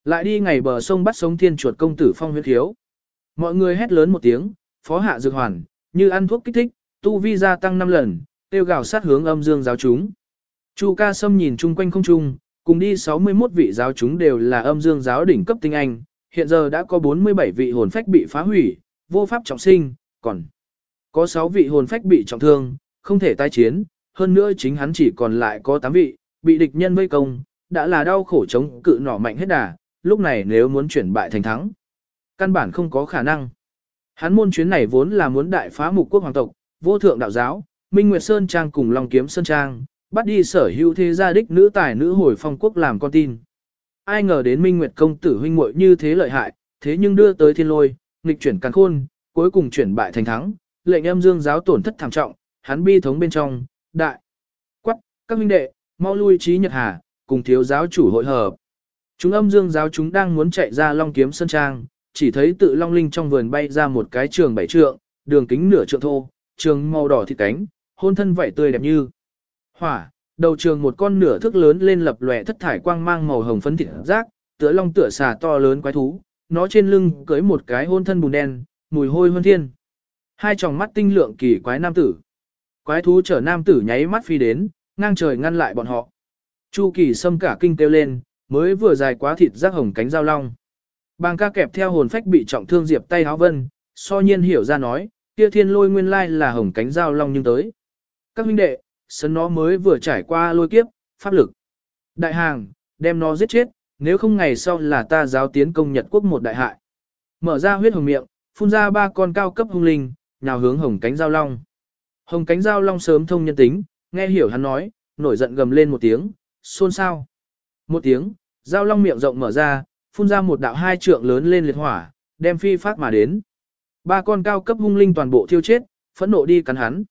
Lại đi ngày bờ sông bắt sống thiên chuột công tử phong huyết thiếu. Mọi người hét lớn một tiếng, phó hạ dược hoàn, như ăn thuốc kích thích, tu vi gia tăng 5 lần, tiêu gào sát hướng âm dương giáo chúng. Chu ca sâm nhìn chung quanh không trung, cùng đi 61 vị giáo chúng đều là âm dương giáo đỉnh cấp tinh anh, hiện giờ đã có 47 vị hồn phách bị phá hủy, vô pháp trọng sinh, còn có 6 vị hồn phách bị trọng thương, không thể tái chiến, hơn nữa chính hắn chỉ còn lại có 8 vị, bị địch nhân vây công, đã là đau khổ chống cự nỏ mạnh hết đà, lúc này nếu muốn chuyển bại thành thắng, căn bản không có khả năng. Hắn môn chuyến này vốn là muốn đại phá mục quốc hoàng tộc, vô thượng đạo giáo, Minh Nguyệt Sơn Trang cùng Long Kiếm Sơn Trang, bắt đi sở hữu thế gia đích nữ tài nữ hồi phong quốc làm con tin. Ai ngờ đến Minh Nguyệt công tử huynh muội như thế lợi hại, thế nhưng đưa tới thiên lôi, nghịch chuyển càn khôn, cuối cùng chuyển bại thành thắng, lệnh âm dương giáo tổn thất thảm trọng, hắn bi thống bên trong, đại. Quắc, các huynh đệ, mau lui trí nhật hà, cùng thiếu giáo chủ hội hợp. Chúng âm dương giáo chúng đang muốn chạy ra Long Kiếm sân Trang, chỉ thấy tự long linh trong vườn bay ra một cái trường bảy trượng, đường kính nửa trượng thô, trường màu đỏ thịt cánh, hôn thân vậy tươi đẹp như hỏa, đầu trường một con nửa thước lớn lên lập lòe thất thải quang mang màu hồng phấn thịt rác, tựa long tựa xà to lớn quái thú, nó trên lưng cưới một cái hôn thân bùn đen, mùi hôi hơn thiên. Hai tròng mắt tinh lượng kỳ quái nam tử. Quái thú chở nam tử nháy mắt phi đến, ngang trời ngăn lại bọn họ. Chu kỳ xâm cả kinh kêu lên, mới vừa dài quá thịt rác hồng cánh giao long. Bàng ca kẹp theo hồn phách bị trọng thương diệp tay háo vân, so nhiên hiểu ra nói, kia thiên lôi nguyên lai là hồng cánh giao long nhưng tới. Các huynh đệ, sân nó mới vừa trải qua lôi kiếp, pháp lực. Đại hàng, đem nó giết chết, nếu không ngày sau là ta giáo tiến công Nhật quốc một đại hại. Mở ra huyết hồng miệng, phun ra ba con cao cấp hung linh, nhào hướng hồng cánh giao long. Hồng cánh giao long sớm thông nhân tính, nghe hiểu hắn nói, nổi giận gầm lên một tiếng, xôn xao. Một tiếng, giao long miệng rộng mở ra, phun ra một đạo hai trượng lớn lên liệt hỏa, đem phi phát mà đến. Ba con cao cấp hung linh toàn bộ thiêu chết, phẫn nộ đi cắn hắn.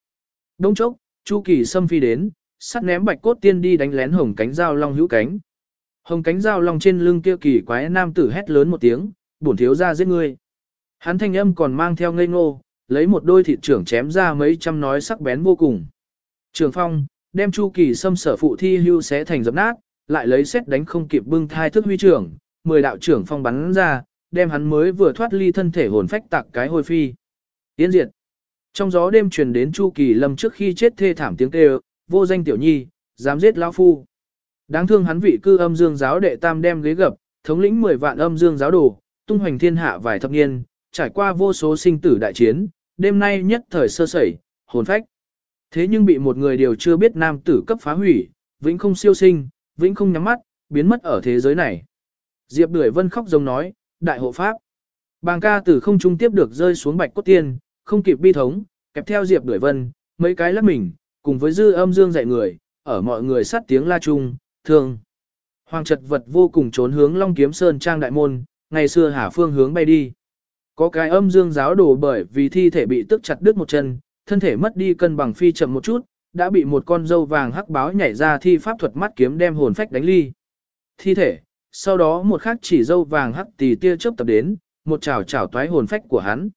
Đông chốc, Chu Kỳ xâm phi đến, sắt ném bạch cốt tiên đi đánh lén hồng cánh giao long hữu cánh. Hồng cánh giao long trên lưng kia kỳ quái nam tử hét lớn một tiếng, bổn thiếu ra giết ngươi. Hắn thanh âm còn mang theo ngây ngô, lấy một đôi thịt trưởng chém ra mấy trăm nói sắc bén vô cùng. Trường phong, đem Chu Kỳ xâm sở phụ thi hưu xé thành dập nát, lại lấy xét đánh không kịp bưng thai thức huy trưởng, mười đạo trưởng phong bắn ra, đem hắn mới vừa thoát ly thân thể hồn phách tạc cái hôi phi. Tiến diệt. Trong gió đêm truyền đến Chu Kỳ Lâm trước khi chết thê thảm tiếng kêu, vô danh tiểu nhi, dám giết lão phu. Đáng thương hắn vị cư âm dương giáo đệ tam đem ghế gập, thống lĩnh 10 vạn âm dương giáo đồ, tung hoành thiên hạ vài thập niên, trải qua vô số sinh tử đại chiến, đêm nay nhất thời sơ sẩy, hồn phách. Thế nhưng bị một người điều chưa biết nam tử cấp phá hủy, vĩnh không siêu sinh, vĩnh không nhắm mắt, biến mất ở thế giới này. Diệp Bưởi Vân khóc giống nói, đại hộ pháp. Bàng ca từ không trung tiếp được rơi xuống bạch cốt tiên, không kịp bi thống, kẹp theo Diệp Bưởi Vân, mấy cái lắp mình, cùng với dư âm dương dạy người, ở mọi người sát tiếng la chung, thương. Hoàng trật vật vô cùng trốn hướng Long Kiếm Sơn Trang Đại Môn, ngày xưa Hà Phương hướng bay đi. Có cái âm dương giáo đổ bởi vì thi thể bị tức chặt đứt một chân, thân thể mất đi cân bằng phi chậm một chút, đã bị một con dâu vàng hắc báo nhảy ra thi pháp thuật mắt kiếm đem hồn phách đánh ly. Thi thể, sau đó một khắc chỉ dâu vàng hắc tì tia chớp tập đến, một chảo chảo toái hồn phách của hắn.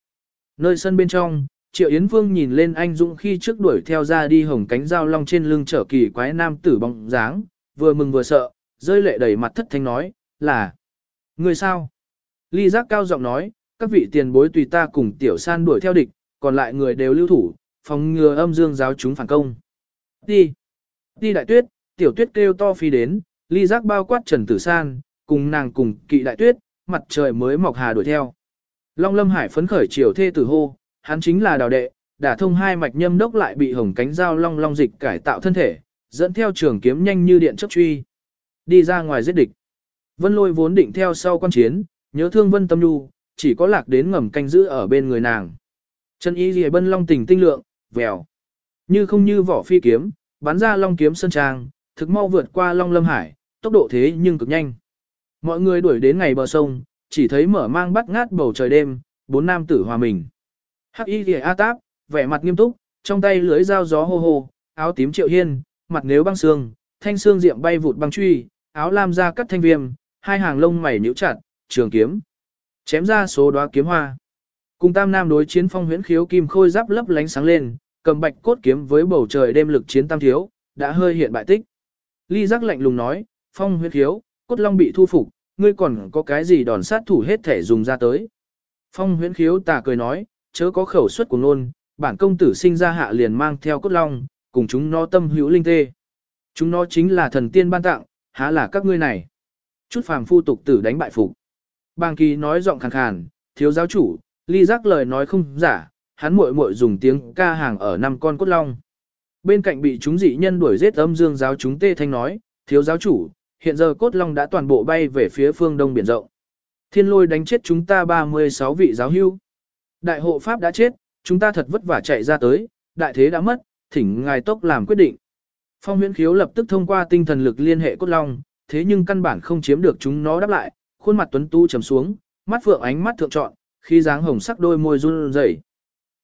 Nơi sân bên trong, Triệu Yến Vương nhìn lên anh Dũng khi trước đuổi theo ra đi hồng cánh dao long trên lưng trở kỳ quái nam tử bóng dáng, vừa mừng vừa sợ, rơi lệ đầy mặt thất thanh nói, là Người sao? Ly giác cao giọng nói, các vị tiền bối tùy ta cùng tiểu san đuổi theo địch, còn lại người đều lưu thủ, phòng ngừa âm dương giáo chúng phản công. Đi! Đi đại tuyết, tiểu tuyết kêu to phi đến, ly giác bao quát trần tử san, cùng nàng cùng kỵ đại tuyết, mặt trời mới mọc hà đuổi theo. Long lâm hải phấn khởi chiều thê tử hô, hắn chính là đào đệ, đả thông hai mạch nhâm đốc lại bị hồng cánh dao long long dịch cải tạo thân thể, dẫn theo trường kiếm nhanh như điện chấp truy. Đi ra ngoài giết địch. Vân lôi vốn định theo sau quan chiến, nhớ thương vân tâm nhu, chỉ có lạc đến ngầm canh giữ ở bên người nàng. Chân y lìa bân long tình tinh lượng, vèo. Như không như vỏ phi kiếm, bắn ra long kiếm sơn trang, thực mau vượt qua long lâm hải, tốc độ thế nhưng cực nhanh. Mọi người đuổi đến ngày bờ sông, chỉ thấy mở mang bắt ngát bầu trời đêm, bốn nam tử hòa mình. Hắc y lìa a táp, vẻ mặt nghiêm túc, trong tay lưới dao gió hô hô, áo tím triệu hiên, mặt nếu băng xương, thanh xương diệm bay vụt băng truy, áo lam ra cắt thanh viêm, hai hàng lông mày nhíu chặt, trường kiếm. Chém ra số đóa kiếm hoa. Cùng tam nam đối chiến phong huyễn khiếu kim khôi giáp lấp lánh sáng lên, cầm bạch cốt kiếm với bầu trời đêm lực chiến tam thiếu, đã hơi hiện bại tích. Ly giác lạnh lùng nói, phong huyễn thiếu cốt long bị thu phục, ngươi còn có cái gì đòn sát thủ hết thể dùng ra tới. Phong huyễn khiếu tà cười nói, chớ có khẩu suất của nôn, bản công tử sinh ra hạ liền mang theo cốt long, cùng chúng nó tâm hữu linh tê. Chúng nó chính là thần tiên ban tặng, há là các ngươi này. Chút phàm phu tục tử đánh bại phục. Bàng kỳ nói giọng khàn khàn, thiếu giáo chủ, ly giác lời nói không giả, hắn muội muội dùng tiếng ca hàng ở năm con cốt long. Bên cạnh bị chúng dị nhân đuổi giết âm dương giáo chúng tê thanh nói, thiếu giáo chủ, hiện giờ cốt long đã toàn bộ bay về phía phương đông biển rộng. Thiên lôi đánh chết chúng ta 36 vị giáo hưu. Đại hộ pháp đã chết, chúng ta thật vất vả chạy ra tới, đại thế đã mất, thỉnh ngài tốc làm quyết định. Phong huyễn khiếu lập tức thông qua tinh thần lực liên hệ cốt long, thế nhưng căn bản không chiếm được chúng nó đáp lại, khuôn mặt tuấn tu trầm xuống, mắt phượng ánh mắt thượng trọn, khi dáng hồng sắc đôi môi run rẩy.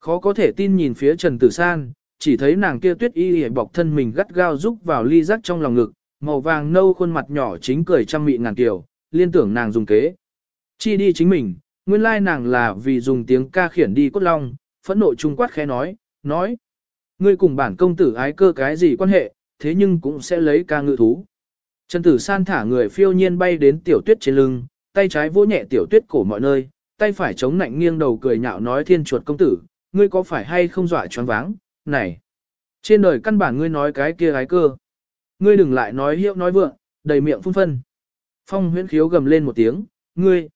Khó có thể tin nhìn phía Trần Tử San, chỉ thấy nàng kia tuyết y hề bọc thân mình gắt gao rúc vào ly rắc trong lòng ngực, màu vàng nâu khuôn mặt nhỏ chính cười trăm mị ngàn kiều, liên tưởng nàng dùng kế. Chi đi chính mình, nguyên lai nàng là vì dùng tiếng ca khiển đi cốt long, phẫn nộ trung quát khẽ nói, nói. Ngươi cùng bản công tử ái cơ cái gì quan hệ, thế nhưng cũng sẽ lấy ca ngự thú. Trần tử san thả người phiêu nhiên bay đến tiểu tuyết trên lưng, tay trái vỗ nhẹ tiểu tuyết cổ mọi nơi, tay phải chống nạnh nghiêng đầu cười nhạo nói thiên chuột công tử, ngươi có phải hay không dọa choáng váng, này. Trên đời căn bản ngươi nói cái kia gái cơ. Ngươi đừng lại nói hiệu nói vượng, đầy miệng phun phân. Phong huyễn khiếu gầm lên một tiếng, ngươi.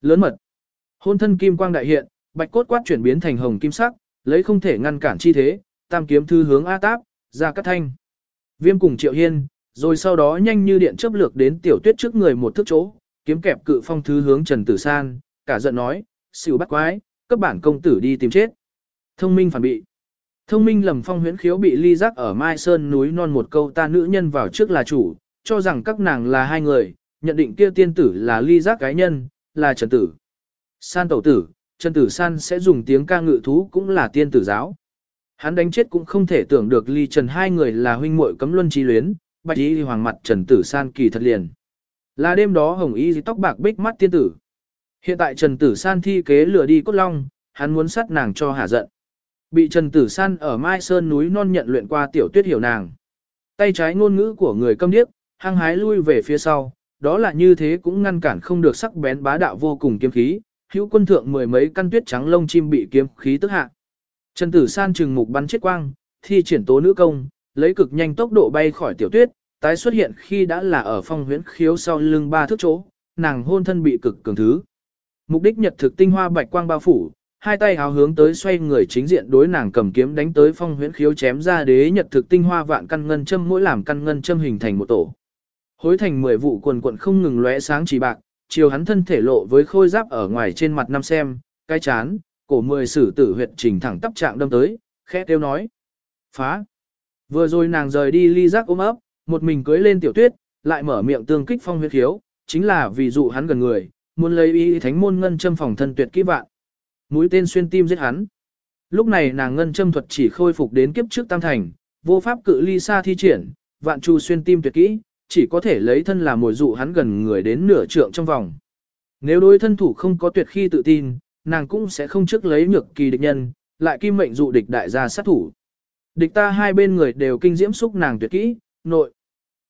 Lớn mật. Hôn thân kim quang đại hiện, bạch cốt quát chuyển biến thành hồng kim sắc, lấy không thể ngăn cản chi thế, tam kiếm thư hướng A táp, ra cắt thanh. Viêm cùng triệu hiên, rồi sau đó nhanh như điện chấp lược đến tiểu tuyết trước người một thước chỗ, kiếm kẹp cự phong thư hướng Trần Tử San, cả giận nói, xỉu bắt quái, cấp bản công tử đi tìm chết. Thông minh phản bị. Thông minh lầm phong huyễn khiếu bị ly giác ở Mai Sơn núi non một câu ta nữ nhân vào trước là chủ, cho rằng các nàng là hai người, nhận định kia tiên tử là ly giác cái nhân, là Trần Tử. San tẩu tử, Trần Tử San sẽ dùng tiếng ca ngự thú cũng là tiên tử giáo. Hắn đánh chết cũng không thể tưởng được ly trần hai người là huynh muội cấm luân chi luyến, bạch y hoàng mặt Trần Tử San kỳ thật liền. Là đêm đó hồng y tóc bạc bích mắt tiên tử. Hiện tại Trần Tử San thi kế lừa đi cốt long, hắn muốn sát nàng cho hả giận. Bị Trần Tử San ở Mai Sơn núi non nhận luyện qua tiểu tuyết hiểu nàng. Tay trái ngôn ngữ của người câm điếc, hăng hái lui về phía sau, đó là như thế cũng ngăn cản không được sắc bén bá đạo vô cùng kiếm khí, hữu quân thượng mười mấy căn tuyết trắng lông chim bị kiếm khí tức hạ. Trần Tử San trừng mục bắn chết quang, thi triển tố nữ công, lấy cực nhanh tốc độ bay khỏi tiểu tuyết, tái xuất hiện khi đã là ở phong huyễn khiếu sau lưng ba thước chỗ, nàng hôn thân bị cực cường thứ. Mục đích nhật thực tinh hoa bạch quang bao phủ, hai tay háo hướng tới xoay người chính diện đối nàng cầm kiếm đánh tới phong huyễn khiếu chém ra đế nhật thực tinh hoa vạn căn ngân châm mỗi làm căn ngân châm hình thành một tổ. Hối thành mười vụ quần quận không ngừng lóe sáng chỉ bạc, chiều hắn thân thể lộ với khôi giáp ở ngoài trên mặt năm xem, cái chán, cổ mười sử tử huyệt trình thẳng tắp trạng đâm tới, khẽ tiêu nói. Phá! Vừa rồi nàng rời đi ly giác ôm ấp, một mình cưới lên tiểu tuyết, lại mở miệng tương kích phong huyết khiếu, chính là vì dụ hắn gần người, muốn lấy ý thánh môn ngân châm phòng thân tuyệt kỹ vạn. Mũi tên xuyên tim giết hắn. Lúc này nàng ngân châm thuật chỉ khôi phục đến kiếp trước tam thành, vô pháp cự ly xa thi triển, vạn chu xuyên tim tuyệt kỹ, chỉ có thể lấy thân làm mồi dụ hắn gần người đến nửa trượng trong vòng. Nếu đối thân thủ không có tuyệt khi tự tin, nàng cũng sẽ không trước lấy nhược kỳ địch nhân, lại kim mệnh dụ địch đại gia sát thủ. Địch ta hai bên người đều kinh diễm xúc nàng tuyệt kỹ, nội.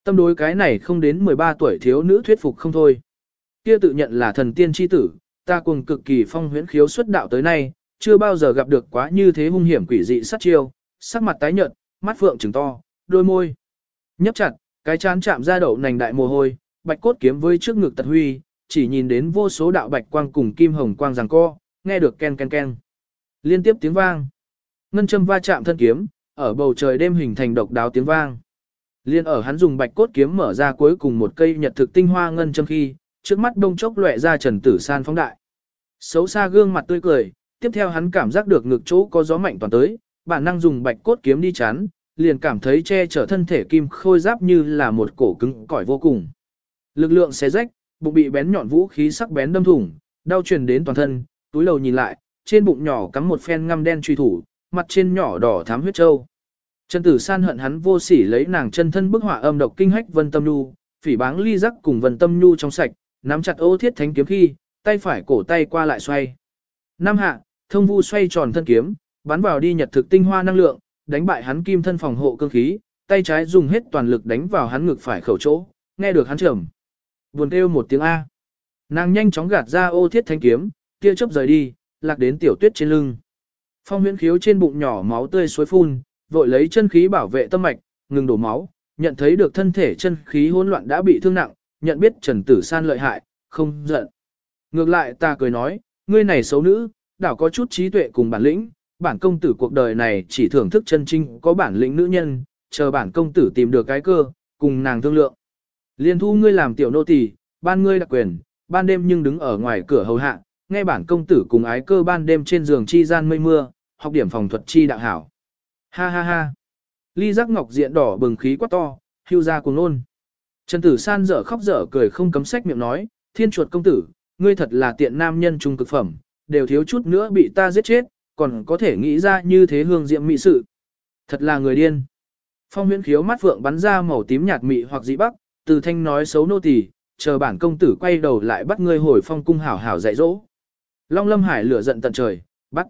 Tâm đối cái này không đến 13 tuổi thiếu nữ thuyết phục không thôi. Kia tự nhận là thần tiên chi tử, ta cùng cực kỳ phong huyễn khiếu xuất đạo tới nay, chưa bao giờ gặp được quá như thế hung hiểm quỷ dị sát chiêu, sắc mặt tái nhợt, mắt phượng trừng to, đôi môi nhấp chặt, cái chán chạm ra đậu nành đại mồ hôi, bạch cốt kiếm với trước ngực tật huy, chỉ nhìn đến vô số đạo bạch quang cùng kim hồng quang giằng co, nghe được ken ken ken. Liên tiếp tiếng vang. Ngân châm va chạm thân kiếm, ở bầu trời đêm hình thành độc đáo tiếng vang. Liên ở hắn dùng bạch cốt kiếm mở ra cuối cùng một cây nhật thực tinh hoa ngân châm khi, trước mắt đông chốc lóe ra Trần Tử San phóng đại. Xấu xa gương mặt tươi cười, tiếp theo hắn cảm giác được ngực chỗ có gió mạnh toàn tới, bản năng dùng bạch cốt kiếm đi chắn, liền cảm thấy che chở thân thể kim khôi giáp như là một cổ cứng cỏi vô cùng. Lực lượng xé rách, bụng bị bén nhọn vũ khí sắc bén đâm thủng, đau truyền đến toàn thân, túi đầu nhìn lại, trên bụng nhỏ cắm một phen ngăm đen truy thủ, mặt trên nhỏ đỏ thám huyết châu. Trần Tử San hận hắn vô sỉ lấy nàng chân thân bức họa âm độc kinh hách Vân Tâm Nhu, phỉ báng ly rắc cùng Vân Tâm Nhu trong sạch, nắm chặt ô thiết thánh kiếm khi, tay phải cổ tay qua lại xoay. Năm hạ, thông vu xoay tròn thân kiếm, bắn vào đi nhật thực tinh hoa năng lượng, đánh bại hắn kim thân phòng hộ cương khí, tay trái dùng hết toàn lực đánh vào hắn ngực phải khẩu chỗ, nghe được hắn trầm. Buồn kêu một tiếng A. Nàng nhanh chóng gạt ra ô thiết thanh kiếm, kia chớp rời đi, lạc đến tiểu tuyết trên lưng. Phong huyễn khiếu trên bụng nhỏ máu tươi suối phun, vội lấy chân khí bảo vệ tâm mạch, ngừng đổ máu, nhận thấy được thân thể chân khí hỗn loạn đã bị thương nặng, nhận biết Trần Tử San lợi hại, không giận. Ngược lại ta cười nói, ngươi này xấu nữ, đảo có chút trí tuệ cùng bản lĩnh, bản công tử cuộc đời này chỉ thưởng thức chân trinh có bản lĩnh nữ nhân, chờ bản công tử tìm được cái cơ, cùng nàng thương lượng. Liên thu ngươi làm tiểu nô tỳ, ban ngươi đặc quyền, ban đêm nhưng đứng ở ngoài cửa hầu hạ, nghe bản công tử cùng ái cơ ban đêm trên giường chi gian mây mưa, học điểm phòng thuật chi đạo hảo. Ha ha ha. Ly giác ngọc diện đỏ bừng khí quá to, hưu ra cùng nôn. Trần tử san dở khóc dở cười không cấm sách miệng nói, thiên chuột công tử, ngươi thật là tiện nam nhân trung cực phẩm, đều thiếu chút nữa bị ta giết chết, còn có thể nghĩ ra như thế hương diệm mỹ sự. Thật là người điên. Phong huyễn khiếu mắt vượng bắn ra màu tím nhạt mị hoặc dị bắc, từ thanh nói xấu nô tỳ, chờ bản công tử quay đầu lại bắt ngươi hồi phong cung hảo hảo dạy dỗ. Long Lâm Hải lửa giận tận trời, bắt.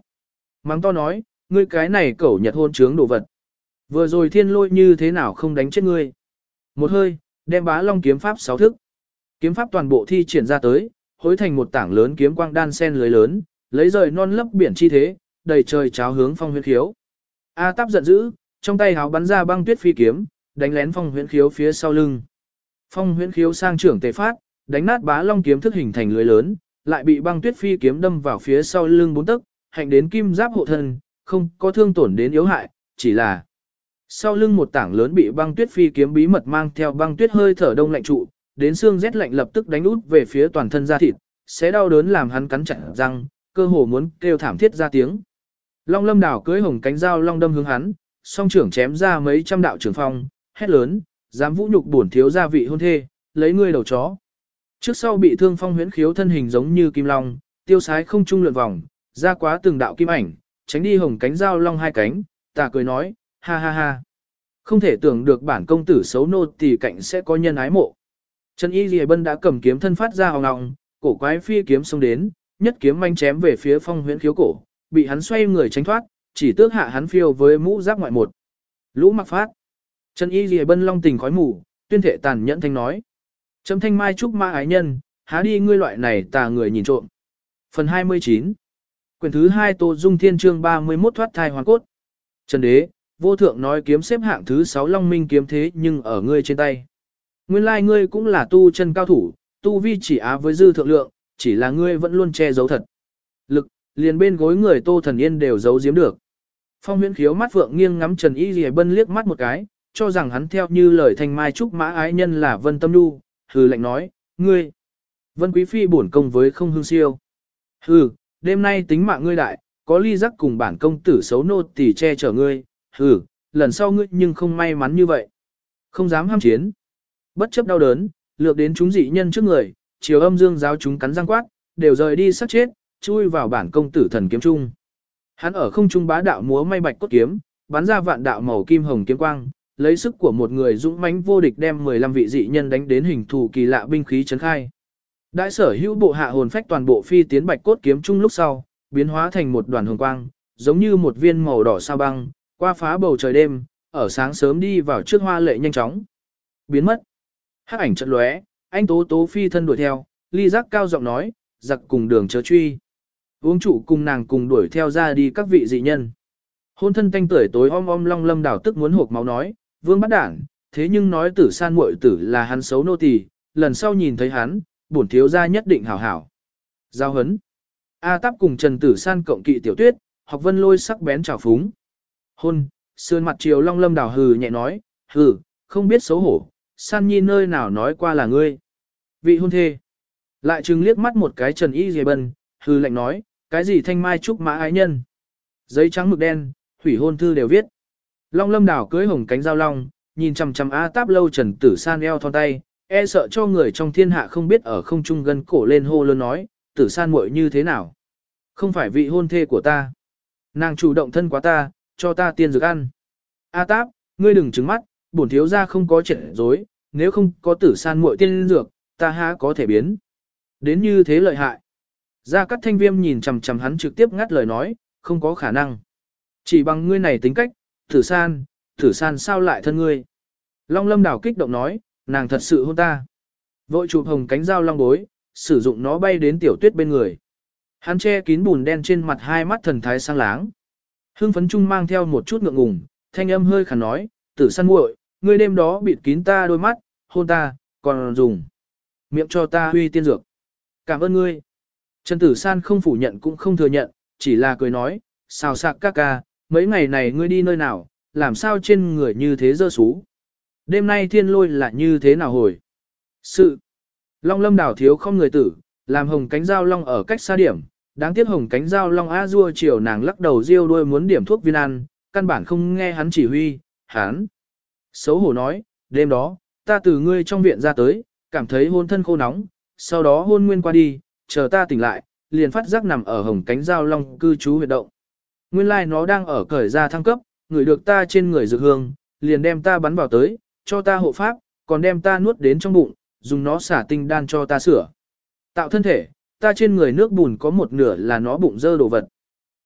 Mắng to nói, ngươi cái này cẩu nhật hôn trướng đồ vật. Vừa rồi thiên lôi như thế nào không đánh chết ngươi. Một hơi, đem bá long kiếm pháp sáu thức. Kiếm pháp toàn bộ thi triển ra tới, hối thành một tảng lớn kiếm quang đan sen lưới lớn, lấy rời non lấp biển chi thế, đầy trời cháo hướng phong huyễn khiếu. A táp giận dữ, trong tay háo bắn ra băng tuyết phi kiếm, đánh lén phong huyễn khiếu phía sau lưng. Phong huyễn khiếu sang trưởng tề phát, đánh nát bá long kiếm thức hình thành lưới lớn, lại bị băng tuyết phi kiếm đâm vào phía sau lưng bốn tấc, hành đến kim giáp hộ thân, không có thương tổn đến yếu hại, chỉ là sau lưng một tảng lớn bị băng tuyết phi kiếm bí mật mang theo băng tuyết hơi thở đông lạnh trụ, đến xương rét lạnh lập tức đánh út về phía toàn thân da thịt, sẽ đau đớn làm hắn cắn chặt răng, cơ hồ muốn kêu thảm thiết ra tiếng. Long Lâm đảo cưới hồng cánh dao long đâm hướng hắn, song trưởng chém ra mấy trăm đạo trường phong, hét lớn, dám vũ nhục bổn thiếu gia vị hôn thê, lấy ngươi đầu chó. Trước sau bị thương phong huyễn khiếu thân hình giống như kim long, tiêu sái không trung lượn vòng, ra quá từng đạo kim ảnh, tránh đi hồng cánh dao long hai cánh, ta cười nói, ha ha ha. Không thể tưởng được bản công tử xấu nô tỳ cạnh sẽ có nhân ái mộ. Trần Y Lìa Bân đã cầm kiếm thân phát ra hòng ngọng, cổ quái phi kiếm xông đến, nhất kiếm manh chém về phía phong huyễn khiếu cổ, bị hắn xoay người tránh thoát, chỉ tước hạ hắn phiêu với mũ giáp ngoại một. Lũ mặc phát. Trần Y Lìa Bân long tình khói mù, tuyên thể tàn nhẫn thanh nói. Trâm thanh mai trúc ma ái nhân, há đi ngươi loại này tà người nhìn trộm. Phần 29 Quyển thứ 2 Tô Dung Thiên Trương 31 thoát thai hoàn cốt. Trần Đế, vô thượng nói kiếm xếp hạng thứ 6 Long Minh kiếm thế nhưng ở ngươi trên tay. Nguyên lai like ngươi cũng là tu chân cao thủ, tu vi chỉ á với dư thượng lượng, chỉ là ngươi vẫn luôn che giấu thật. Lực, liền bên gối người Tô Thần Yên đều giấu giếm được. Phong huyễn khiếu mắt vượng nghiêng ngắm Trần Y Ghi Bân liếc mắt một cái, cho rằng hắn theo như lời thanh mai trúc mã ái nhân là Vân Tâm Nhu, hừ lạnh nói, ngươi. Vân Quý Phi bổn công với không hương siêu. Hừ, đêm nay tính mạng ngươi đại, có ly giác cùng bản công tử xấu nô tỳ che chở ngươi, hừ, lần sau ngươi nhưng không may mắn như vậy. Không dám ham chiến. Bất chấp đau đớn, lược đến chúng dị nhân trước người, chiều âm dương giáo chúng cắn răng quát, đều rời đi sát chết, chui vào bản công tử thần kiếm trung. Hắn ở không trung bá đạo múa may bạch cốt kiếm, bắn ra vạn đạo màu kim hồng kiếm quang, lấy sức của một người dũng mãnh vô địch đem 15 vị dị nhân đánh đến hình thù kỳ lạ binh khí chấn khai. Đại sở hữu bộ hạ hồn phách toàn bộ phi tiến bạch cốt kiếm trung lúc sau, biến hóa thành một đoàn hồng quang, giống như một viên màu đỏ sao băng, qua phá bầu trời đêm, ở sáng sớm đi vào trước hoa lệ nhanh chóng. Biến mất. Hắc ảnh chợt lóe, anh tố tố phi thân đuổi theo, ly giác cao giọng nói, giặc cùng đường chớ truy. Uống chủ cùng nàng cùng đuổi theo ra đi các vị dị nhân. Hôn thân tanh tuổi tối om om long lâm đảo tức muốn hộp máu nói, vương bắt đảng, thế nhưng nói tử san muội tử là hắn xấu nô tỳ, lần sau nhìn thấy hắn, bổn thiếu gia nhất định hảo hảo. Giao hấn. A táp cùng Trần Tử San cộng kỵ tiểu tuyết, học vân lôi sắc bén trào phúng. Hôn, sườn mặt chiều long lâm đảo hừ nhẹ nói, hừ, không biết xấu hổ, san nhi nơi nào nói qua là ngươi. Vị hôn thê. Lại trừng liếc mắt một cái Trần Y Dề bần, hư lệnh nói, cái gì thanh mai trúc mã ái nhân. Giấy trắng mực đen, hủy hôn thư đều viết. Long lâm đảo cưới hồng cánh giao long, nhìn chằm chằm A táp lâu Trần Tử San eo thon tay, e sợ cho người trong thiên hạ không biết ở không trung gân cổ lên hô lớn nói, Tử San muội như thế nào. Không phải vị hôn thê của ta. Nàng chủ động thân quá ta, cho ta tiên dược ăn. A táp, ngươi đừng trứng mắt, bổn thiếu gia không có chuyện dối, nếu không có tử san muội tiên dược, ta há có thể biến. Đến như thế lợi hại. Gia Cát Thanh Viêm nhìn chằm chằm hắn trực tiếp ngắt lời nói, không có khả năng. Chỉ bằng ngươi này tính cách, Tử San, Tử San sao lại thân ngươi? Long Lâm Đảo kích động nói, nàng thật sự hôn ta. Vội chụp hồng cánh dao long bối, sử dụng nó bay đến tiểu tuyết bên người. Hắn che kín bùn đen trên mặt hai mắt thần thái sang láng. Hưng phấn trung mang theo một chút ngượng ngùng, thanh âm hơi khàn nói, tử san muội, ngươi đêm đó bịt kín ta đôi mắt, hôn ta, còn dùng miệng cho ta huy tiên dược. Cảm ơn ngươi. Trần Tử San không phủ nhận cũng không thừa nhận, chỉ là cười nói, xào sạc ca ca, mấy ngày này ngươi đi nơi nào, làm sao trên người như thế dơ xú. Đêm nay thiên lôi là như thế nào hồi. Sự. Long lâm đảo thiếu không người tử, làm hồng cánh dao long ở cách xa điểm, đáng tiếc hồng cánh dao long a dua chiều nàng lắc đầu riêu đuôi muốn điểm thuốc viên ăn, căn bản không nghe hắn chỉ huy, hắn. Xấu hổ nói, đêm đó, ta từ ngươi trong viện ra tới, cảm thấy hôn thân khô nóng, sau đó hôn nguyên qua đi, chờ ta tỉnh lại, liền phát giác nằm ở hồng cánh giao long cư trú huyệt động. Nguyên lai like nó đang ở cởi ra thăng cấp, người được ta trên người dược hương, liền đem ta bắn vào tới, cho ta hộ pháp, còn đem ta nuốt đến trong bụng, dùng nó xả tinh đan cho ta sửa. Tạo thân thể, ta trên người nước bùn có một nửa là nó bụng dơ đồ vật.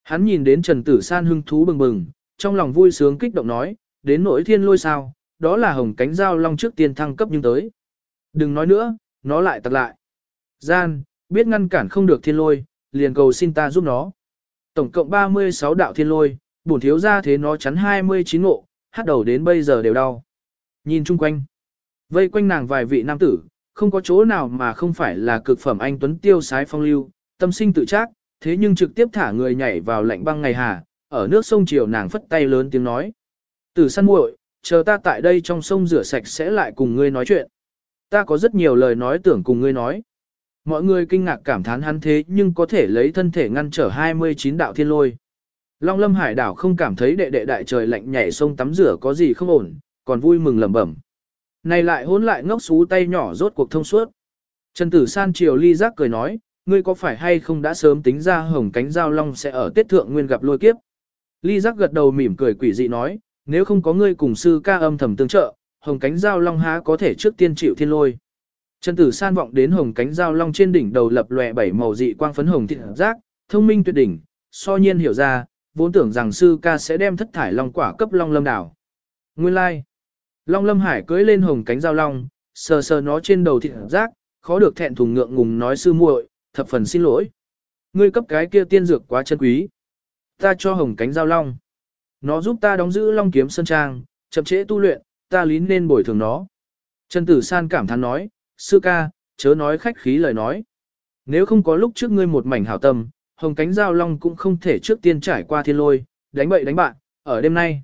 Hắn nhìn đến Trần Tử San hưng thú bừng bừng, trong lòng vui sướng kích động nói, đến nỗi thiên lôi sao, đó là hồng cánh dao long trước tiên thăng cấp nhưng tới. Đừng nói nữa, nó lại tặc lại. Gian, biết ngăn cản không được thiên lôi, liền cầu xin ta giúp nó. Tổng cộng 36 đạo thiên lôi, bổn thiếu ra thế nó chắn 29 ngộ, hát đầu đến bây giờ đều đau. Nhìn chung quanh, vây quanh nàng vài vị nam tử, không có chỗ nào mà không phải là cực phẩm anh Tuấn tiêu sái phong lưu, tâm sinh tự trác, thế nhưng trực tiếp thả người nhảy vào lạnh băng ngày hà, ở nước sông chiều nàng phất tay lớn tiếng nói. Tử săn muội, chờ ta tại đây trong sông rửa sạch sẽ lại cùng ngươi nói chuyện. Ta có rất nhiều lời nói tưởng cùng ngươi nói. Mọi người kinh ngạc cảm thán hắn thế nhưng có thể lấy thân thể ngăn trở 29 đạo thiên lôi. Long lâm hải đảo không cảm thấy đệ đệ đại trời lạnh nhảy sông tắm rửa có gì không ổn, còn vui mừng lẩm bẩm. Này lại hôn lại ngốc xú tay nhỏ rốt cuộc thông suốt. Trần tử san triều ly giác cười nói, ngươi có phải hay không đã sớm tính ra hồng cánh giao long sẽ ở tiết thượng nguyên gặp lôi kiếp. Ly giác gật đầu mỉm cười quỷ dị nói, nếu không có ngươi cùng sư ca âm thầm tương trợ, hồng cánh giao long há có thể trước tiên chịu thiên lôi. Trần tử san vọng đến hồng cánh giao long trên đỉnh đầu lập lòe bảy màu dị quang phấn hồng thịt giác, thông minh tuyệt đỉnh, so nhiên hiểu ra, vốn tưởng rằng sư ca sẽ đem thất thải long quả cấp long lâm đảo. Nguyên lai, like. Long lâm hải cưỡi lên hồng cánh giao long, sờ sờ nó trên đầu thịt giác, khó được thẹn thùng ngượng ngùng nói sư muội, thập phần xin lỗi. Ngươi cấp cái kia tiên dược quá chân quý. Ta cho hồng cánh giao long. Nó giúp ta đóng giữ long kiếm sơn trang, chậm trễ tu luyện, ta lín nên bồi thường nó. Trần Tử San cảm thán nói, sư ca, chớ nói khách khí lời nói. Nếu không có lúc trước ngươi một mảnh hảo tâm, hồng cánh giao long cũng không thể trước tiên trải qua thiên lôi, đánh bậy đánh bạn, ở đêm nay.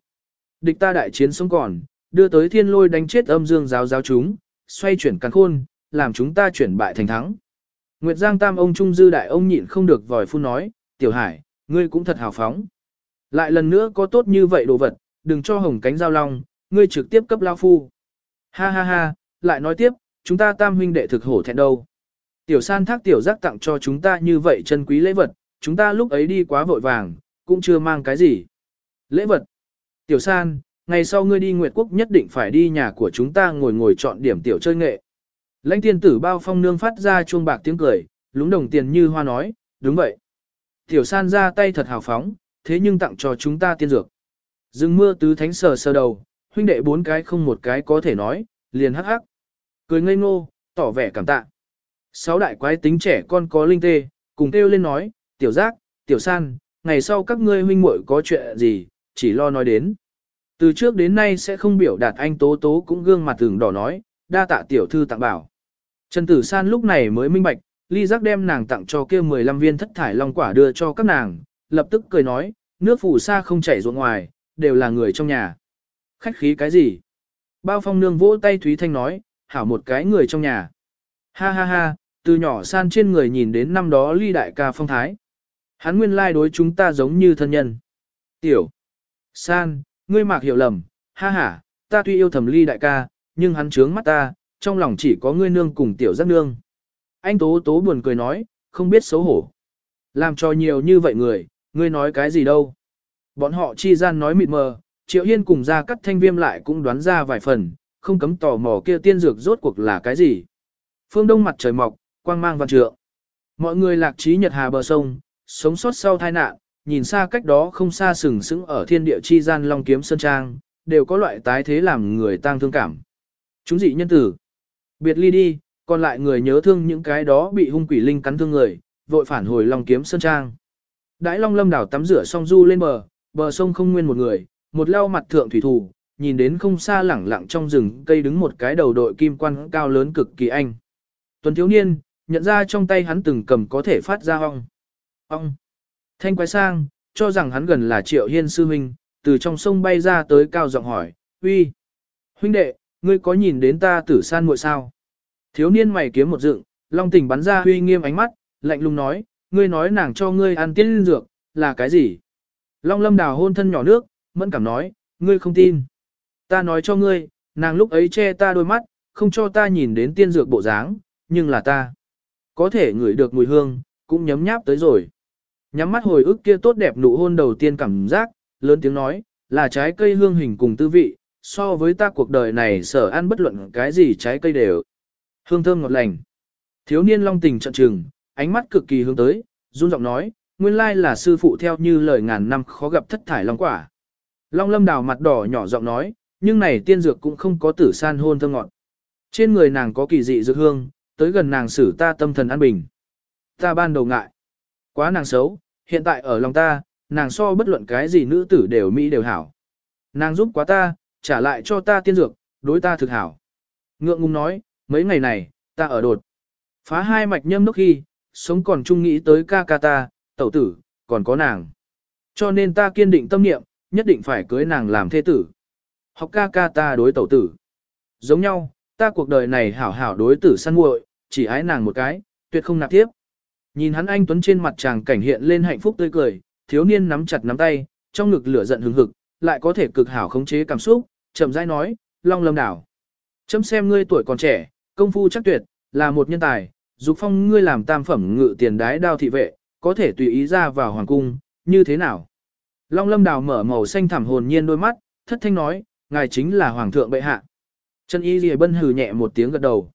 Địch ta đại chiến sống còn, đưa tới thiên lôi đánh chết âm dương giáo giáo chúng, xoay chuyển cắn khôn, làm chúng ta chuyển bại thành thắng. Nguyệt Giang Tam ông Trung Dư Đại ông nhịn không được vòi phun nói, Tiểu Hải, ngươi cũng thật hào phóng. Lại lần nữa có tốt như vậy đồ vật, đừng cho hồng cánh giao long, ngươi trực tiếp cấp lao phu. Ha ha ha, lại nói tiếp, chúng ta tam huynh đệ thực hổ thẹn đâu. Tiểu san thác tiểu giác tặng cho chúng ta như vậy chân quý lễ vật, chúng ta lúc ấy đi quá vội vàng, cũng chưa mang cái gì. Lễ vật. Tiểu san, ngày sau ngươi đi Nguyệt Quốc nhất định phải đi nhà của chúng ta ngồi ngồi chọn điểm tiểu chơi nghệ. Lãnh tiên tử bao phong nương phát ra chuông bạc tiếng cười, lúng đồng tiền như hoa nói, đúng vậy. Tiểu san ra tay thật hào phóng, thế nhưng tặng cho chúng ta tiên dược. Dừng mưa tứ thánh sờ sờ đầu, huynh đệ bốn cái không một cái có thể nói, liền hắc hắc. Cười ngây ngô, tỏ vẻ cảm tạ. Sáu đại quái tính trẻ con có linh tê, cùng kêu lên nói, tiểu giác, tiểu san, ngày sau các ngươi huynh muội có chuyện gì, chỉ lo nói đến. Từ trước đến nay sẽ không biểu đạt anh tố tố cũng gương mặt thường đỏ nói, đa tạ tiểu thư tặng bảo. Trần Tử San lúc này mới minh bạch, ly giác đem nàng tặng cho kia 15 viên thất thải long quả đưa cho các nàng, lập tức cười nói, nước phủ xa không chảy ruộng ngoài, đều là người trong nhà. Khách khí cái gì? Bao phong nương vỗ tay Thúy Thanh nói, hảo một cái người trong nhà. Ha ha ha, từ nhỏ san trên người nhìn đến năm đó ly đại ca phong thái. Hắn nguyên lai đối chúng ta giống như thân nhân. Tiểu. San, ngươi mạc hiểu lầm, ha ha, ta tuy yêu thầm ly đại ca, nhưng hắn trướng mắt ta, trong lòng chỉ có ngươi nương cùng tiểu giác nương. Anh tố tố buồn cười nói, không biết xấu hổ. Làm cho nhiều như vậy người, ngươi nói cái gì đâu. Bọn họ chi gian nói mịt mờ, triệu hiên cùng ra cắt thanh viêm lại cũng đoán ra vài phần, không cấm tò mò kia tiên dược rốt cuộc là cái gì. Phương đông mặt trời mọc, quang mang văn trượng. Mọi người lạc trí nhật hà bờ sông, sống sót sau tai nạn, nhìn xa cách đó không xa sừng sững ở thiên địa chi gian long kiếm sơn trang, đều có loại tái thế làm người tang thương cảm. Chúng dị nhân tử. Biệt ly đi, còn lại người nhớ thương những cái đó bị hung quỷ linh cắn thương người, vội phản hồi long kiếm sơn trang. Đãi long lâm đảo tắm rửa xong du lên bờ, bờ sông không nguyên một người, một lau mặt thượng thủy thủ, nhìn đến không xa lẳng lặng trong rừng cây đứng một cái đầu đội kim quan cao lớn cực kỳ anh. Tuần thiếu niên, nhận ra trong tay hắn từng cầm có thể phát ra ong. Ong. Thanh quái sang, cho rằng hắn gần là triệu hiên sư huynh, từ trong sông bay ra tới cao giọng hỏi, uy, huynh đệ, ngươi có nhìn đến ta tử san muội sao? Thiếu niên mày kiếm một dựng, long tình bắn ra huy nghiêm ánh mắt, lạnh lùng nói, ngươi nói nàng cho ngươi ăn tiên dược, là cái gì? Long lâm đào hôn thân nhỏ nước, mẫn cảm nói, ngươi không tin. Ta nói cho ngươi, nàng lúc ấy che ta đôi mắt, không cho ta nhìn đến tiên dược bộ dáng, nhưng là ta. Có thể ngửi được mùi hương, cũng nhấm nháp tới rồi. Nhắm mắt hồi ức kia tốt đẹp nụ hôn đầu tiên cảm giác, lớn tiếng nói, là trái cây hương hình cùng tư vị, so với ta cuộc đời này sở ăn bất luận cái gì trái cây đều. Hương thơm ngọt lành. Thiếu niên long tình trận trừng, ánh mắt cực kỳ hướng tới, run giọng nói, nguyên lai là sư phụ theo như lời ngàn năm khó gặp thất thải long quả. Long lâm đào mặt đỏ nhỏ giọng nói, nhưng này tiên dược cũng không có tử san hôn thơ ngọn. Trên người nàng có kỳ dị dược hương, tới gần nàng xử ta tâm thần an bình. Ta ban đầu ngại. Quá nàng xấu, hiện tại ở lòng ta, nàng so bất luận cái gì nữ tử đều mỹ đều hảo. Nàng giúp quá ta, trả lại cho ta tiên dược, đối ta thực hảo. Ngượng ngùng nói, mấy ngày này, ta ở đột. Phá hai mạch nhâm đốc khi, sống còn chung nghĩ tới ca ca ta, tẩu tử, còn có nàng. Cho nên ta kiên định tâm niệm, nhất định phải cưới nàng làm thế tử. Học ca ca ta đối tẩu tử. Giống nhau, ta cuộc đời này hảo hảo đối tử săn muội, chỉ ái nàng một cái, tuyệt không nạp tiếp. Nhìn hắn anh Tuấn trên mặt chàng cảnh hiện lên hạnh phúc tươi cười, thiếu niên nắm chặt nắm tay, trong ngực lửa giận hừng hực, lại có thể cực hảo khống chế cảm xúc, chậm rãi nói, Long Lâm đảo. Chấm xem ngươi tuổi còn trẻ, công phu chắc tuyệt, là một nhân tài, dục phong ngươi làm tam phẩm ngự tiền đái đao thị vệ, có thể tùy ý ra vào hoàng cung, như thế nào? Long Lâm đào mở màu xanh thẳm hồn nhiên đôi mắt, thất thanh nói, ngài chính là hoàng thượng bệ hạ. Chân y lìa bân hừ nhẹ một tiếng gật đầu.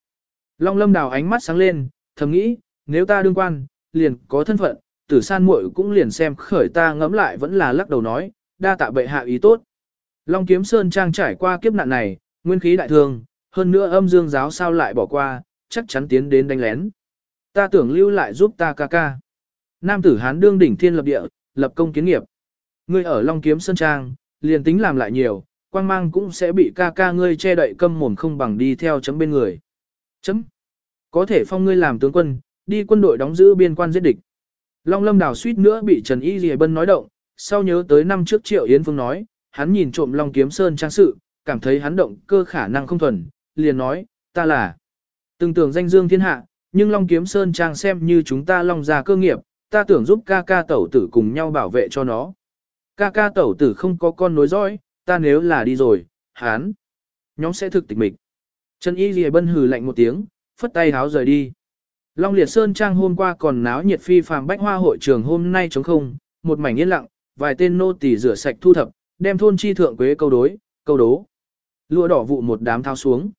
Long Lâm đào ánh mắt sáng lên, thầm nghĩ, nếu ta đương quan, liền có thân phận, tử san muội cũng liền xem khởi ta ngẫm lại vẫn là lắc đầu nói, đa tạ bệ hạ ý tốt. Long kiếm sơn trang trải qua kiếp nạn này, nguyên khí đại thương, hơn nữa âm dương giáo sao lại bỏ qua, chắc chắn tiến đến đánh lén. Ta tưởng lưu lại giúp ta ca ca. Nam tử hán đương đỉnh thiên lập địa, lập công kiến nghiệp. Ngươi ở Long kiếm sơn trang, liền tính làm lại nhiều, quang mang cũng sẽ bị ca ca ngươi che đậy câm mồm không bằng đi theo chấm bên người. Chấm. Có thể phong ngươi làm tướng quân, đi quân đội đóng giữ biên quan giết địch. Long lâm đảo suýt nữa bị Trần Y Ghi Bân nói động, sau nhớ tới năm trước Triệu Yến Phương nói, hắn nhìn trộm Long Kiếm Sơn trang sự, cảm thấy hắn động cơ khả năng không thuần, liền nói, ta là từng tưởng danh dương thiên hạ, nhưng Long Kiếm Sơn trang xem như chúng ta Long gia cơ nghiệp, ta tưởng giúp ca ca tẩu tử cùng nhau bảo vệ cho nó. Ca ca tẩu tử không có con nối dõi, ta nếu là đi rồi, hắn, nhóm sẽ thực tịch mịch. Trần Y Dì Bân hừ lạnh một tiếng, phất tay háo rời đi. Long Liệt Sơn Trang hôm qua còn náo nhiệt phi phàm bách hoa hội trường hôm nay trống không, một mảnh yên lặng, vài tên nô tỳ rửa sạch thu thập, đem thôn chi thượng quế câu đối, câu đố. Lụa đỏ vụ một đám thao xuống.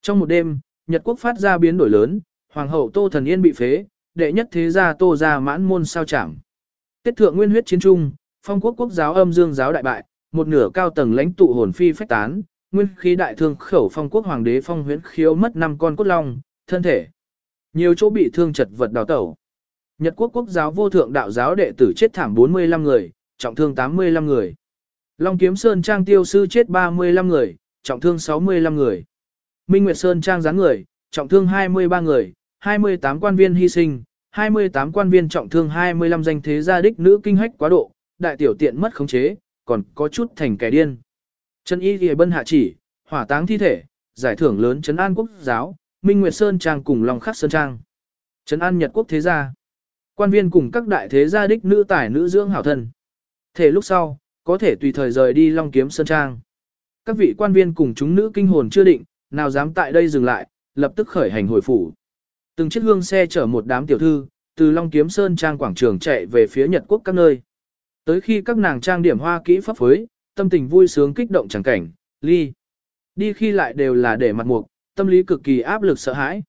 Trong một đêm, Nhật quốc phát ra biến đổi lớn, hoàng hậu Tô Thần Yên bị phế, đệ nhất thế gia Tô gia mãn môn sao chẳng. Tiết thượng nguyên huyết chiến trung, phong quốc quốc giáo âm dương giáo đại bại, một nửa cao tầng lãnh tụ hồn phi phách tán, nguyên khí đại thương khẩu phong quốc hoàng đế phong huyễn khiếu mất năm con cốt long, thân thể nhiều chỗ bị thương chật vật đào tẩu. Nhật quốc quốc giáo vô thượng đạo giáo đệ tử chết thảm 45 người, trọng thương 85 người. Long Kiếm Sơn Trang tiêu sư chết 35 người, trọng thương 65 người. Minh Nguyệt Sơn Trang gián người, trọng thương 23 người, 28 quan viên hy sinh, 28 quan viên trọng thương 25 danh thế gia đích nữ kinh hách quá độ, đại tiểu tiện mất khống chế, còn có chút thành kẻ điên. Trần Y Ghi Bân hạ chỉ, hỏa táng thi thể, giải thưởng lớn Trấn An Quốc giáo, Minh Nguyệt Sơn Trang cùng Long Khắc Sơn Trang. Trấn An Nhật Quốc thế gia. Quan viên cùng các đại thế gia đích nữ tài nữ dưỡng hảo thân. Thể lúc sau, có thể tùy thời rời đi Long Kiếm Sơn Trang. Các vị quan viên cùng chúng nữ kinh hồn chưa định, nào dám tại đây dừng lại, lập tức khởi hành hồi phủ. Từng chiếc hương xe chở một đám tiểu thư, từ Long Kiếm Sơn Trang quảng trường chạy về phía Nhật Quốc các nơi. Tới khi các nàng trang điểm hoa kỹ pháp phối, tâm tình vui sướng kích động chẳng cảnh, ly. Đi khi lại đều là để mặt mục, tâm lý cực kỳ áp lực sợ hãi.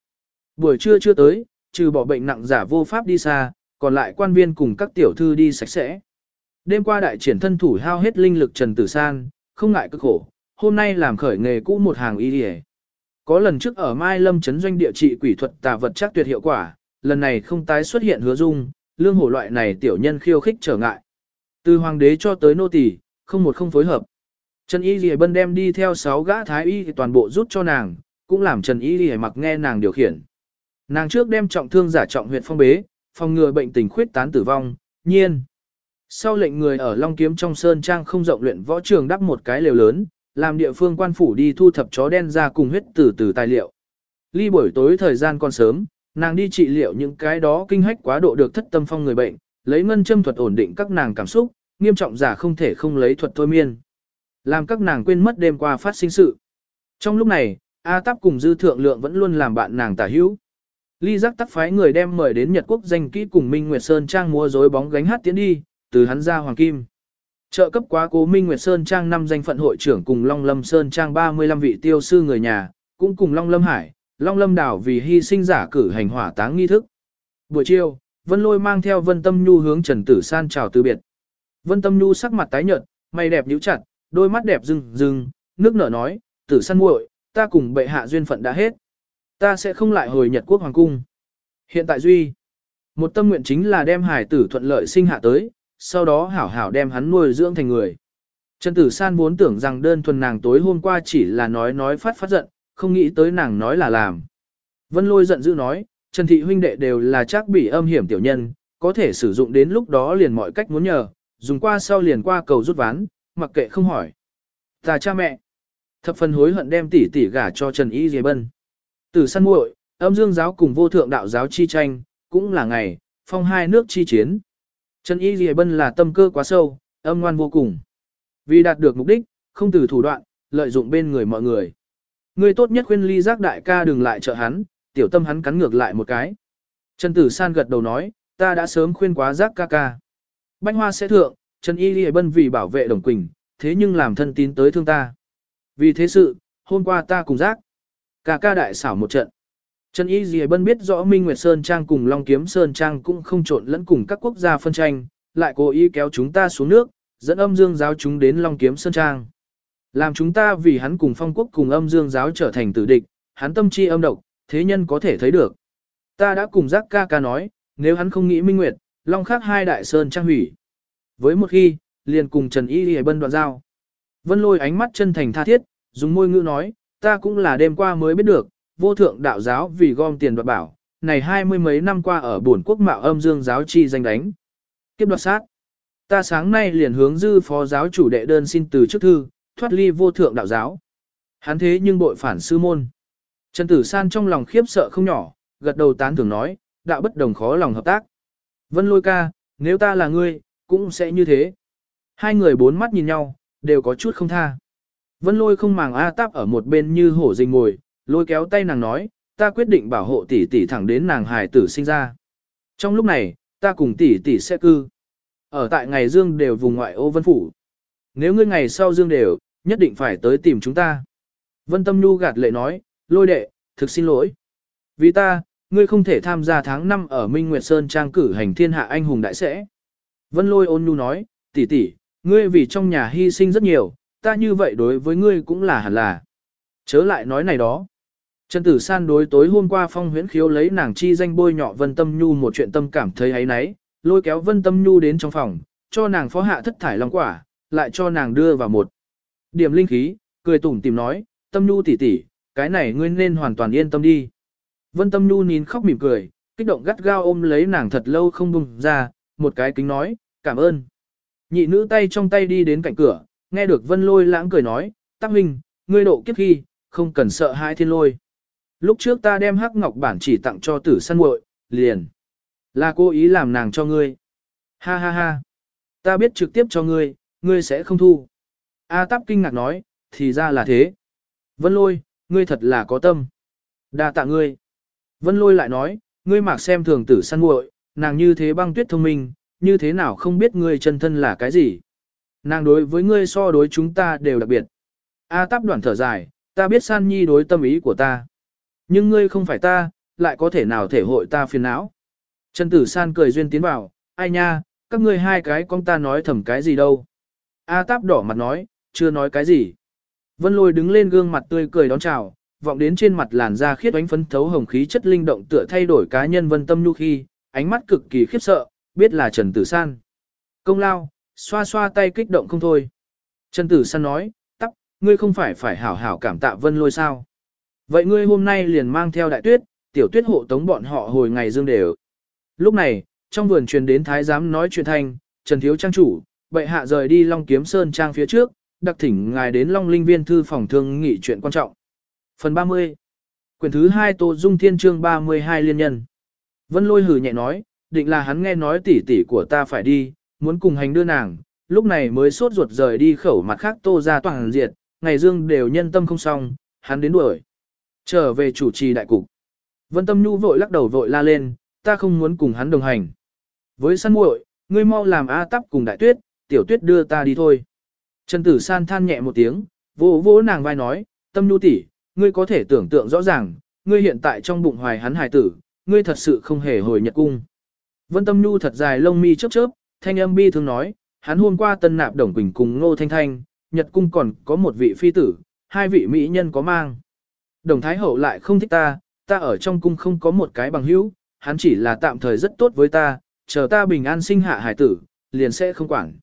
Buổi trưa chưa tới, trừ bỏ bệnh nặng giả vô pháp đi xa, còn lại quan viên cùng các tiểu thư đi sạch sẽ. Đêm qua đại triển thân thủ hao hết linh lực Trần Tử San, không ngại cực khổ, hôm nay làm khởi nghề cũ một hàng y điề. Có lần trước ở Mai Lâm trấn doanh địa trị quỷ thuật tà vật chắc tuyệt hiệu quả, lần này không tái xuất hiện hứa dung, lương hổ loại này tiểu nhân khiêu khích trở ngại. Từ hoàng đế cho tới nô tỳ, không một không phối hợp. Trần Y Lì Bân đem đi theo sáu gã thái y toàn bộ rút cho nàng, cũng làm Trần Y Lì mặc nghe nàng điều khiển. Nàng trước đem trọng thương giả trọng huyện phong bế, phòng ngừa bệnh tình khuyết tán tử vong, nhiên. Sau lệnh người ở Long Kiếm trong Sơn Trang không rộng luyện võ trường đắp một cái lều lớn, làm địa phương quan phủ đi thu thập chó đen ra cùng huyết tử từ tài liệu. Ly buổi tối thời gian còn sớm, nàng đi trị liệu những cái đó kinh hách quá độ được thất tâm phong người bệnh, lấy ngân châm thuật ổn định các nàng cảm xúc, nghiêm trọng giả không thể không lấy thuật thôi miên. Làm các nàng quên mất đêm qua phát sinh sự. Trong lúc này, A Táp cùng Dư Thượng Lượng vẫn luôn làm bạn nàng tả hữu. Ly giác tắc phái người đem mời đến Nhật Quốc danh kỹ cùng Minh Nguyệt Sơn Trang mua dối bóng gánh hát tiến đi, từ hắn ra Hoàng Kim. Trợ cấp quá cố Minh Nguyệt Sơn Trang năm danh phận hội trưởng cùng Long Lâm Sơn Trang 35 vị tiêu sư người nhà, cũng cùng Long Lâm Hải, Long Lâm Đảo vì hy sinh giả cử hành hỏa táng nghi thức. Buổi chiều, Vân Lôi mang theo Vân Tâm Nhu hướng Trần Tử San chào từ biệt. Vân Tâm Nhu sắc mặt tái nhợt, mày đẹp nhíu chặt, đôi mắt đẹp rưng rưng, nước nở nói, Tử San muội, ta cùng bệ hạ duyên phận đã hết. Ta sẽ không lại hồi Nhật Quốc Hoàng Cung. Hiện tại Duy, một tâm nguyện chính là đem hải tử thuận lợi sinh hạ tới, sau đó hảo hảo đem hắn nuôi dưỡng thành người. Trần Tử San vốn tưởng rằng đơn thuần nàng tối hôm qua chỉ là nói nói phát phát giận, không nghĩ tới nàng nói là làm. Vân Lôi giận dữ nói, Trần Thị huynh đệ đều là chắc bị âm hiểm tiểu nhân, có thể sử dụng đến lúc đó liền mọi cách muốn nhờ, dùng qua sau liền qua cầu rút ván, mặc kệ không hỏi. Ta cha mẹ, thập phần hối hận đem tỷ tỷ gả cho Trần Y Dì Bân. Tử San muội, âm dương giáo cùng vô thượng đạo giáo chi tranh, cũng là ngày, phong hai nước chi chiến. Trần Y Dề Bân là tâm cơ quá sâu, âm ngoan vô cùng. Vì đạt được mục đích, không từ thủ đoạn, lợi dụng bên người mọi người. Người tốt nhất khuyên ly giác đại ca đừng lại trợ hắn, tiểu tâm hắn cắn ngược lại một cái. Trần Tử San gật đầu nói, ta đã sớm khuyên quá giác ca ca. Bánh hoa sẽ thượng, Trần Y Lì Bân vì bảo vệ Đồng Quỳnh, thế nhưng làm thân tín tới thương ta. Vì thế sự, hôm qua ta cùng giác. Ca ca đại xảo một trận. Trần Y Dì Bân biết rõ Minh Nguyệt Sơn Trang cùng Long Kiếm Sơn Trang cũng không trộn lẫn cùng các quốc gia phân tranh, lại cố ý kéo chúng ta xuống nước, dẫn âm dương giáo chúng đến Long Kiếm Sơn Trang. Làm chúng ta vì hắn cùng phong quốc cùng âm dương giáo trở thành tử địch, hắn tâm chi âm độc, thế nhân có thể thấy được. Ta đã cùng giác ca ca nói, nếu hắn không nghĩ minh nguyệt, long khác hai đại sơn trang hủy. Với một khi, liền cùng Trần Y Lì Bân đoạn giao. Vân lôi ánh mắt chân thành tha thiết, dùng môi ngữ nói, ta cũng là đêm qua mới biết được, vô thượng đạo giáo vì gom tiền đoạt bảo, này hai mươi mấy năm qua ở bổn quốc mạo âm dương giáo chi danh đánh. Kiếp đoạt sát. Ta sáng nay liền hướng dư phó giáo chủ đệ đơn xin từ chức thư, thoát ly vô thượng đạo giáo. Hắn thế nhưng bội phản sư môn. Trần Tử San trong lòng khiếp sợ không nhỏ, gật đầu tán thưởng nói, đạo bất đồng khó lòng hợp tác. Vân lôi ca, nếu ta là ngươi, cũng sẽ như thế. Hai người bốn mắt nhìn nhau, đều có chút không tha. Vân lôi không màng A táp ở một bên như hổ rình ngồi, lôi kéo tay nàng nói, ta quyết định bảo hộ tỷ tỷ thẳng đến nàng hài tử sinh ra. Trong lúc này, ta cùng tỷ tỷ sẽ cư. Ở tại ngày dương đều vùng ngoại ô vân phủ. Nếu ngươi ngày sau dương đều, nhất định phải tới tìm chúng ta. Vân Tâm Nhu gạt lệ nói, lôi đệ, thực xin lỗi. Vì ta, ngươi không thể tham gia tháng 5 ở Minh Nguyệt Sơn trang cử hành thiên hạ anh hùng đại sẽ. Vân lôi ôn nhu nói, tỷ tỷ, ngươi vì trong nhà hy sinh rất nhiều, ta như vậy đối với ngươi cũng là hẳn là. Chớ lại nói này đó. Trần Tử San đối tối hôm qua phong huyễn khiếu lấy nàng chi danh bôi nhọ Vân Tâm Nhu một chuyện tâm cảm thấy ấy nấy, lôi kéo Vân Tâm Nhu đến trong phòng, cho nàng phó hạ thất thải long quả, lại cho nàng đưa vào một điểm linh khí, cười tủm tìm nói, Tâm Nhu tỷ tỷ, cái này ngươi nên hoàn toàn yên tâm đi. Vân Tâm Nhu nín khóc mỉm cười, kích động gắt gao ôm lấy nàng thật lâu không buông ra, một cái kính nói, cảm ơn. Nhị nữ tay trong tay đi đến cạnh cửa, nghe được Vân Lôi lãng cười nói, Tắc huynh, ngươi độ kiếp khi, không cần sợ hai thiên lôi. Lúc trước ta đem hắc ngọc bản chỉ tặng cho tử săn muội, liền. Là cố ý làm nàng cho ngươi. Ha ha ha. Ta biết trực tiếp cho ngươi, ngươi sẽ không thu. A Táp kinh ngạc nói, thì ra là thế. Vân lôi, ngươi thật là có tâm. đa tạ ngươi. Vân lôi lại nói, ngươi mặc xem thường tử săn muội, nàng như thế băng tuyết thông minh, như thế nào không biết ngươi chân thân là cái gì. Nàng đối với ngươi so đối chúng ta đều đặc biệt. A táp đoạn thở dài, ta biết san nhi đối tâm ý của ta. Nhưng ngươi không phải ta, lại có thể nào thể hội ta phiền não. Trần tử san cười duyên tiến vào, ai nha, các ngươi hai cái con ta nói thầm cái gì đâu. A táp đỏ mặt nói, chưa nói cái gì. Vân lôi đứng lên gương mặt tươi cười đón chào, vọng đến trên mặt làn da khiết ánh phấn thấu hồng khí chất linh động tựa thay đổi cá nhân vân tâm nhu khi, ánh mắt cực kỳ khiếp sợ, biết là Trần Tử San. Công lao, xoa xoa tay kích động không thôi. Trần Tử San nói, tắc, ngươi không phải phải hảo hảo cảm tạ vân lôi sao. Vậy ngươi hôm nay liền mang theo đại tuyết, tiểu tuyết hộ tống bọn họ hồi ngày dương đều. Lúc này, trong vườn truyền đến thái giám nói chuyện thanh, Trần Thiếu Trang chủ, bệ hạ rời đi Long Kiếm Sơn Trang phía trước, đặc thỉnh ngài đến Long Linh Viên thư phòng thương nghị chuyện quan trọng. Phần 30 Quyển thứ 2 Tô Dung Thiên Trương 32 liên nhân Vân lôi hử nhẹ nói, định là hắn nghe nói tỷ tỷ của ta phải đi, muốn cùng hành đưa nàng, lúc này mới sốt ruột rời đi khẩu mặt khác tô ra toàn diệt, ngày dương đều nhân tâm không xong, hắn đến đuổi. Trở về chủ trì đại cục. Vân Tâm Nhu vội lắc đầu vội la lên, ta không muốn cùng hắn đồng hành. Với săn muội, ngươi mau làm A tắp cùng đại tuyết, tiểu tuyết đưa ta đi thôi. Trần Tử San than nhẹ một tiếng, vỗ vỗ nàng vai nói, Tâm Nhu tỷ, ngươi có thể tưởng tượng rõ ràng, ngươi hiện tại trong bụng hoài hắn hài tử, ngươi thật sự không hề hồi Nhật cung. Vân Tâm Nhu thật dài lông mi chớp chớp, thanh âm bi thương nói, hắn hôm qua tân nạp Đồng Quỳnh cùng Ngô Thanh Thanh, Nhật cung còn có một vị phi tử, hai vị mỹ nhân có mang. Đồng Thái Hậu lại không thích ta, ta ở trong cung không có một cái bằng hữu, hắn chỉ là tạm thời rất tốt với ta, chờ ta bình an sinh hạ hải tử, liền sẽ không quản.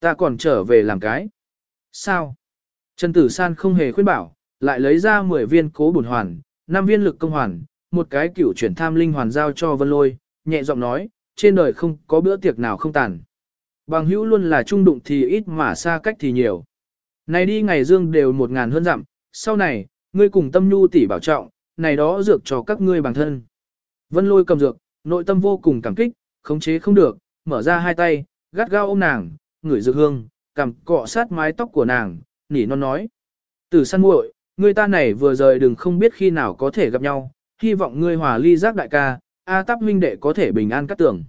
Ta còn trở về làm cái. Sao? Trần Tử San không hề khuyên bảo, lại lấy ra 10 viên cố bổn hoàn, 5 viên lực công hoàn, một cái cửu chuyển tham linh hoàn giao cho Vân Lôi, nhẹ giọng nói, trên đời không có bữa tiệc nào không tàn. Bằng hữu luôn là trung đụng thì ít mà xa cách thì nhiều. Này đi ngày dương đều một ngàn hơn dặm, sau này, ngươi cùng tâm nhu tỷ bảo trọng, này đó dược cho các ngươi bằng thân. Vân lôi cầm dược, nội tâm vô cùng cảm kích, khống chế không được, mở ra hai tay, gắt gao ôm nàng, ngửi dược hương, cầm cọ sát mái tóc của nàng, nỉ non nói. Tử săn muội, ngươi ta này vừa rời đừng không biết khi nào có thể gặp nhau, hy vọng ngươi hòa ly giác đại ca, A Táp huynh đệ có thể bình an cắt tưởng.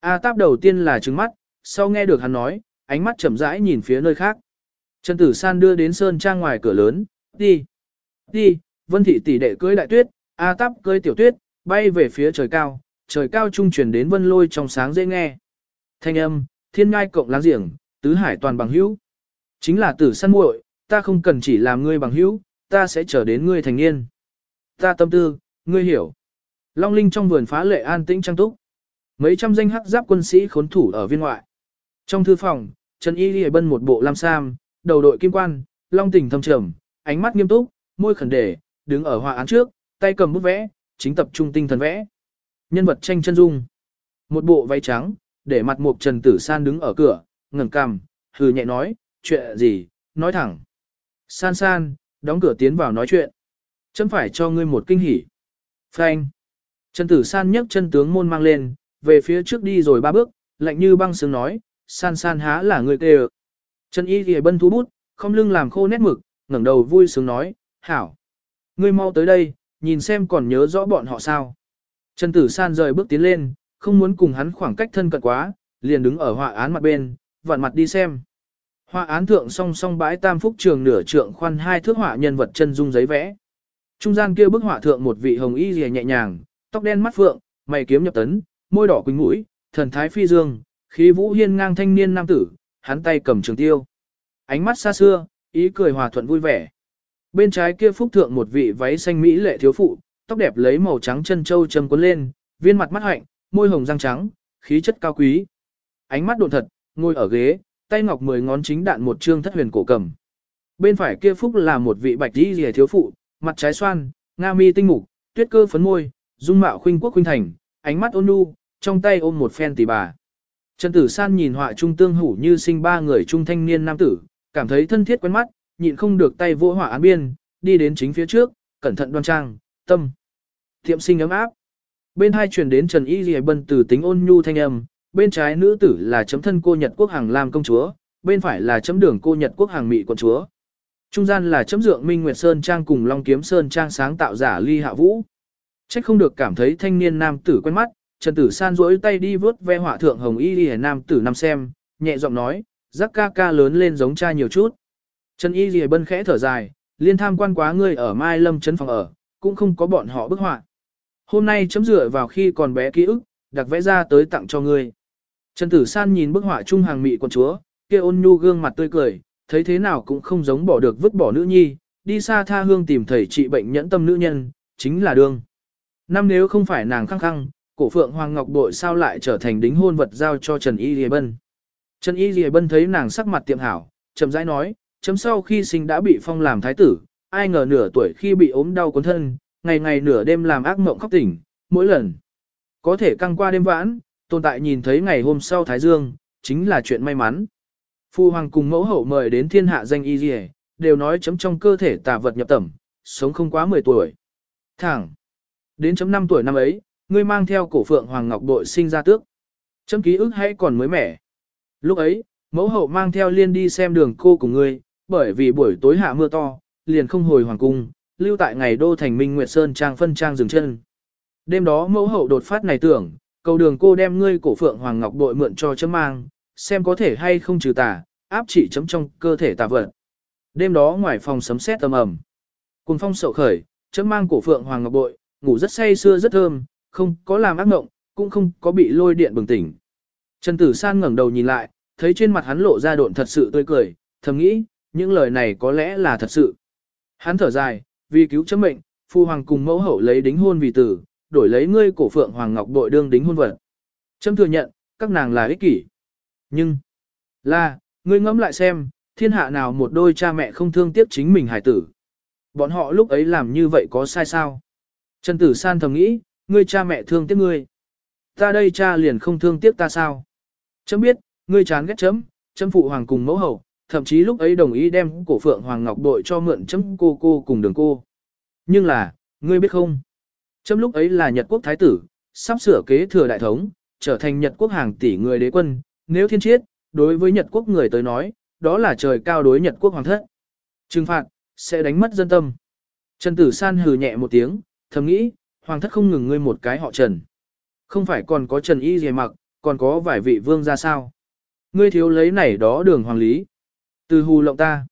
A Táp đầu tiên là trứng mắt, sau nghe được hắn nói, ánh mắt chậm rãi nhìn phía nơi khác. Trần Tử San đưa đến Sơn Trang ngoài cửa lớn, đi, đi, Vân Thị tỷ đệ cưới đại tuyết, A Táp cưới tiểu tuyết, bay về phía trời cao, trời cao trung truyền đến vân lôi trong sáng dễ nghe. Thanh âm, thiên ngai cộng láng giềng, tứ hải toàn bằng hữu. Chính là tử săn muội, ta không cần chỉ làm ngươi bằng hữu, ta sẽ trở đến ngươi thành niên. Ta tâm tư, ngươi hiểu. Long Linh trong vườn phá lệ an tĩnh trang túc. Mấy trăm danh hắc giáp quân sĩ khốn thủ ở viên ngoại. Trong thư phòng, Trần Y Lì bân một bộ lam sam, đầu đội kim quan, long Tỉnh thâm trầm, ánh mắt nghiêm túc, môi khẩn đề, đứng ở họa án trước, tay cầm bút vẽ, chính tập trung tinh thần vẽ. Nhân vật tranh chân dung. Một bộ váy trắng, để mặt mục Trần Tử San đứng ở cửa, ngẩng cằm, hừ nhẹ nói, chuyện gì, nói thẳng. San San, đóng cửa tiến vào nói chuyện. Chấm phải cho ngươi một kinh hỉ. Phanh. Trần Tử San nhấc chân tướng môn mang lên, về phía trước đi rồi ba bước, lạnh như băng sướng nói, San San há là người tê Trần Y Ghi bân thú bút, không lưng làm khô nét mực, ngẩng đầu vui sướng nói, hảo. Ngươi mau tới đây, nhìn xem còn nhớ rõ bọn họ sao. Trần Tử San rời bước tiến lên, không muốn cùng hắn khoảng cách thân cận quá, liền đứng ở họa án mặt bên, vặn mặt đi xem. Họa án thượng song song bãi tam phúc trường nửa trượng khoan hai thước họa nhân vật chân dung giấy vẽ. Trung gian kia bức họa thượng một vị hồng y rìa nhẹ nhàng, tóc đen mắt phượng, mày kiếm nhập tấn, môi đỏ quỳnh mũi, thần thái phi dương, khí vũ hiên ngang thanh niên nam tử, hắn tay cầm trường tiêu. Ánh mắt xa xưa, ý cười hòa thuận vui vẻ. Bên trái kia phúc thượng một vị váy xanh mỹ lệ thiếu phụ, tóc đẹp lấy màu trắng chân châu châm cuốn lên, viên mặt mắt hạnh, môi hồng răng trắng, khí chất cao quý. Ánh mắt độn thật, ngồi ở ghế, tay ngọc mười ngón chính đạn một trương thất huyền cổ cầm. Bên phải kia phúc là một vị bạch y rìa thiếu phụ, mặt trái xoan, nga mi tinh mục, tuyết cơ phấn môi, dung mạo khuynh quốc khuynh thành, ánh mắt ôn nhu, trong tay ôm một phen tỷ bà. Trần Tử San nhìn họa trung tương hủ như sinh ba người trung thanh niên nam tử, cảm thấy thân thiết quen mắt, nhịn không được tay vỗ hỏa án biên, đi đến chính phía trước, cẩn thận đoan trang, tâm. Thiệm sinh ấm áp. Bên hai truyền đến Trần Y Lì Bân từ tính ôn nhu thanh âm, bên trái nữ tử là chấm thân cô Nhật Quốc hàng Lam công chúa, bên phải là chấm đường cô Nhật Quốc hàng Mỹ quận chúa. Trung gian là chấm dượng Minh Nguyệt Sơn Trang cùng Long Kiếm Sơn Trang sáng tạo giả ly hạ vũ. Trách không được cảm thấy thanh niên nam tử quen mắt, Trần Tử San duỗi tay đi vớt ve họa thượng hồng y lìa nam tử năm xem, nhẹ giọng nói, giác ca ca lớn lên giống cha nhiều chút. Trần y lìa bân khẽ thở dài, liên tham quan quá ngươi ở Mai Lâm trấn phòng ở, cũng không có bọn họ bức họa. Hôm nay chấm dựa vào khi còn bé ký ức, đặc vẽ ra tới tặng cho ngươi. Trần Tử San nhìn bức họa trung hàng mị quần chúa, kia ôn nhu gương mặt tươi cười, thấy thế nào cũng không giống bỏ được vứt bỏ nữ nhi, đi xa tha hương tìm thầy trị bệnh nhẫn tâm nữ nhân, chính là đương. Năm nếu không phải nàng khăng khăng, cổ phượng Hoàng Ngọc Bội sao lại trở thành đính hôn vật giao cho Trần Y Lìa Bân. Trần Y Lìa Bân thấy nàng sắc mặt tiệm hảo, chậm rãi nói, chấm sau khi sinh đã bị phong làm thái tử, ai ngờ nửa tuổi khi bị ốm đau cuốn thân, ngày ngày nửa đêm làm ác mộng khóc tỉnh, mỗi lần. Có thể căng qua đêm vãn, tồn tại nhìn thấy ngày hôm sau Thái Dương, chính là chuyện may mắn. Phu hoàng cùng mẫu hậu mời đến thiên hạ danh y dì đều nói chấm trong cơ thể tà vật nhập tẩm, sống không quá 10 tuổi. Thẳng. Đến chấm 5 tuổi năm ấy, ngươi mang theo cổ phượng hoàng ngọc đội sinh ra tước. Chấm ký ức hãy còn mới mẻ. Lúc ấy, mẫu hậu mang theo liên đi xem đường cô của ngươi, bởi vì buổi tối hạ mưa to, liền không hồi hoàng cung, lưu tại ngày đô thành Minh Nguyệt Sơn trang phân trang dừng chân. Đêm đó mẫu hậu đột phát này tưởng, cầu đường cô đem ngươi cổ phượng hoàng ngọc bội mượn cho chấm mang, xem có thể hay không trừ tà, áp chỉ chấm trong cơ thể tà vật. Đêm đó ngoài phòng sấm sét tầm ầm, cùng phong sậu khởi, chấm mang cổ phượng hoàng ngọc bội, ngủ rất say sưa rất thơm, không có làm ác mộng, cũng không có bị lôi điện bừng tỉnh. Trần Tử San ngẩng đầu nhìn lại, thấy trên mặt hắn lộ ra độn thật sự tươi cười, thầm nghĩ, những lời này có lẽ là thật sự. Hắn thở dài, vì cứu chấm mệnh, phu hoàng cùng mẫu hậu lấy đính hôn vì tử, đổi lấy ngươi cổ phượng hoàng ngọc bội đương đính hôn vật. Chấm thừa nhận, các nàng là ích kỷ. Nhưng, là, ngươi ngẫm lại xem, thiên hạ nào một đôi cha mẹ không thương tiếc chính mình hải tử. Bọn họ lúc ấy làm như vậy có sai sao? Trần Tử San thầm nghĩ, ngươi cha mẹ thương tiếc ngươi. Ta đây cha liền không thương tiếc ta sao? Chấm biết, ngươi chán ghét chấm, chấm phụ hoàng cùng mẫu hậu, thậm chí lúc ấy đồng ý đem cổ phượng hoàng ngọc bội cho mượn chấm cô cô cùng đường cô. Nhưng là, ngươi biết không? Chấm lúc ấy là Nhật quốc thái tử, sắp sửa kế thừa đại thống, trở thành Nhật quốc hàng tỷ người đế quân, nếu thiên chiết, đối với Nhật quốc người tới nói, đó là trời cao đối Nhật quốc hoàng thất. Trừng phạt, sẽ đánh mất dân tâm. Trần Tử San hừ nhẹ một tiếng, thầm nghĩ, hoàng thất không ngừng ngươi một cái họ Trần. Không phải còn có Trần Y gì mặc, còn có vài vị vương ra sao. Ngươi thiếu lấy này đó đường hoàng lý. Từ hù lộng ta.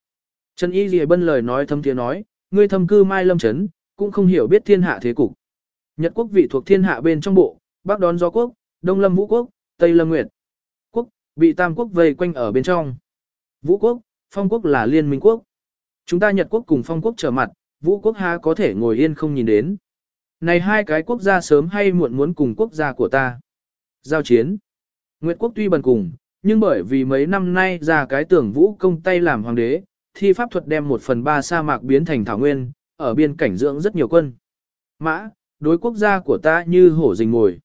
Trần Y Lìa bân lời nói thâm tiếng nói, ngươi thâm cư mai lâm chấn, cũng không hiểu biết thiên hạ thế cục. Nhật quốc vị thuộc thiên hạ bên trong bộ, Bắc đón gió quốc, Đông lâm vũ quốc, Tây lâm nguyệt. Quốc, bị tam quốc vây quanh ở bên trong. Vũ quốc, phong quốc là liên minh quốc. Chúng ta Nhật quốc cùng phong quốc trở mặt, vũ quốc ha có thể ngồi yên không nhìn đến. Này hai cái quốc gia sớm hay muộn muốn cùng quốc gia của ta. Giao chiến. Nguyệt quốc tuy bần cùng, nhưng bởi vì mấy năm nay ra cái tưởng vũ công tay làm hoàng đế, thi pháp thuật đem một phần ba sa mạc biến thành thảo nguyên, ở biên cảnh dưỡng rất nhiều quân. Mã, đối quốc gia của ta như hổ rình ngồi.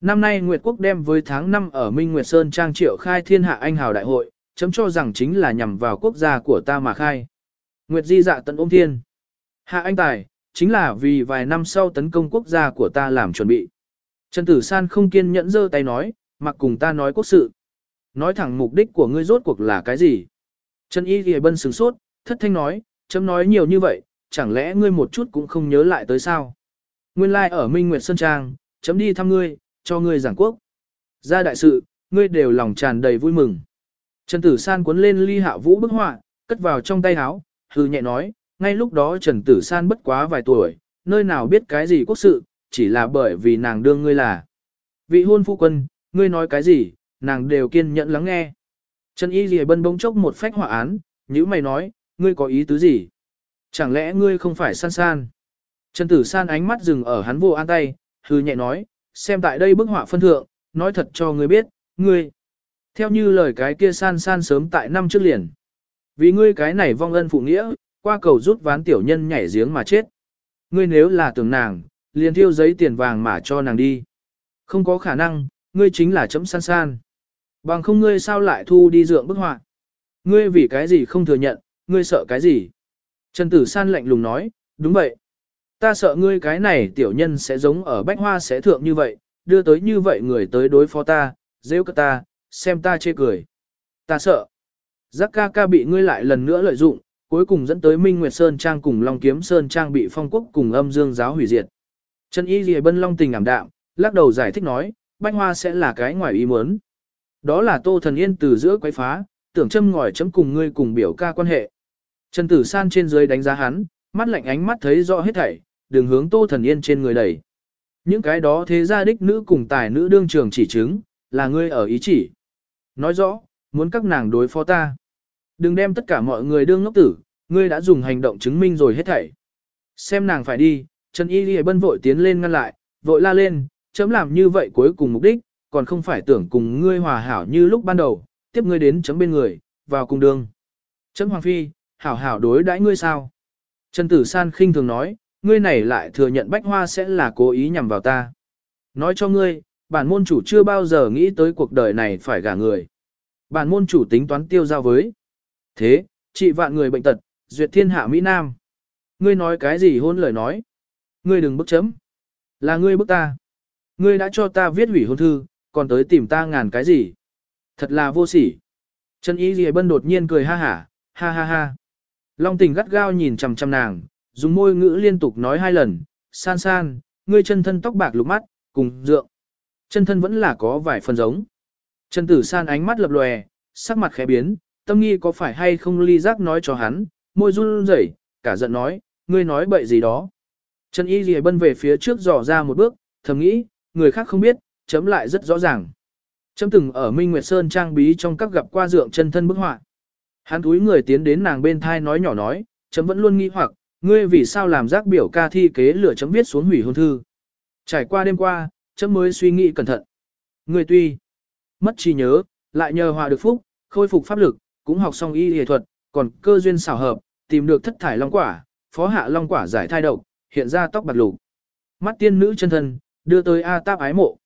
Năm nay Nguyệt quốc đem với tháng 5 ở Minh Nguyệt Sơn trang triệu khai thiên hạ anh hào đại hội, chấm cho rằng chính là nhằm vào quốc gia của ta mà khai. Nguyệt di dạ tận ôm thiên. Hạ anh tài, chính là vì vài năm sau tấn công quốc gia của ta làm chuẩn bị. Trần Tử San không kiên nhẫn giơ tay nói, mặc cùng ta nói quốc sự. Nói thẳng mục đích của ngươi rốt cuộc là cái gì? Trần Y Ghi Bân sửng sốt, thất thanh nói, chấm nói nhiều như vậy, chẳng lẽ ngươi một chút cũng không nhớ lại tới sao? Nguyên lai like ở Minh Nguyệt Sơn Trang, chấm đi thăm ngươi, cho ngươi giảng quốc. Ra đại sự, ngươi đều lòng tràn đầy vui mừng. Trần Tử San cuốn lên ly hạ vũ bức họa, cất vào trong tay áo, hư nhẹ nói, ngay lúc đó Trần Tử San bất quá vài tuổi, nơi nào biết cái gì quốc sự, chỉ là bởi vì nàng đương ngươi là. Vị hôn phu quân, ngươi nói cái gì, nàng đều kiên nhẫn lắng nghe. Trần Y Lìa bân bỗng chốc một phách hỏa án, như mày nói, ngươi có ý tứ gì? Chẳng lẽ ngươi không phải san san? Trần Tử San ánh mắt dừng ở hắn vô an tay, hư nhẹ nói, xem tại đây bức họa phân thượng, nói thật cho ngươi biết, ngươi. Theo như lời cái kia san san sớm tại năm trước liền. Vì ngươi cái này vong ân phụ nghĩa, qua cầu rút ván tiểu nhân nhảy giếng mà chết. Ngươi nếu là tưởng nàng, liền thiêu giấy tiền vàng mà cho nàng đi. Không có khả năng, ngươi chính là chấm san san. Bằng không ngươi sao lại thu đi dượng bức họa. Ngươi vì cái gì không thừa nhận, ngươi sợ cái gì. Trần Tử San lạnh lùng nói, đúng vậy. Ta sợ ngươi cái này tiểu nhân sẽ giống ở bách hoa sẽ thượng như vậy, đưa tới như vậy người tới đối phó ta, rêu cơ ta, xem ta chê cười. Ta sợ. Giác ca ca bị ngươi lại lần nữa lợi dụng, cuối cùng dẫn tới Minh Nguyệt Sơn Trang cùng Long Kiếm Sơn Trang bị phong quốc cùng âm dương giáo hủy diệt. Trần Y Lìa Bân Long tình ảm đạm, lắc đầu giải thích nói, bách hoa sẽ là cái ngoài ý muốn. Đó là Tô Thần Yên từ giữa quấy phá, tưởng châm ngòi chấm cùng ngươi cùng biểu ca quan hệ. Trần Tử San trên dưới đánh giá hắn, mắt lạnh ánh mắt thấy rõ hết thảy, đường hướng Tô Thần Yên trên người đẩy. Những cái đó thế gia đích nữ cùng tài nữ đương trường chỉ chứng, là ngươi ở ý chỉ. Nói rõ, muốn các nàng đối phó ta. Đừng đem tất cả mọi người đương ngốc tử, ngươi đã dùng hành động chứng minh rồi hết thảy. Xem nàng phải đi, Trần Y Ghi bân vội tiến lên ngăn lại, vội la lên, chấm làm như vậy cuối cùng mục đích, còn không phải tưởng cùng ngươi hòa hảo như lúc ban đầu, tiếp ngươi đến chấm bên người, vào cùng đường. Chấm Hoàng Phi, hảo hảo đối đãi ngươi sao? Trần Tử San khinh thường nói, ngươi này lại thừa nhận bách hoa sẽ là cố ý nhằm vào ta. Nói cho ngươi, bản môn chủ chưa bao giờ nghĩ tới cuộc đời này phải gả người. Bản môn chủ tính toán tiêu giao với. Thế, trị vạn người bệnh tật, duyệt thiên hạ Mỹ Nam. Ngươi nói cái gì hôn lời nói? Ngươi đừng bức chấm. Là ngươi bức ta. Ngươi đã cho ta viết hủy hôn thư, còn tới tìm ta ngàn cái gì? Thật là vô sỉ. Trần Y Ghi Bân đột nhiên cười ha hả, ha ha ha. Long tình gắt gao nhìn chằm chằm nàng, dùng môi ngữ liên tục nói hai lần, san san, ngươi chân thân tóc bạc lục mắt, cùng dượng. Chân thân vẫn là có vài phần giống. Trần tử san ánh mắt lập lòe, sắc mặt khẽ biến, tâm nghi có phải hay không ly giác nói cho hắn, môi run rẩy, cả giận nói, ngươi nói bậy gì đó. Trần y Ghi bân về phía trước dò ra một bước, thầm nghĩ, người khác không biết, chấm lại rất rõ ràng. Chấm từng ở Minh Nguyệt Sơn trang bí trong các gặp qua dượng chân thân bức họa. Hắn túi người tiến đến nàng bên thai nói nhỏ nói, chấm vẫn luôn nghi hoặc, ngươi vì sao làm giác biểu ca thi kế lửa chấm viết xuống hủy hôn thư. Trải qua đêm qua, chấm mới suy nghĩ cẩn thận. Ngươi tuy mất trí nhớ, lại nhờ hòa được phúc, khôi phục pháp lực, cũng học xong y y thuật, còn cơ duyên xảo hợp, tìm được thất thải long quả, phó hạ long quả giải thai độc, hiện ra tóc bạc lục. Mắt tiên nữ chân thân, đưa tới A Táp ái mộ.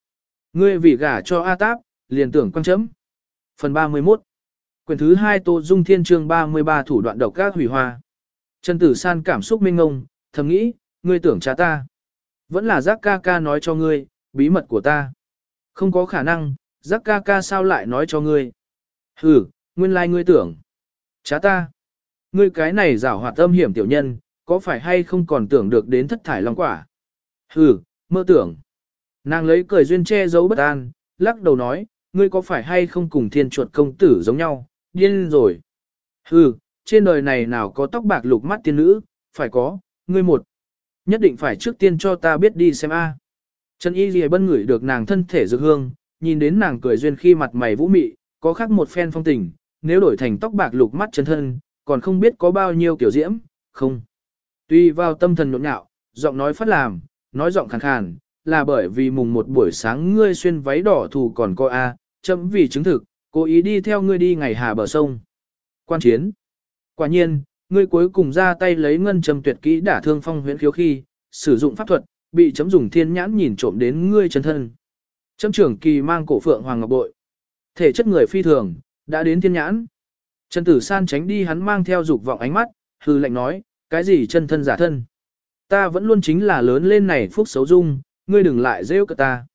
Ngươi vì gả cho A Táp, liền tưởng quan chấm. Phần 31 Quyển thứ 2 Tô Dung Thiên chương 33 thủ đoạn độc các hủy hoa. Trần Tử San cảm xúc mênh ngông, thầm nghĩ, ngươi tưởng cha ta. Vẫn là giác ca ca nói cho ngươi, bí mật của ta. Không có khả năng, giác ca ca sao lại nói cho ngươi. Ừ, nguyên lai like ngươi tưởng. Chá ta. Ngươi cái này rảo hoạt âm hiểm tiểu nhân, có phải hay không còn tưởng được đến thất thải long quả? Hừ, mơ tưởng. Nàng lấy cười duyên che giấu bất an, lắc đầu nói, ngươi có phải hay không cùng thiên chuột công tử giống nhau, điên rồi. Hừ, trên đời này nào có tóc bạc lục mắt tiên nữ, phải có, ngươi một. Nhất định phải trước tiên cho ta biết đi xem a. Trần Y Lìa bân ngửi được nàng thân thể dược hương, nhìn đến nàng cười duyên khi mặt mày vũ mị, có khác một phen phong tình, nếu đổi thành tóc bạc lục mắt chân thân, còn không biết có bao nhiêu kiểu diễm, không. Tuy vào tâm thần nhộn nhạo, giọng nói phát làm, nói giọng khàn khàn, là bởi vì mùng một buổi sáng ngươi xuyên váy đỏ thù còn coi a, chấm vì chứng thực, cố ý đi theo ngươi đi ngày hà bờ sông. Quan chiến. Quả nhiên, ngươi cuối cùng ra tay lấy ngân châm tuyệt kỹ đả thương phong huyễn khiếu khi, sử dụng pháp thuật, bị chấm dùng thiên nhãn nhìn trộm đến ngươi chân thân. Chấm trưởng kỳ mang cổ phượng hoàng ngọc bội. Thể chất người phi thường, đã đến thiên nhãn. Trần Tử San tránh đi hắn mang theo dục vọng ánh mắt, hư lệnh nói, cái gì chân thân giả thân. Ta vẫn luôn chính là lớn lên này phúc xấu dung, ngươi đừng lại rêu cả ta.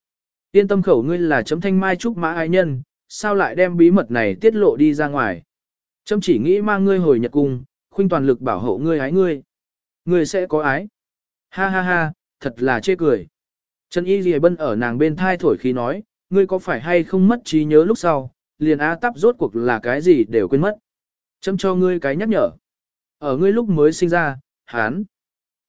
Yên tâm khẩu ngươi là chấm thanh mai trúc mã ai nhân, sao lại đem bí mật này tiết lộ đi ra ngoài. Chấm chỉ nghĩ mang ngươi hồi Nhật Cung, khuynh toàn lực bảo hộ ngươi ái ngươi. Ngươi sẽ có ái. Ha ha ha, thật là chê cười. Trần Y Ghi Bân ở nàng bên thai thổi khí nói, ngươi có phải hay không mất trí nhớ lúc sau, liền á tắp rốt cuộc là cái gì đều quên mất. Chấm cho ngươi cái nhắc nhở. Ở ngươi lúc mới sinh ra, hán,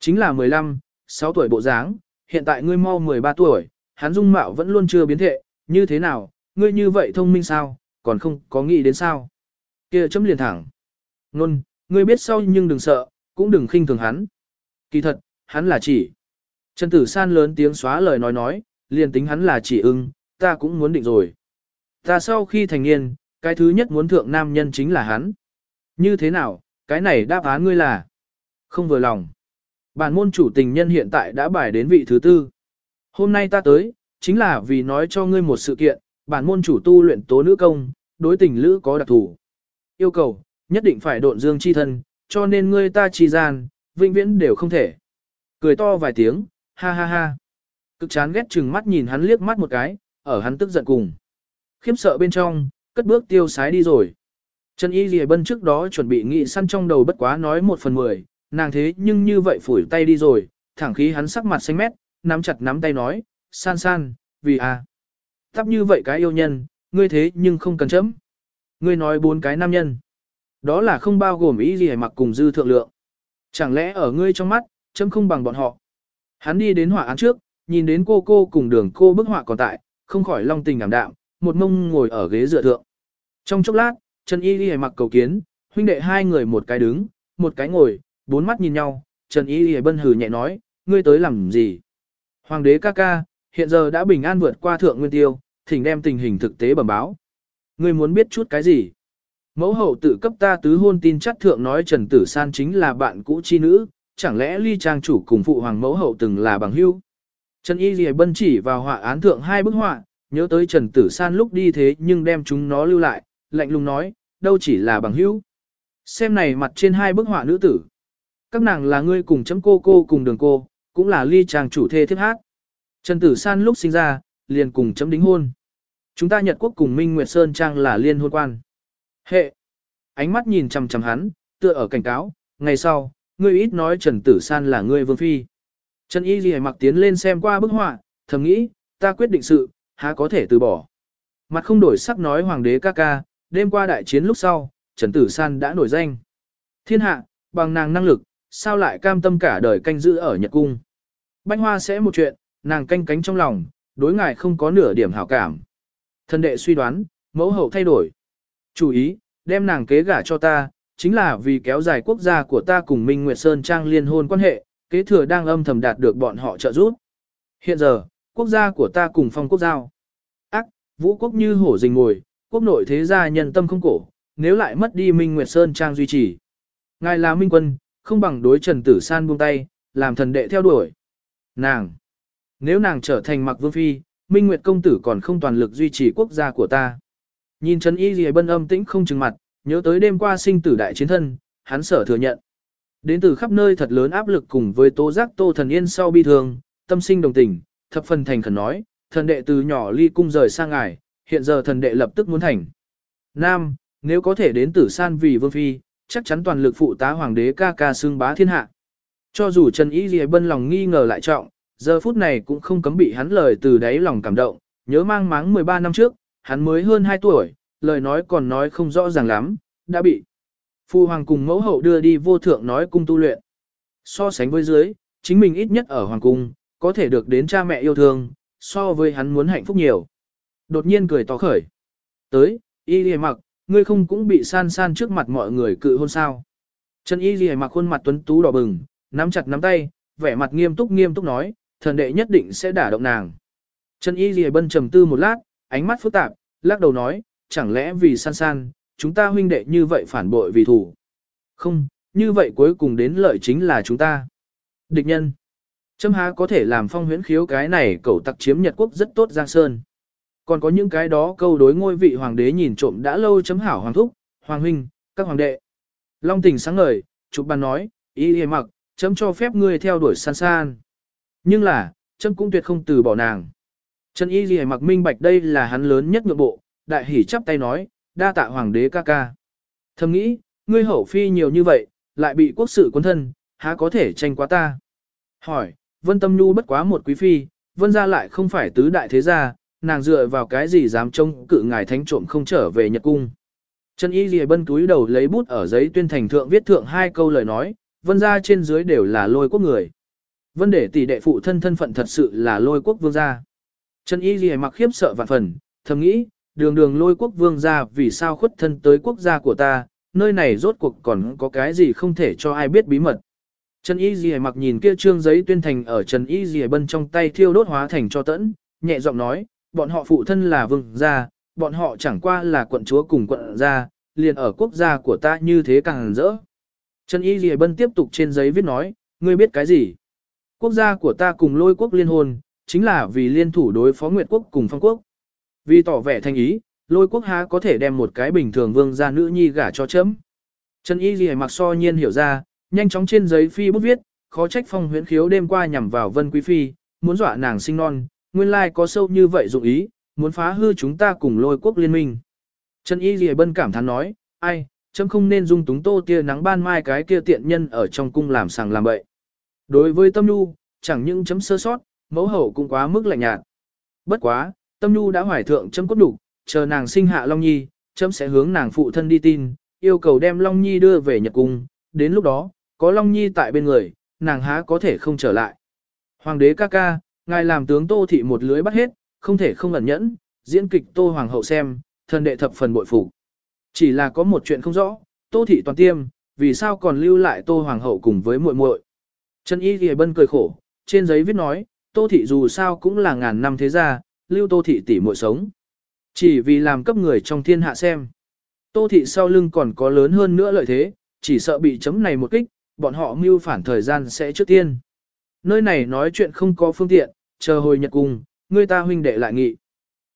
chính là 15, 6 tuổi bộ dáng, hiện tại ngươi mau 13 tuổi, hắn dung mạo vẫn luôn chưa biến thệ, như thế nào, ngươi như vậy thông minh sao, còn không có nghĩ đến sao. kia chấm liền thẳng. Nôn, ngươi biết sau nhưng đừng sợ, cũng đừng khinh thường hắn. Kỳ thật, hắn là chỉ. Trần Tử San lớn tiếng xóa lời nói nói, liền tính hắn là chỉ ưng, ta cũng muốn định rồi. Ta sau khi thành niên, cái thứ nhất muốn thượng nam nhân chính là hắn. Như thế nào, cái này đáp án ngươi là không vừa lòng. Bản môn chủ tình nhân hiện tại đã bài đến vị thứ tư. Hôm nay ta tới, chính là vì nói cho ngươi một sự kiện, bản môn chủ tu luyện tố nữ công, đối tình lữ có đặc thủ. Yêu cầu, nhất định phải độn dương chi thân, cho nên ngươi ta chi gian, vĩnh viễn đều không thể. Cười to vài tiếng, ha ha ha. Cực chán ghét chừng mắt nhìn hắn liếc mắt một cái, ở hắn tức giận cùng. Khiếm sợ bên trong, cất bước tiêu sái đi rồi. Trần Y Lìa Bân trước đó chuẩn bị nghị săn trong đầu bất quá nói một phần mười, nàng thế nhưng như vậy phủi tay đi rồi, thẳng khí hắn sắc mặt xanh mét, nắm chặt nắm tay nói, san san, vì à. Tắp như vậy cái yêu nhân, ngươi thế nhưng không cần chấm. Ngươi nói bốn cái nam nhân. Đó là không bao gồm ý gì mặc cùng dư thượng lượng. Chẳng lẽ ở ngươi trong mắt, chấm không bằng bọn họ. Hắn đi đến hỏa án trước, nhìn đến cô cô cùng đường cô bức họa còn tại, không khỏi long tình ảm đạm, một mông ngồi ở ghế dựa thượng. Trong chốc lát, Trần Y Y mặc cầu kiến, huynh đệ hai người một cái đứng, một cái ngồi, bốn mắt nhìn nhau, Trần Y Y bân hừ nhẹ nói, ngươi tới làm gì? Hoàng đế ca ca, hiện giờ đã bình an vượt qua thượng nguyên tiêu, thỉnh đem tình hình thực tế bẩm báo. Ngươi muốn biết chút cái gì? Mẫu hậu tự cấp ta tứ hôn tin chắc thượng nói Trần Tử San chính là bạn cũ chi nữ, chẳng lẽ ly trang chủ cùng phụ hoàng mẫu hậu từng là bằng hữu? Trần Y Lì Bân chỉ vào họa án thượng hai bức họa, nhớ tới Trần Tử San lúc đi thế nhưng đem chúng nó lưu lại, lạnh lùng nói, đâu chỉ là bằng hữu. Xem này mặt trên hai bức họa nữ tử. Các nàng là ngươi cùng chấm cô cô cùng đường cô, cũng là ly chàng chủ thê thiếp hát. Trần Tử San lúc sinh ra, liền cùng chấm đính hôn. Chúng ta Nhật Quốc cùng Minh Nguyệt Sơn Trang là liên hôn quan. Hệ! Ánh mắt nhìn chằm chằm hắn, tựa ở cảnh cáo, ngày sau, ngươi ít nói Trần Tử San là ngươi vương phi. Trần Y Ghi mặc tiến lên xem qua bức họa, thầm nghĩ, ta quyết định sự, há có thể từ bỏ. Mặt không đổi sắc nói hoàng đế ca ca, đêm qua đại chiến lúc sau, Trần Tử San đã nổi danh. Thiên hạ, bằng nàng năng lực, sao lại cam tâm cả đời canh giữ ở Nhật Cung. Bánh hoa sẽ một chuyện, nàng canh cánh trong lòng, đối ngài không có nửa điểm hảo cảm. Thần đệ suy đoán, mẫu hậu thay đổi. Chủ ý, đem nàng kế gả cho ta, chính là vì kéo dài quốc gia của ta cùng Minh Nguyệt Sơn Trang liên hôn quan hệ, kế thừa đang âm thầm đạt được bọn họ trợ giúp. Hiện giờ, quốc gia của ta cùng phong quốc giao. Ác, vũ quốc như hổ rình ngồi, quốc nội thế gia nhân tâm không cổ, nếu lại mất đi Minh Nguyệt Sơn Trang duy trì. Ngài là minh quân, không bằng đối Trần Tử San buông tay, làm thần đệ theo đuổi. Nàng, nếu nàng trở thành mặc vương phi, Minh Nguyệt công tử còn không toàn lực duy trì quốc gia của ta. Nhìn Trần Y Lì bân âm tĩnh không chừng mặt, nhớ tới đêm qua sinh tử đại chiến thân, hắn sở thừa nhận. Đến từ khắp nơi thật lớn áp lực cùng với tố giác tô thần yên sau bi thương, tâm sinh đồng tình, thập phần thành khẩn nói, thần đệ từ nhỏ ly cung rời sang ngài, hiện giờ thần đệ lập tức muốn thành. Nam, nếu có thể đến tử san vì vương phi, chắc chắn toàn lực phụ tá hoàng đế ca ca xương bá thiên hạ. Cho dù Trần Y Lì bân lòng nghi ngờ lại trọng, giờ phút này cũng không cấm bị hắn lời từ đáy lòng cảm động, nhớ mang máng 13 năm trước, hắn mới hơn 2 tuổi, lời nói còn nói không rõ ràng lắm, đã bị phu hoàng cùng mẫu hậu đưa đi vô thượng nói cung tu luyện. So sánh với dưới, chính mình ít nhất ở hoàng cung, có thể được đến cha mẹ yêu thương, so với hắn muốn hạnh phúc nhiều. Đột nhiên cười to khởi. Tới, y lìa mặc, ngươi không cũng bị san san trước mặt mọi người cự hôn sao. Trần y Ghi mặc khuôn mặt tuấn tú đỏ bừng, nắm chặt nắm tay, vẻ mặt nghiêm túc nghiêm túc nói, thần đệ nhất định sẽ đả động nàng. Trần y Ghi bân trầm tư một lát, ánh mắt phức tạp, lắc đầu nói, chẳng lẽ vì san san, chúng ta huynh đệ như vậy phản bội vì thủ. Không, như vậy cuối cùng đến lợi chính là chúng ta. Địch nhân. Châm há có thể làm phong huyễn khiếu cái này cẩu tặc chiếm Nhật Quốc rất tốt Giang Sơn. Còn có những cái đó câu đối ngôi vị hoàng đế nhìn trộm đã lâu chấm hảo hoàng thúc, hoàng huynh, các hoàng đệ. Long tỉnh sáng ngời, chụp bàn nói, ý hề mặc, chấm cho phép ngươi theo đuổi san san. Nhưng là, chấm cũng tuyệt không từ bỏ nàng. Trần Y hề mặc minh bạch đây là hắn lớn nhất ngược bộ, đại hỉ chắp tay nói, đa tạ hoàng đế ca ca. Thầm nghĩ, ngươi hậu phi nhiều như vậy, lại bị quốc sự quân thân, há có thể tranh quá ta. Hỏi, vân tâm nhu bất quá một quý phi, vân ra lại không phải tứ đại thế gia, nàng dựa vào cái gì dám trông cự ngài thánh trộm không trở về Nhật Cung. Trần Y Lìa Bân túi đầu lấy bút ở giấy tuyên thành thượng viết thượng hai câu lời nói, vân ra trên dưới đều là lôi quốc người. Vân để tỷ đệ phụ thân thân phận thật sự là lôi quốc vương gia. Trần Y Lìa mặc khiếp sợ vạn phần, thầm nghĩ, đường đường lôi quốc vương gia vì sao khuất thân tới quốc gia của ta, nơi này rốt cuộc còn có cái gì không thể cho ai biết bí mật. Trần Y Dì mặc nhìn kia trương giấy tuyên thành ở Trần Y Dì bân trong tay thiêu đốt hóa thành cho tẫn, nhẹ giọng nói, bọn họ phụ thân là vương gia, bọn họ chẳng qua là quận chúa cùng quận gia, liền ở quốc gia của ta như thế càng rỡ. Trần Y Lì bân tiếp tục trên giấy viết nói, ngươi biết cái gì? Quốc gia của ta cùng lôi quốc liên hôn, chính là vì liên thủ đối phó Nguyệt quốc cùng phong quốc. Vì tỏ vẻ thành ý, lôi quốc há có thể đem một cái bình thường vương gia nữ nhi gả cho chấm. Trần Y Lì mặc so nhiên hiểu ra, nhanh chóng trên giấy phi bút viết, khó trách phong huyễn khiếu đêm qua nhằm vào vân quý phi, muốn dọa nàng sinh non, nguyên lai có sâu như vậy dụng ý, muốn phá hư chúng ta cùng lôi quốc liên minh. Trần Y Lìa bân cảm thán nói, ai, chấm không nên dung túng tô tia nắng ban mai cái kia tiện nhân ở trong cung làm sàng làm bậy. Đối với tâm nhu, chẳng những chấm sơ sót, mẫu hậu cũng quá mức lạnh nhạt. Bất quá, tâm nhu đã hoài thượng chấm cốt đủ, chờ nàng sinh hạ Long Nhi, chấm sẽ hướng nàng phụ thân đi tin, yêu cầu đem Long Nhi đưa về Nhật Cung, đến lúc đó, có Long Nhi tại bên người, nàng há có thể không trở lại. Hoàng đế ca ca, ngài làm tướng Tô Thị một lưới bắt hết, không thể không ẩn nhẫn, diễn kịch Tô Hoàng hậu xem, thần đệ thập phần bội phục. Chỉ là có một chuyện không rõ, Tô Thị toàn tiêm, vì sao còn lưu lại Tô Hoàng hậu cùng với muội muội? Trần Y Ghi Bân cười khổ, trên giấy viết nói, Tô Thị dù sao cũng là ngàn năm thế gia, lưu Tô Thị tỷ muội sống. Chỉ vì làm cấp người trong thiên hạ xem. Tô Thị sau lưng còn có lớn hơn nữa lợi thế, chỉ sợ bị chấm này một kích, bọn họ mưu phản thời gian sẽ trước tiên. Nơi này nói chuyện không có phương tiện, chờ hồi nhật cung người ta huynh đệ lại nghị.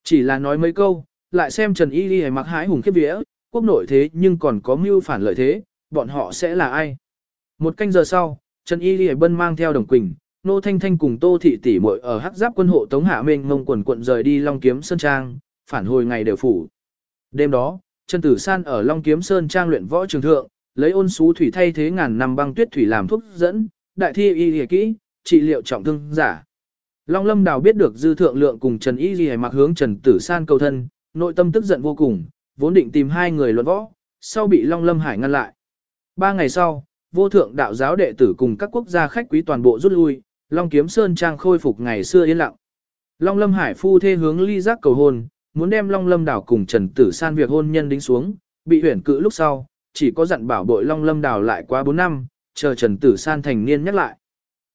Chỉ là nói mấy câu, lại xem Trần Y Ghi mặc hái hùng khiếp vía, quốc nội thế nhưng còn có mưu phản lợi thế, bọn họ sẽ là ai? Một canh giờ sau, Trần Y Ghi Bân mang theo đồng quỳnh, Nô Thanh Thanh cùng Tô Thị tỷ muội ở hắc giáp quân hộ Tống Hạ Mênh ngông quần quận rời đi Long Kiếm Sơn Trang, phản hồi ngày đều phủ. Đêm đó, Trần Tử San ở Long Kiếm Sơn Trang luyện võ trường thượng, lấy ôn xú thủy thay thế ngàn năm băng tuyết thủy làm thuốc dẫn, đại thi y y kỹ, trị liệu trọng thương giả. Long Lâm Đào biết được dư thượng lượng cùng Trần Y Ghi mặc hướng Trần Tử San cầu thân, nội tâm tức giận vô cùng, vốn định tìm hai người luận võ, sau bị Long Lâm Hải ngăn lại. Ba ngày sau, vô thượng đạo giáo đệ tử cùng các quốc gia khách quý toàn bộ rút lui, Long Kiếm Sơn Trang khôi phục ngày xưa yên lặng. Long Lâm Hải phu thê hướng ly giác cầu hôn, muốn đem Long Lâm đảo cùng Trần Tử San việc hôn nhân đính xuống, bị huyển cự lúc sau, chỉ có dặn bảo bội Long Lâm đảo lại quá 4 năm, chờ Trần Tử San thành niên nhắc lại.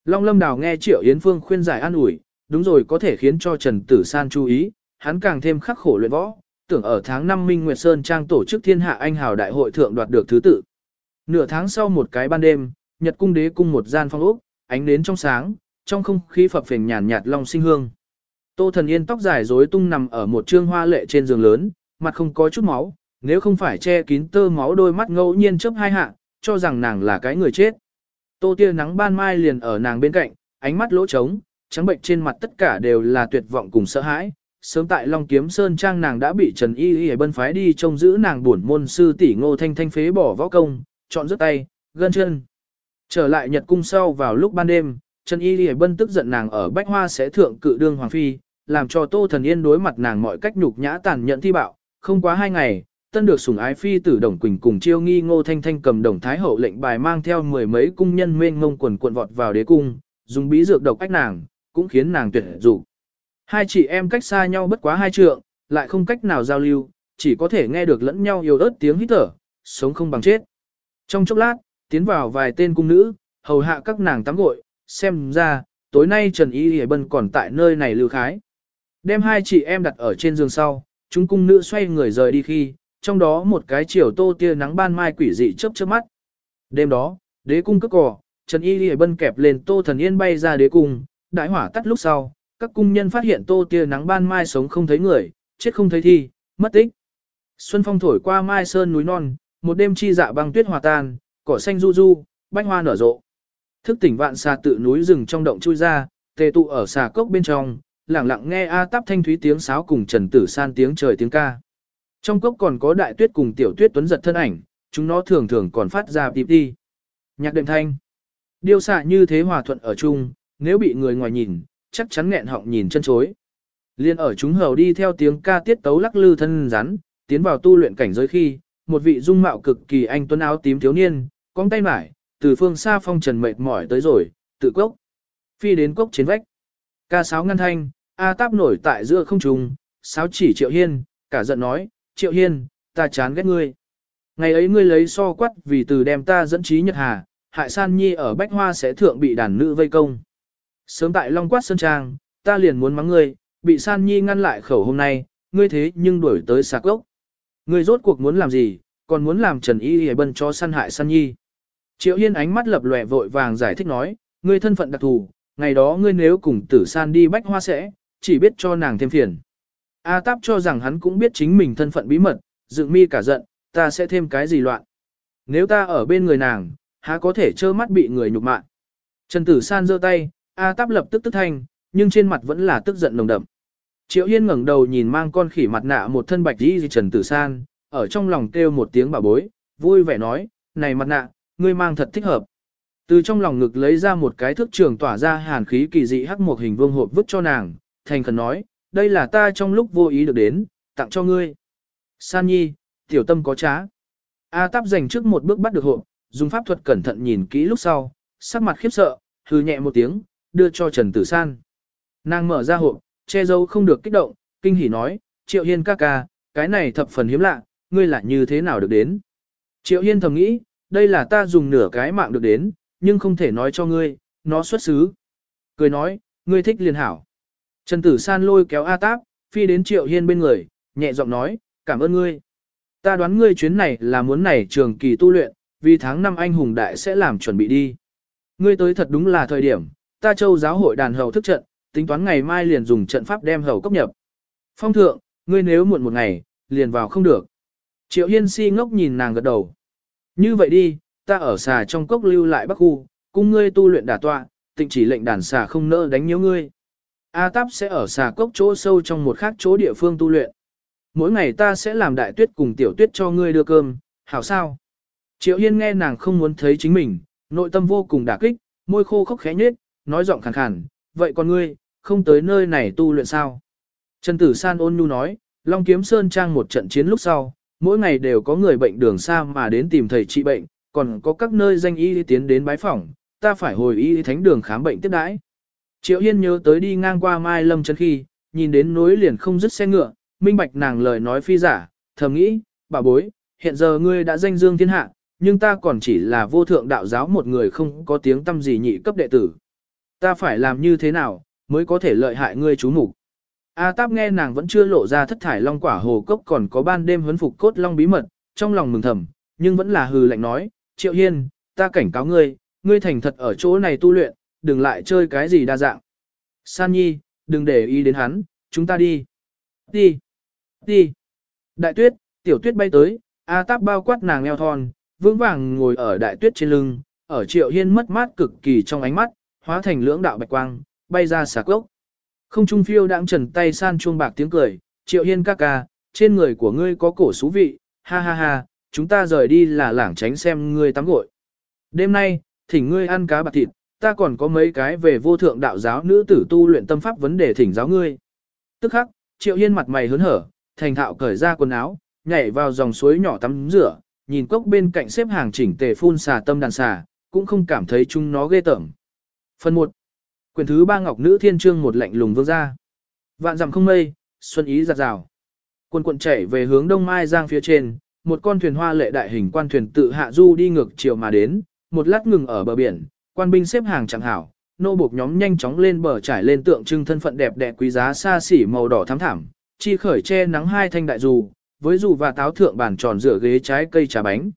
Long Lâm Đào nghe Triệu Yến Phương khuyên giải an ủi, đúng rồi có thể khiến cho Trần Tử San chú ý, hắn càng thêm khắc khổ luyện võ, tưởng ở tháng 5 Minh Nguyệt Sơn Trang tổ chức thiên hạ anh hào đại hội thượng đoạt được thứ tự. Nửa tháng sau một cái ban đêm, Nhật cung đế cung một gian phong ốc, ánh đến trong sáng, trong không khí phập phình nhàn nhạt long sinh hương. Tô Thần Yên tóc dài rối tung nằm ở một trương hoa lệ trên giường lớn, mặt không có chút máu, nếu không phải che kín tơ máu đôi mắt ngẫu nhiên chớp hai hạ, cho rằng nàng là cái người chết. Tô tia nắng ban mai liền ở nàng bên cạnh, ánh mắt lỗ trống, trắng bệnh trên mặt tất cả đều là tuyệt vọng cùng sợ hãi. Sớm tại Long Kiếm Sơn Trang nàng đã bị Trần Y Y bân phái đi trông giữ nàng buồn môn sư tỷ ngô thanh thanh phế bỏ võ công, chọn rứt tay, gân chân. Trở lại Nhật Cung sau vào lúc ban đêm, Trần Y Y Bân tức giận nàng ở Bách Hoa sẽ thượng cự đương Hoàng Phi, làm cho Tô Thần Yên đối mặt nàng mọi cách nhục nhã tàn nhẫn thi bạo. Không quá hai ngày, tân được sủng ái phi tử Đồng Quỳnh cùng chiêu nghi Ngô Thanh Thanh cầm Đồng Thái Hậu lệnh bài mang theo mười mấy cung nhân mênh ngông quần cuộn vọt vào đế cung, dùng bí dược độc ách nàng, cũng khiến nàng tuyệt dụ. Hai chị em cách xa nhau bất quá hai trượng, lại không cách nào giao lưu, chỉ có thể nghe được lẫn nhau yêu ớt tiếng hít thở, sống không bằng chết. Trong chốc lát, tiến vào vài tên cung nữ, hầu hạ các nàng tắm gội, xem ra, tối nay Trần Y Hề Bân còn tại nơi này lưu khái. Đem hai chị em đặt ở trên giường sau, chúng cung nữ xoay người rời đi khi, trong đó một cái chiều tô tia nắng ban mai quỷ dị chớp chớp mắt. Đêm đó, đế cung cất cỏ, Trần Y Lì Bân kẹp lên tô thần yên bay ra đế cung, đại hỏa tắt lúc sau, các cung nhân phát hiện tô tia nắng ban mai sống không thấy người, chết không thấy thi, mất tích. Xuân phong thổi qua mai sơn núi non, một đêm chi dạ băng tuyết hòa tan, cỏ xanh du du, bách hoa nở rộ. Thức tỉnh vạn xà tự núi rừng trong động chui ra, tề tụ ở xà cốc bên trong, lặng lặng nghe A táp thanh thúy tiếng sáo cùng trần tử san tiếng trời tiếng ca. Trong cốc còn có đại tuyết cùng tiểu tuyết tuấn giật thân ảnh, chúng nó thường thường còn phát ra tiếp đi. Nhạc đệm thanh. Điêu xạ như thế hòa thuận ở chung, nếu bị người ngoài nhìn, chắc chắn nghẹn họng nhìn chân chối. Liên ở chúng hầu đi theo tiếng ca tiết tấu lắc lư thân rắn, tiến vào tu luyện cảnh giới khi, một vị dung mạo cực kỳ anh tuấn áo tím thiếu niên, cong tay mải, từ phương xa phong trần mệt mỏi tới rồi, tự cốc. Phi đến cốc trên vách. Ca sáo ngăn thanh, A táp nổi tại giữa không trung, sáo chỉ Triệu Hiên, cả giận nói, Triệu Hiên, ta chán ghét ngươi. Ngày ấy ngươi lấy so quắt vì từ đem ta dẫn trí nhật hà, hại san nhi ở bách hoa sẽ thượng bị đàn nữ vây công. Sớm tại Long Quát Sơn Trang, ta liền muốn mắng ngươi, bị san nhi ngăn lại khẩu hôm nay, ngươi thế nhưng đuổi tới sạc gốc. Ngươi rốt cuộc muốn làm gì, còn muốn làm Trần Y Y Bân cho săn hại san nhi. Triệu Hiên ánh mắt lập lòe vội vàng giải thích nói, ngươi thân phận đặc thù, ngày đó ngươi nếu cùng tử san đi bách hoa sẽ, chỉ biết cho nàng thêm phiền. A Táp cho rằng hắn cũng biết chính mình thân phận bí mật, dựng mi cả giận, ta sẽ thêm cái gì loạn. Nếu ta ở bên người nàng, há có thể trơ mắt bị người nhục mạ. Trần Tử San giơ tay, A Táp lập tức tức thanh, nhưng trên mặt vẫn là tức giận nồng đậm. Triệu Yên ngẩng đầu nhìn mang con khỉ mặt nạ một thân bạch y Trần Tử San, ở trong lòng kêu một tiếng bà bối, vui vẻ nói, này mặt nạ, ngươi mang thật thích hợp. Từ trong lòng ngực lấy ra một cái thước trường tỏa ra hàn khí kỳ dị hắc một hình vương hộp vứt cho nàng, thành khẩn nói, đây là ta trong lúc vô ý được đến, tặng cho ngươi. San nhi, tiểu tâm có trá. A táp dành trước một bước bắt được hộp, dùng pháp thuật cẩn thận nhìn kỹ lúc sau, sắc mặt khiếp sợ, hừ nhẹ một tiếng, đưa cho Trần Tử San. Nàng mở ra hộp, che giấu không được kích động, kinh hỉ nói, Triệu Hiên ca ca, cái này thập phần hiếm lạ, ngươi lại như thế nào được đến. Triệu Hiên thầm nghĩ, đây là ta dùng nửa cái mạng được đến, nhưng không thể nói cho ngươi, nó xuất xứ. Cười nói, ngươi thích liền hảo. Trần Tử San lôi kéo A Táp, phi đến Triệu Hiên bên người, nhẹ giọng nói, cảm ơn ngươi. Ta đoán ngươi chuyến này là muốn này trường kỳ tu luyện, vì tháng năm anh hùng đại sẽ làm chuẩn bị đi. Ngươi tới thật đúng là thời điểm, ta châu giáo hội đàn hầu thức trận, tính toán ngày mai liền dùng trận pháp đem hầu cấp nhập. Phong thượng, ngươi nếu muộn một ngày, liền vào không được. Triệu Hiên si ngốc nhìn nàng gật đầu. Như vậy đi, ta ở xà trong cốc lưu lại bắc khu, cung ngươi tu luyện đả tọa, tịnh chỉ lệnh đàn xà không nỡ đánh nhiễu ngươi. A Táp sẽ ở xà cốc chỗ sâu trong một khác chỗ địa phương tu luyện. Mỗi ngày ta sẽ làm đại tuyết cùng tiểu tuyết cho ngươi đưa cơm, hảo sao? Triệu Hiên nghe nàng không muốn thấy chính mình, nội tâm vô cùng đả kích, môi khô khóc khẽ nhếch, nói giọng khàn khàn, vậy còn ngươi, không tới nơi này tu luyện sao? Trần Tử San ôn nhu nói, Long Kiếm Sơn trang một trận chiến lúc sau, mỗi ngày đều có người bệnh đường xa mà đến tìm thầy trị bệnh, còn có các nơi danh y tiến đến bái phỏng, ta phải hồi y thánh đường khám bệnh tiếp đãi. Triệu Hiên nhớ tới đi ngang qua Mai Lâm Trấn khi, nhìn đến nối liền không dứt xe ngựa, minh bạch nàng lời nói phi giả, thầm nghĩ, bà bối, hiện giờ ngươi đã danh dương thiên hạ, nhưng ta còn chỉ là vô thượng đạo giáo một người không có tiếng tâm gì nhị cấp đệ tử. Ta phải làm như thế nào, mới có thể lợi hại ngươi chú mục A Táp nghe nàng vẫn chưa lộ ra thất thải long quả hồ cốc còn có ban đêm huấn phục cốt long bí mật, trong lòng mừng thầm, nhưng vẫn là hừ lạnh nói, Triệu Hiên, ta cảnh cáo ngươi, ngươi thành thật ở chỗ này tu luyện, đừng lại chơi cái gì đa dạng. San Nhi, đừng để ý đến hắn, chúng ta đi. Đi. Đi. Đại tuyết, tiểu tuyết bay tới, A Táp bao quát nàng eo thon, vững vàng ngồi ở đại tuyết trên lưng, ở Triệu Hiên mất mát cực kỳ trong ánh mắt, hóa thành lưỡng đạo bạch quang, bay ra xà cốc. Không trung phiêu đãng trần tay san chuông bạc tiếng cười, triệu hiên ca ca, trên người của ngươi có cổ xú vị, ha ha ha, chúng ta rời đi là lảng tránh xem ngươi tắm gội. Đêm nay, thỉnh ngươi ăn cá bạc thịt, ta còn có mấy cái về vô thượng đạo giáo nữ tử tu luyện tâm pháp vấn đề thỉnh giáo ngươi. Tức khắc, triệu yên mặt mày hớn hở, thành thạo cởi ra quần áo, nhảy vào dòng suối nhỏ tắm rửa, nhìn cốc bên cạnh xếp hàng chỉnh tề phun xà tâm đàn xà, cũng không cảm thấy chúng nó ghê tởm. Phần 1 Quyền thứ ba ngọc nữ thiên trương một lạnh lùng vương ra. Vạn dặm không mây, xuân ý giặt rào. Quân quận chạy về hướng đông mai giang phía trên, một con thuyền hoa lệ đại hình quan thuyền tự hạ du đi ngược chiều mà đến, một lát ngừng ở bờ biển, quan binh xếp hàng chẳng hảo, nô buộc nhóm nhanh chóng lên bờ trải lên tượng trưng thân phận đẹp đẽ quý giá xa xỉ màu đỏ thắm thảm, chi khởi che nắng hai thanh đại dù, với dù và táo thượng bàn tròn rửa ghế trái cây trà bánh.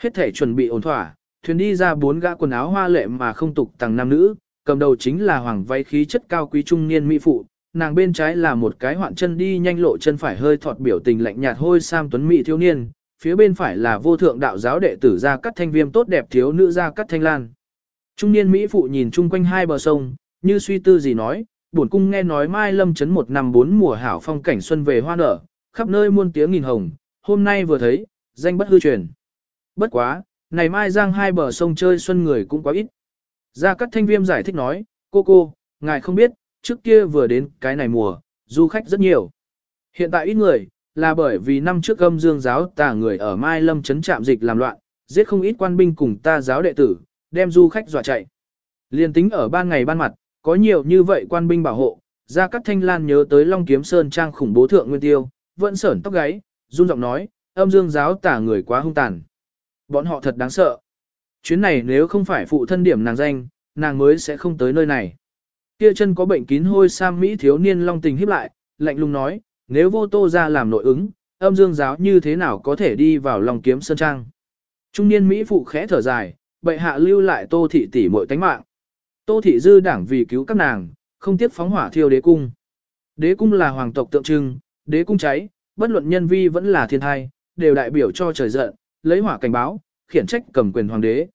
Hết thể chuẩn bị ổn thỏa, thuyền đi ra bốn gã quần áo hoa lệ mà không tục tầng nam nữ, cầm đầu chính là hoàng váy khí chất cao quý trung niên mỹ phụ, nàng bên trái là một cái hoạn chân đi nhanh lộ chân phải hơi thọt biểu tình lạnh nhạt hôi sam tuấn mỹ thiếu niên, phía bên phải là vô thượng đạo giáo đệ tử gia cắt thanh viêm tốt đẹp thiếu nữ gia cắt thanh lan. Trung niên mỹ phụ nhìn chung quanh hai bờ sông, như suy tư gì nói, bổn cung nghe nói mai lâm chấn một năm bốn mùa hảo phong cảnh xuân về hoa nở, khắp nơi muôn tiếng nghìn hồng, hôm nay vừa thấy, danh bất hư truyền. Bất quá, này mai giang hai bờ sông chơi xuân người cũng quá ít. Gia Cát Thanh Viêm giải thích nói, cô cô, ngài không biết, trước kia vừa đến cái này mùa, du khách rất nhiều. Hiện tại ít người, là bởi vì năm trước âm dương giáo tà người ở Mai Lâm trấn trạm dịch làm loạn, giết không ít quan binh cùng ta giáo đệ tử, đem du khách dọa chạy. Liên tính ở ban ngày ban mặt, có nhiều như vậy quan binh bảo hộ, Gia Cát Thanh Lan nhớ tới Long Kiếm Sơn trang khủng bố thượng nguyên tiêu, vẫn sởn tóc gáy, run giọng nói, âm dương giáo tả người quá hung tàn. Bọn họ thật đáng sợ. Chuyến này nếu không phải phụ thân điểm nàng danh, nàng mới sẽ không tới nơi này. Kia chân có bệnh kín hôi sam Mỹ thiếu niên long tình híp lại, lạnh lùng nói, nếu vô tô ra làm nội ứng, âm dương giáo như thế nào có thể đi vào lòng kiếm sơn trang. Trung niên Mỹ phụ khẽ thở dài, bệ hạ lưu lại tô thị tỷ muội tánh mạng. Tô thị dư đảng vì cứu các nàng, không tiếc phóng hỏa thiêu đế cung. Đế cung là hoàng tộc tượng trưng, đế cung cháy, bất luận nhân vi vẫn là thiên thai, đều đại biểu cho trời giận, lấy hỏa cảnh báo, khiển trách cầm quyền hoàng đế.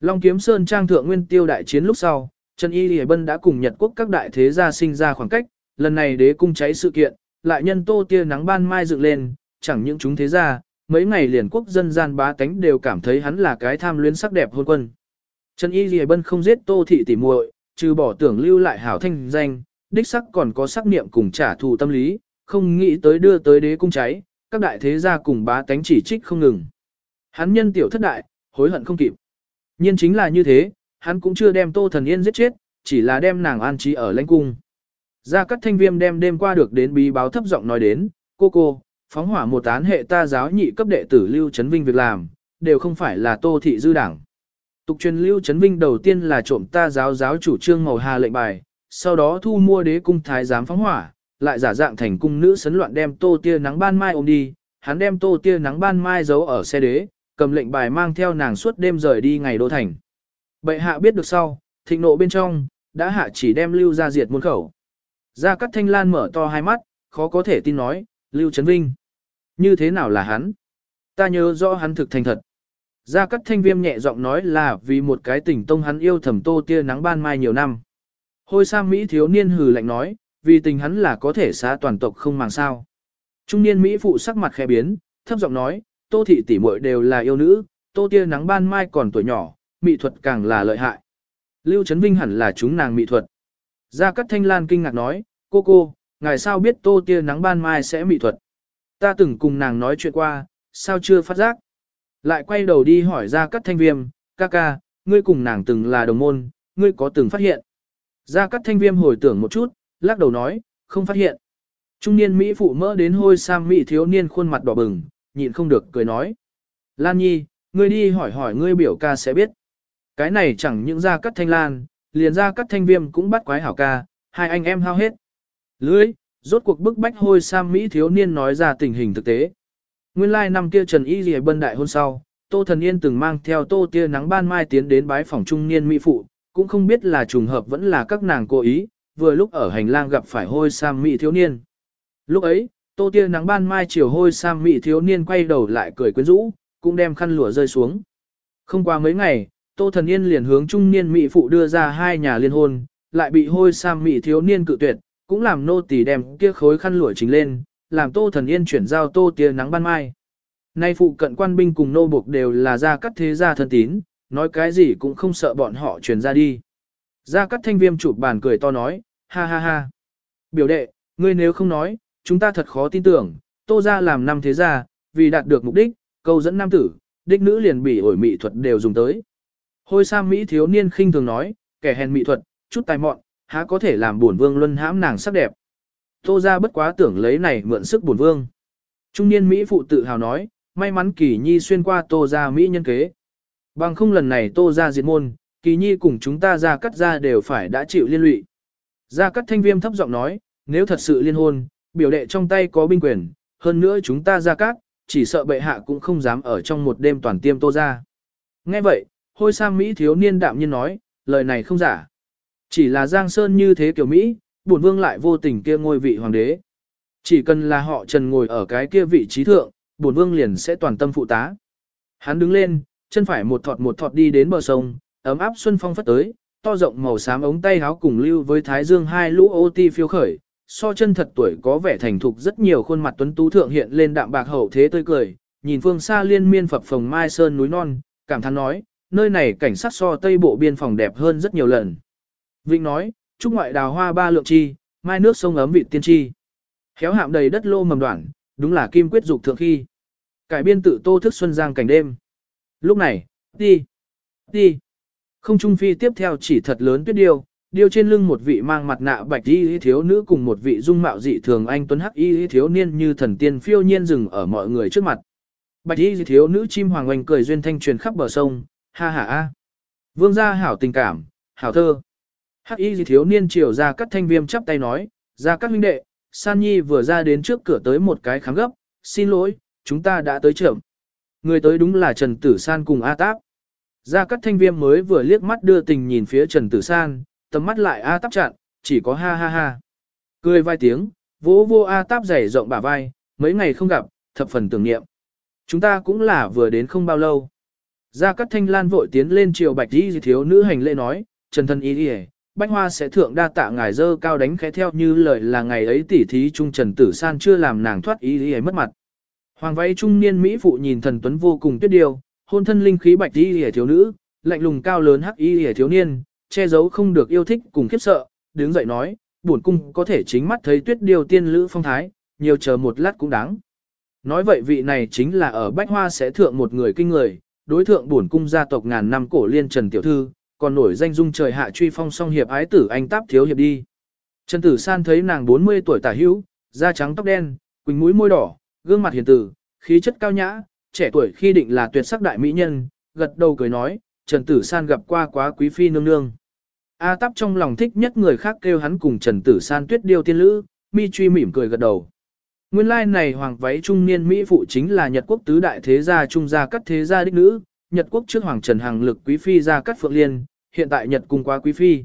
Long Kiếm Sơn trang thượng nguyên tiêu đại chiến lúc sau, Trần Y Lì Bân đã cùng Nhật quốc các đại thế gia sinh ra khoảng cách, lần này đế cung cháy sự kiện, lại nhân tô tia nắng ban mai dựng lên, chẳng những chúng thế gia, mấy ngày liền quốc dân gian bá tánh đều cảm thấy hắn là cái tham luyến sắc đẹp hôn quân. Trần Y Lì Bân không giết tô thị tỉ muội, trừ bỏ tưởng lưu lại hảo thanh danh, đích sắc còn có sắc niệm cùng trả thù tâm lý, không nghĩ tới đưa tới đế cung cháy, các đại thế gia cùng bá tánh chỉ trích không ngừng. Hắn nhân tiểu thất đại, hối hận không kịp. Nhiên chính là như thế, hắn cũng chưa đem Tô Thần Yên giết chết, chỉ là đem nàng an trí ở lãnh cung. Gia Cát Thanh Viêm đem đêm qua được đến bí báo thấp giọng nói đến, cô cô, phóng hỏa một án hệ ta giáo nhị cấp đệ tử Lưu Trấn Vinh việc làm, đều không phải là Tô Thị Dư Đảng. Tục truyền Lưu Trấn Vinh đầu tiên là trộm ta giáo giáo chủ trương màu hà lệnh bài, sau đó thu mua đế cung thái giám phóng hỏa, lại giả dạng thành cung nữ sấn loạn đem Tô Tia nắng ban mai ôm đi, hắn đem Tô Tia nắng ban mai giấu ở xe đế, cầm lệnh bài mang theo nàng suốt đêm rời đi ngày đô thành. Bệ hạ biết được sau, thịnh nộ bên trong, đã hạ chỉ đem lưu ra diệt môn khẩu. Gia Cát Thanh Lan mở to hai mắt, khó có thể tin nói, Lưu Trấn Vinh. Như thế nào là hắn? Ta nhớ rõ hắn thực thành thật. Gia Cát Thanh Viêm nhẹ giọng nói là vì một cái tình tông hắn yêu thầm tô tia nắng ban mai nhiều năm. Hôi sa Mỹ thiếu niên hừ lạnh nói, vì tình hắn là có thể xá toàn tộc không màng sao. Trung niên Mỹ phụ sắc mặt khẽ biến, thấp giọng nói, tô thị tỷ muội đều là yêu nữ, tô tia nắng ban mai còn tuổi nhỏ, mỹ thuật càng là lợi hại. Lưu Trấn Vinh hẳn là chúng nàng mỹ thuật. Gia Cát Thanh Lan kinh ngạc nói, cô cô, ngài sao biết tô tia nắng ban mai sẽ mỹ thuật? Ta từng cùng nàng nói chuyện qua, sao chưa phát giác? Lại quay đầu đi hỏi Gia Cát Thanh Viêm, ca ca, ngươi cùng nàng từng là đồng môn, ngươi có từng phát hiện? Gia Cát Thanh Viêm hồi tưởng một chút, lắc đầu nói, không phát hiện. Trung niên Mỹ phụ mỡ đến hôi sam Mỹ thiếu niên khuôn mặt đỏ bừng, nhịn không được cười nói. Lan Nhi, ngươi đi hỏi hỏi ngươi biểu ca sẽ biết. Cái này chẳng những Gia Cát Thanh Lan, liền Gia Cát Thanh Viêm cũng bắt quái hảo ca, hai anh em hao hết. Lưới, rốt cuộc bức bách hôi sam Mỹ thiếu niên nói ra tình hình thực tế. Nguyên lai like năm kia Trần Y Lì Bân đại hôn sau, Tô Thần Yên từng mang theo Tô Tia Nắng ban mai tiến đến bái phòng trung niên Mỹ phụ, cũng không biết là trùng hợp vẫn là các nàng cố ý, vừa lúc ở hành lang gặp phải hôi sam Mỹ thiếu niên. Lúc ấy, Tô Tia Nắng ban mai chiều hôi sam Mỹ thiếu niên quay đầu lại cười quyến rũ, cũng đem khăn lụa rơi xuống. Không qua mấy ngày, Tô Thần Yên liền hướng trung niên Mỹ phụ đưa ra hai nhà liên hôn, lại bị hôi sam Mỹ thiếu niên cự tuyệt, cũng làm nô tỳ đem kia khối khăn lụa chính lên, làm Tô Thần Yên chuyển giao Tô Tia Nắng ban mai. Nay phụ cận quan binh cùng nô buộc đều là gia cắt thế gia thân tín, nói cái gì cũng không sợ bọn họ truyền ra đi. Gia cắt thanh viêm chụp bàn cười to nói, ha ha ha. Biểu đệ, ngươi nếu không nói, chúng ta thật khó tin tưởng, tô ra làm năm thế gia, vì đạt được mục đích, câu dẫn nam tử, đích nữ liền bị ổi mỹ thuật đều dùng tới. Hôi Sam Mỹ thiếu niên khinh thường nói, kẻ hèn mỹ thuật, chút tài mọn, há có thể làm bổn vương luân hãm nàng sắc đẹp. Tô ra bất quá tưởng lấy này mượn sức bổn vương. Trung niên Mỹ phụ tự hào nói, may mắn Kỳ Nhi xuyên qua Tô gia Mỹ nhân kế. Bằng không lần này Tô gia diệt môn, Kỳ Nhi cùng chúng ta ra cắt ra đều phải đã chịu liên lụy. Gia cắt thanh viêm thấp giọng nói, nếu thật sự liên hôn, biểu đệ trong tay có binh quyền, hơn nữa chúng ta ra cắt, chỉ sợ bệ hạ cũng không dám ở trong một đêm toàn tiêm Tô gia. Nghe vậy, hôi sang Mỹ thiếu niên đạm nhiên nói, lời này không giả. Chỉ là Giang Sơn như thế kiểu Mỹ, bổn vương lại vô tình kia ngôi vị hoàng đế. Chỉ cần là họ trần ngồi ở cái kia vị trí thượng, bổn vương liền sẽ toàn tâm phụ tá. Hắn đứng lên, chân phải một thọt một thọt đi đến bờ sông, ấm áp xuân phong phất tới, to rộng màu xám ống tay áo cùng lưu với thái dương hai lũ ô ti phiêu khởi, so chân thật tuổi có vẻ thành thục rất nhiều khuôn mặt tuấn tú thượng hiện lên đạm bạc hậu thế tươi cười, nhìn phương xa liên miên phập phồng mai sơn núi non, cảm thán nói, nơi này cảnh sát so tây bộ biên phòng đẹp hơn rất nhiều lần. Vịnh nói, chúc ngoại đào hoa ba lượng chi, mai nước sông ấm vị tiên chi. Khéo hạm đầy đất lô mầm đoạn, đúng là kim quyết dục thượng khi. Cải biên tự tô thức xuân giang cảnh đêm. Lúc này, đi, đi. Không trung phi tiếp theo chỉ thật lớn tuyết điêu, điêu trên lưng một vị mang mặt nạ bạch y thiếu nữ cùng một vị dung mạo dị thường anh tuấn hắc y thiếu niên như thần tiên phiêu nhiên dừng ở mọi người trước mặt. Bạch y thiếu nữ chim hoàng oanh cười duyên thanh truyền khắp bờ sông, ha ha a. Vương gia hảo tình cảm, hảo thơ. Hắc y thiếu niên chiều ra cắt thanh viêm chắp tay nói, ra các huynh đệ, San Nhi vừa ra đến trước cửa tới một cái kháng gấp, xin lỗi, chúng ta đã tới trưởng. Người tới đúng là Trần Tử San cùng A Táp. Ra cắt Thanh Viêm mới vừa liếc mắt đưa tình nhìn phía Trần Tử San, tầm mắt lại A Táp chặn, chỉ có ha ha ha. Cười vài tiếng, vỗ vô A Táp dày rộng bả vai, mấy ngày không gặp, thập phần tưởng niệm. Chúng ta cũng là vừa đến không bao lâu. Ra cắt Thanh Lan vội tiến lên triều bạch đi thiếu nữ hành lễ nói, Trần thân ý đi Bách Hoa sẽ thượng đa tạ ngài dơ cao đánh khẽ theo như lời là ngày ấy tỉ thí trung Trần Tử San chưa làm nàng thoát ý ý ấy mất mặt. Hoàng váy trung niên Mỹ phụ nhìn thần tuấn vô cùng tuyết điều, hôn thân linh khí bạch y hề thiếu nữ, lạnh lùng cao lớn hắc y hề thiếu niên, che giấu không được yêu thích cùng khiếp sợ, đứng dậy nói, buồn cung có thể chính mắt thấy tuyết điều tiên lữ phong thái, nhiều chờ một lát cũng đáng. Nói vậy vị này chính là ở Bách Hoa sẽ thượng một người kinh người, đối thượng bổn cung gia tộc ngàn năm cổ liên Trần Tiểu Thư, còn nổi danh dung trời hạ truy phong song hiệp ái tử anh táp thiếu hiệp đi. Trần Tử San thấy nàng 40 tuổi tả hữu, da trắng tóc đen, quỳnh mũi môi đỏ, gương mặt hiền tử, khí chất cao nhã, trẻ tuổi khi định là tuyệt sắc đại mỹ nhân, gật đầu cười nói, Trần Tử San gặp qua quá quý phi nương nương. A Táp trong lòng thích nhất người khác kêu hắn cùng Trần Tử San tuyết điêu tiên lữ, mi truy mỉm cười gật đầu. Nguyên lai like này hoàng váy trung niên Mỹ phụ chính là Nhật quốc tứ đại thế gia trung gia cắt thế gia đích nữ, Nhật quốc trước hoàng Trần Hằng lực quý phi gia cắt phượng liên, hiện tại Nhật cung quá quý phi.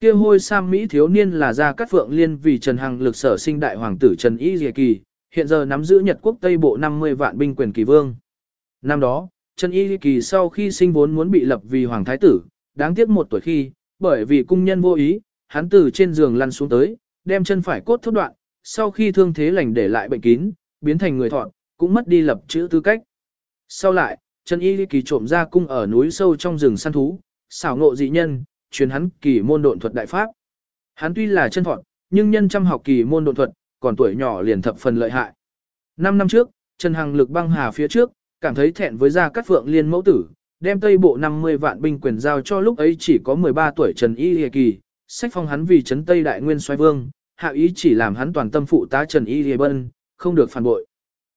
Kia hôi sam Mỹ thiếu niên là gia cắt phượng liên vì Trần Hằng lực sở sinh đại hoàng tử Trần Y Dìa Kỳ, hiện giờ nắm giữ Nhật quốc Tây Bộ 50 vạn binh quyền kỳ vương. Năm đó, Trần Y Kỳ sau khi sinh vốn muốn bị lập vì hoàng thái tử, đáng tiếc một tuổi khi, bởi vì cung nhân vô ý, hắn từ trên giường lăn xuống tới, đem chân phải cốt thốt đoạn, sau khi thương thế lành để lại bệnh kín, biến thành người thọn, cũng mất đi lập chữ tư cách. Sau lại, Trần Y Kỳ trộm ra cung ở núi sâu trong rừng săn thú, xảo ngộ dị nhân, truyền hắn kỳ môn độn thuật đại pháp. Hắn tuy là chân thọn, nhưng nhân chăm học kỳ môn độn thuật, còn tuổi nhỏ liền thập phần lợi hại. Năm năm trước, Trần Hằng lực băng hà phía trước, cảm thấy thẹn với gia cát phượng liên mẫu tử, đem tây bộ 50 vạn binh quyền giao cho lúc ấy chỉ có 13 tuổi Trần Y Hề Kỳ, sách phong hắn vì trấn Tây Đại Nguyên xoay vương, hạ ý chỉ làm hắn toàn tâm phụ tá Trần Y Lì Bân, không được phản bội.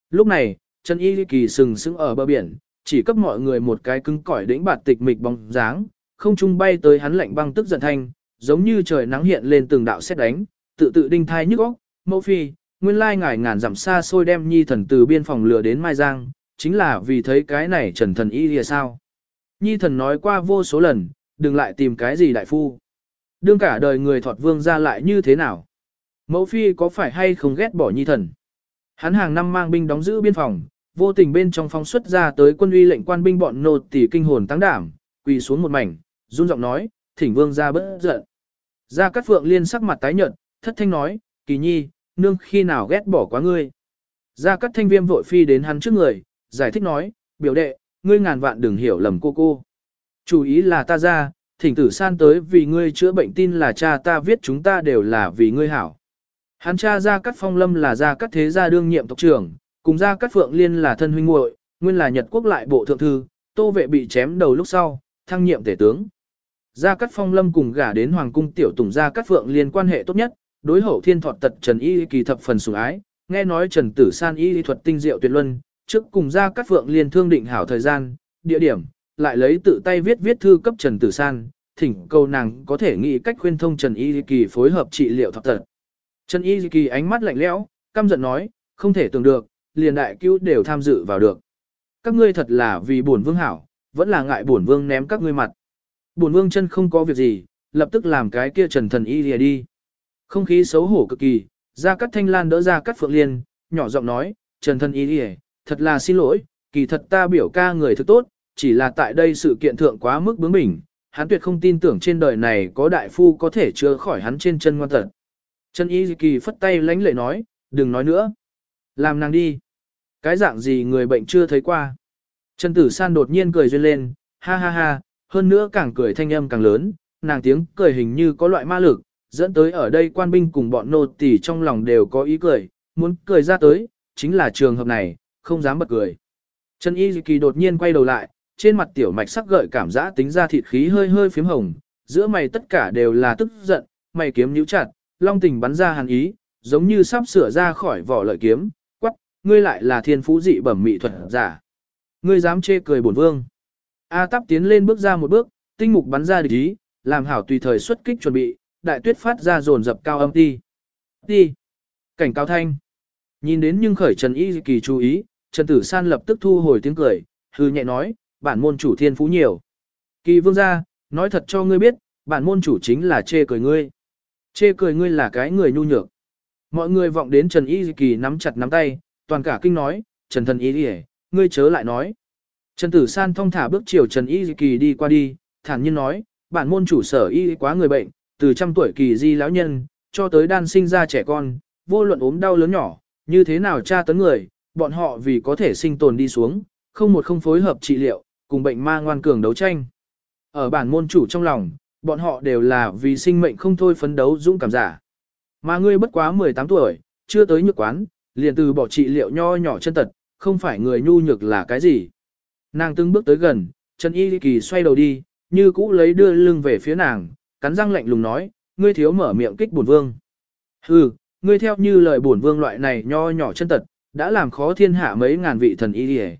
Lúc này, Trần Y Lì Kỳ sừng sững ở bờ biển, chỉ cấp mọi người một cái cứng cỏi đĩnh bạt tịch mịch bóng dáng, không trung bay tới hắn lạnh băng tức giận thanh, giống như trời nắng hiện lên từng đạo xét đánh, tự tự đinh thai nhức óc, mẫu phi, nguyên lai ngài ngàn dặm xa xôi đem nhi thần từ biên phòng lừa đến Mai Giang, chính là vì thấy cái này trần thần y lìa sao. Nhi thần nói qua vô số lần, đừng lại tìm cái gì đại phu. Đương cả đời người thọt vương ra lại như thế nào? Mẫu phi có phải hay không ghét bỏ nhi thần? Hắn hàng năm mang binh đóng giữ biên phòng, vô tình bên trong phong xuất ra tới quân uy lệnh quan binh bọn nô tỳ kinh hồn tăng đảm, quỳ xuống một mảnh, run giọng nói, thỉnh vương ra bớt giận. Gia Cát Phượng liên sắc mặt tái nhợt, thất thanh nói, kỳ nhi, nương khi nào ghét bỏ quá ngươi. Gia Cát Thanh Viêm vội phi đến hắn trước người, giải thích nói, biểu đệ, ngươi ngàn vạn đừng hiểu lầm cô cô. Chủ ý là ta ra, thỉnh tử san tới vì ngươi chữa bệnh tin là cha ta viết chúng ta đều là vì ngươi hảo. Hắn cha Gia Cát Phong Lâm là Gia Cát Thế Gia đương nhiệm tộc trưởng, cùng Gia Cát Phượng Liên là thân huynh muội, nguyên là Nhật quốc lại bộ thượng thư, tô vệ bị chém đầu lúc sau, thăng nhiệm tể tướng. Gia Cát Phong Lâm cùng gả đến Hoàng cung tiểu tùng Gia Cát Phượng Liên quan hệ tốt nhất, đối hậu thiên thọt tật Trần Y kỳ thập phần sủng ái, nghe nói Trần Tử San Y thuật tinh diệu tuyệt luân, trước cùng Gia Cát Phượng Liên thương định hảo thời gian, địa điểm, lại lấy tự tay viết viết thư cấp Trần Tử San, thỉnh cầu nàng có thể nghĩ cách khuyên thông Trần Y kỳ phối hợp trị liệu thọt tật. Trần Y kỳ ánh mắt lạnh lẽo, căm giận nói, không thể tưởng được, liền đại cứu đều tham dự vào được. Các ngươi thật là vì bổn vương hảo, vẫn là ngại bổn vương ném các ngươi mặt. Bổn vương chân không có việc gì, lập tức làm cái kia trần thần y lìa đi. Không khí xấu hổ cực kỳ, ra cắt thanh lan đỡ ra cắt phượng liên, nhỏ giọng nói, trần thần y lìa, thật là xin lỗi, kỳ thật ta biểu ca người thực tốt, chỉ là tại đây sự kiện thượng quá mức bướng bỉnh, hắn tuyệt không tin tưởng trên đời này có đại phu có thể chữa khỏi hắn trên chân ngoan tật. Trần y kỳ phất tay lánh lệ nói, đừng nói nữa. Làm nàng đi. Cái dạng gì người bệnh chưa thấy qua. Trần tử san đột nhiên cười duyên lên, ha ha ha, hơn nữa càng cười thanh âm càng lớn, nàng tiếng cười hình như có loại ma lực, dẫn tới ở đây quan binh cùng bọn nô tỳ trong lòng đều có ý cười, muốn cười ra tới, chính là trường hợp này, không dám bật cười. Trần Y Kỳ đột nhiên quay đầu lại, trên mặt tiểu mạch sắc gợi cảm giác tính ra thịt khí hơi hơi phím hồng, giữa mày tất cả đều là tức giận, mày kiếm nhíu chặt, long tình bắn ra hàn ý, giống như sắp sửa ra khỏi vỏ lợi kiếm, ngươi lại là thiên phú dị bẩm mị thuật giả. Ngươi dám chê cười bổn vương. A Táp tiến lên bước ra một bước, tinh mục bắn ra địch ý, làm hảo tùy thời xuất kích chuẩn bị, đại tuyết phát ra dồn dập cao âm ti. Ti. Cảnh cao thanh. Nhìn đến nhưng khởi Trần Y Kỳ chú ý, Trần Tử San lập tức thu hồi tiếng cười, hư nhẹ nói, bản môn chủ thiên phú nhiều. Kỳ vương gia, nói thật cho ngươi biết, bản môn chủ chính là chê cười ngươi. Chê cười ngươi là cái người nhu nhược. Mọi người vọng đến Trần Y Kỳ nắm chặt nắm tay, toàn cả kinh nói, Trần thần Y Kỳ, ngươi chớ lại nói. Trần Tử San thong thả bước chiều Trần Y Kỳ đi qua đi, thản nhiên nói, bản môn chủ sở y quá người bệnh, từ trăm tuổi kỳ di lão nhân, cho tới đan sinh ra trẻ con, vô luận ốm đau lớn nhỏ, như thế nào tra tấn người, bọn họ vì có thể sinh tồn đi xuống, không một không phối hợp trị liệu, cùng bệnh ma ngoan cường đấu tranh. Ở bản môn chủ trong lòng, bọn họ đều là vì sinh mệnh không thôi phấn đấu dũng cảm giả. Mà ngươi bất quá 18 tuổi, chưa tới nhược quán, liền từ bỏ trị liệu nho nhỏ chân tật, không phải người nhu nhược là cái gì. Nàng từng bước tới gần, Trần Y Kỳ xoay đầu đi, như cũ lấy đưa lưng về phía nàng, cắn răng lạnh lùng nói, ngươi thiếu mở miệng kích bổn vương. Hừ, ngươi theo như lời bổn vương loại này nho nhỏ chân tật, đã làm khó thiên hạ mấy ngàn vị thần y đi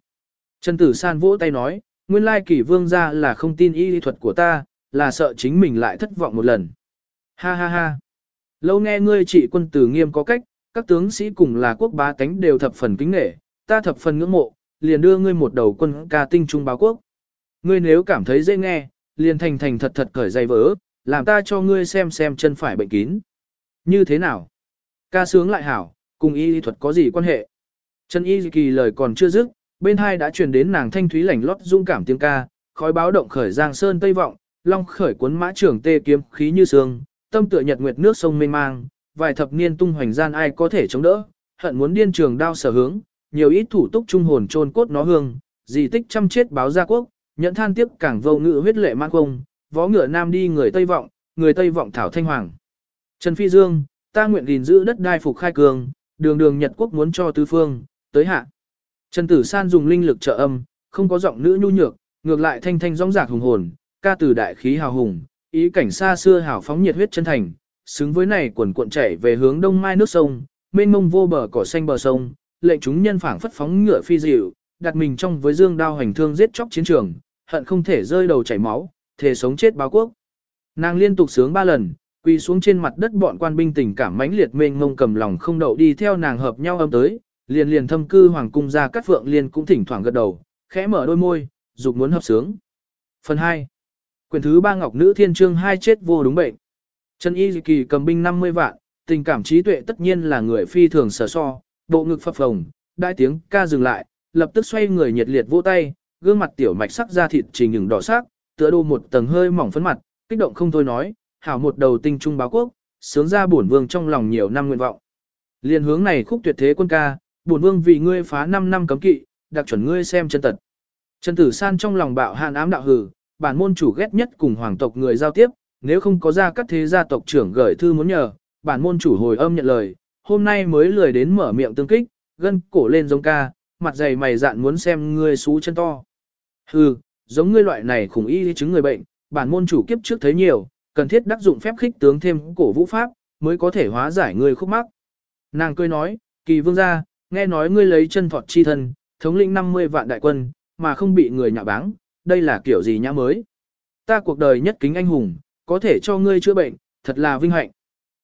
Trần Tử San vỗ tay nói, nguyên lai kỳ vương ra là không tin y thuật của ta, là sợ chính mình lại thất vọng một lần. Ha ha ha. Lâu nghe ngươi trị quân tử nghiêm có cách, các tướng sĩ cùng là quốc bá tánh đều thập phần kính nghệ, ta thập phần ngưỡng mộ, liền đưa ngươi một đầu quân ca tinh trung báo quốc. Ngươi nếu cảm thấy dễ nghe, liền thành thành thật thật cởi dây vỡ, làm ta cho ngươi xem xem chân phải bệnh kín. Như thế nào? Ca sướng lại hảo, cùng y thuật có gì quan hệ? Chân y kỳ lời còn chưa dứt, bên hai đã truyền đến nàng thanh thúy lảnh lót dung cảm tiếng ca, khói báo động khởi giang sơn tây vọng, long khởi cuốn mã trưởng tê kiếm khí như sương, tâm tựa nhật nguyệt nước sông mênh mang, vài thập niên tung hoành gian ai có thể chống đỡ, hận muốn điên trường đao sở hướng, nhiều ít thủ túc trung hồn trôn cốt nó hương, gì tích trăm chết báo gia quốc, nhẫn than tiếc càng vô ngự huyết lệ mang công, vó ngựa nam đi người Tây vọng, người Tây vọng thảo thanh hoàng. Trần Phi Dương, ta nguyện gìn giữ đất đai phục khai cường, đường đường Nhật quốc muốn cho tứ phương, tới hạ. Trần Tử San dùng linh lực trợ âm, không có giọng nữ nhu nhược, ngược lại thanh thanh rõng rạc hùng hồn, ca từ đại khí hào hùng, ý cảnh xa xưa hảo phóng nhiệt huyết chân thành, xứng với này quần cuộn chảy về hướng đông mai nước sông, mênh mông vô bờ cỏ xanh bờ sông, lệnh chúng nhân phảng phất phóng ngựa phi dịu, đặt mình trong với dương đao hành thương giết chóc chiến trường, hận không thể rơi đầu chảy máu, thể sống chết báo quốc. Nàng liên tục sướng ba lần, quỳ xuống trên mặt đất bọn quan binh tình cảm mãnh liệt mênh mông cầm lòng không đậu đi theo nàng hợp nhau âm tới, liền liền thâm cư hoàng cung ra cắt phượng liên cũng thỉnh thoảng gật đầu, khẽ mở đôi môi, dục muốn hợp sướng. Phần 2. Quyền thứ ba Ngọc Nữ Thiên Trương hai chết vô đúng bệnh. Trần Y Kỳ cầm binh 50 vạn, tình cảm trí tuệ tất nhiên là người phi thường sở so, bộ ngực phập phồng, đại tiếng ca dừng lại, lập tức xoay người nhiệt liệt vỗ tay, gương mặt tiểu mạch sắc da thịt trình những đỏ sắc, tựa đô một tầng hơi mỏng phấn mặt, kích động không thôi nói, hảo một đầu tinh trung báo quốc, sướng ra bổn vương trong lòng nhiều năm nguyện vọng. Liên hướng này khúc tuyệt thế quân ca, bổn vương vì ngươi phá 5 năm cấm kỵ, đặc chuẩn ngươi xem chân tật. Trần Tử San trong lòng bạo hàn ám đạo hử, bản môn chủ ghét nhất cùng hoàng tộc người giao tiếp, nếu không có ra các thế gia tộc trưởng gửi thư muốn nhờ, bản môn chủ hồi âm nhận lời, hôm nay mới lười đến mở miệng tương kích, gân cổ lên giống ca, mặt dày mày dạn muốn xem ngươi xú chân to. Hừ, giống ngươi loại này khủng y chứng người bệnh, bản môn chủ kiếp trước thấy nhiều, cần thiết đắc dụng phép khích tướng thêm cổ vũ pháp, mới có thể hóa giải ngươi khúc mắc. Nàng cười nói, kỳ vương gia, nghe nói ngươi lấy chân thọt chi thân, thống lĩnh 50 vạn đại quân, mà không bị người nhạ báng, đây là kiểu gì nhã mới. Ta cuộc đời nhất kính anh hùng, có thể cho ngươi chữa bệnh, thật là vinh hạnh.